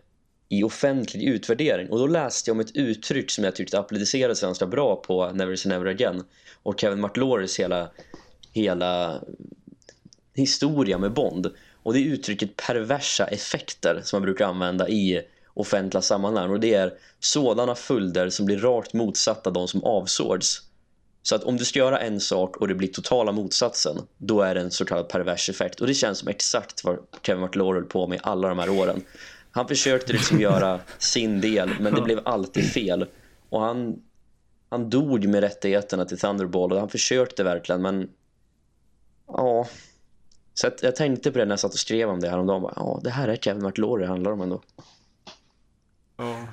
i offentlig utvärdering. Och då läste jag om ett uttryck som jag tyckte applicerades ganska bra på Never Say Never Again. Och Kevin McLaurys hela, hela historia med Bond. Och det är uttrycket perversa effekter som man brukar använda i offentliga sammanhang. Och det är sådana följder som blir rakt motsatta de som avsågs. Så att om du ska göra en sak och det blir totala motsatsen, då är det en så kallad pervers effekt. Och det känns som exakt vad Kevin McLaurin höll på med alla de här åren. Han försökte liksom göra sin del, men det blev alltid fel. Och han, han dog med rättigheterna till Thunderball och han försökte verkligen, men ja... Så att jag tänkte på det när jag satt och skrev om det häromdagen. dagen. ja, det här är Kevin McLaurin det handlar om ändå. Ja,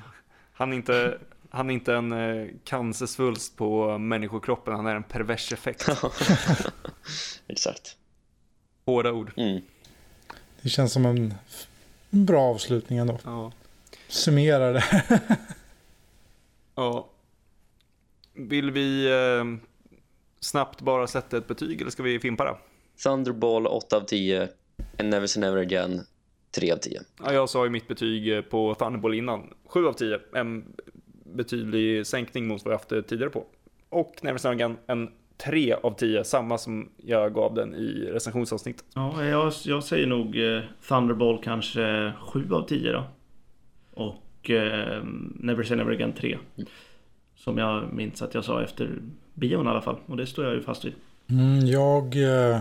han är inte, han är inte en eh, cancersvulst på människokroppen, han är en pervers effekt. Exakt. Hårda ord. Mm. Det känns som en bra avslutning ändå. Ja. Summerar det. ja. Vill vi eh, snabbt bara sätta ett betyg eller ska vi fimpara? Thunderball 8 av 10. And Never Say Never Again 3 av 10. Ja, jag sa ju mitt betyg eh, på Thunderball innan. 7 av 10. En betydlig sänkning mot vad jag haft tidigare på. Och Never Say Never Again en 3 av 10. Samma som jag gav den i recensionsavsnittet. Ja, jag, jag säger nog eh, Thunderball kanske 7 av 10 då. Och eh, Never Say Never Again 3. Som jag minns att jag sa efter bion i alla fall. Och det står jag ju fast vid. Mm, jag eh,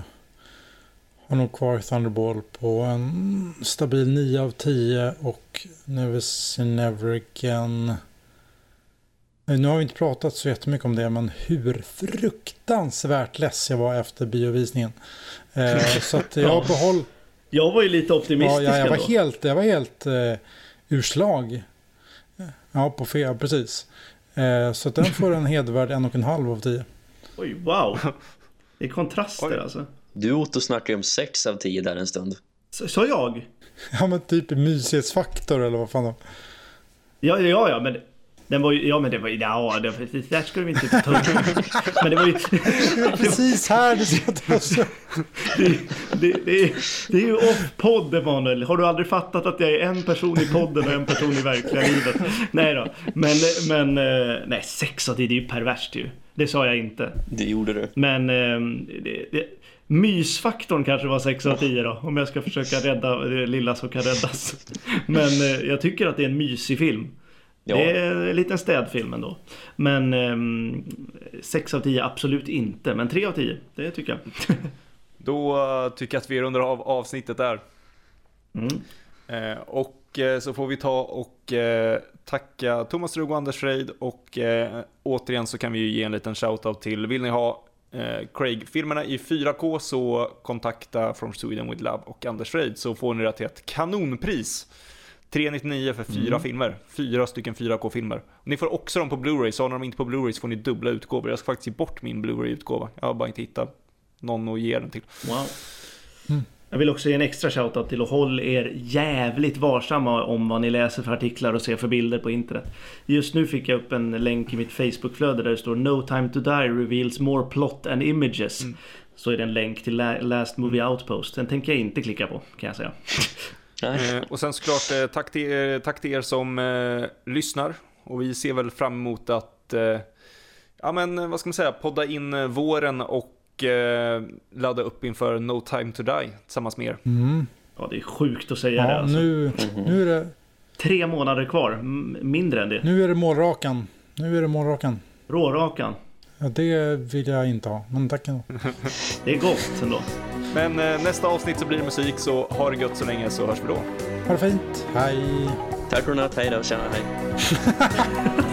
har nog kvar Thunderball på en stabil 9 av 10 och Never Say Never Again. Eh, Nu har vi inte pratat så jättemycket om det, men hur fruktansvärt less jag var efter biovisningen. Eh, så att jag Ja. behåll... Jag var ju lite Ja, optimistisk jag, jag var helt, jag var helt eh, urslag. Ja, på fel, precis. Eh, så att den får en hedervärd en och en halv av 10. Oj, wow. Det är kontraster Oj. alltså. Du Otto snackade om 6 av 10 där en stund. Så, så jag? Ja, men typ mysighetsfaktor eller vad fan. Ja, ja, ja, men den var ju, ja men det var ju, ja, det, det där skulle vi inte ta upp. Men det var ju, Precis här du ska ta oss upp. det, det, det, är, det är ju off-podd Emanuel. Har du aldrig fattat att jag är en person i podden och en person i verkliga livet? Nej då. Men, men, eh, nej sex av det, det är ju perverst ju. Det sa jag inte. Det gjorde du. Men eh, det, det, mysfaktorn kanske var 6 av 10 då. Om jag ska försöka rädda det lilla som kan räddas. Men eh, jag tycker att det är en mysig film. Ja. Det är en liten städfilm ändå. Men ehm, 6 av 10 absolut inte. Men 3 av 10, det tycker jag. Då eh, tycker jag att vi rundar av avsnittet där. Mm. Eh, och eh, så får vi ta och eh, tacka Thomas Rugg och Anders Freid och eh, återigen så kan vi ju ge en liten shoutout till, vill ni ha Craig-filmerna i 4K så kontakta From Sweden with Love och Anders Freid så får ni det till ett kanonpris. 399 för fyra filmer, fyra stycken 4K-filmer. Ni får också dem på Blu-ray, så har ni dem inte på Blu-ray så får ni dubbla utgåvor. Jag ska faktiskt ge bort min Blu-ray-utgåva, jag har bara inte hittat någon att ge den till. Wow. Jag vill också ge en extra shoutout till och håll er jävligt varsamma om vad ni läser för artiklar och ser för bilder på internet. Just nu fick jag upp en länk i mitt Facebookflöde där det står No time to die reveals more plot and images. Så är det en länk till La- Last Movie Outpost. Den tänker jag inte klicka på kan jag säga. Eh, och sen såklart eh, tack till, er, tack till er som eh, lyssnar. Och vi ser väl fram emot att, eh, ja men eh, vad ska man säga, podda in eh, våren och eh, ladda upp inför No time to die tillsammans med er. Mm. Ja det är sjukt att säga det Ja, alltså. nu, nu, är det, Tre månader kvar, m- mindre än det. nu är det målrakan. Nu är det målrakan. Rårakan. Ja, det vill jag inte ha, men tack ändå. Det är gott ändå. Men eh, nästa avsnitt så blir det musik, så ha det gött så länge så hörs vi då. Ha det fint. Hej. Tack och godnatt, hej då, tjena, hej.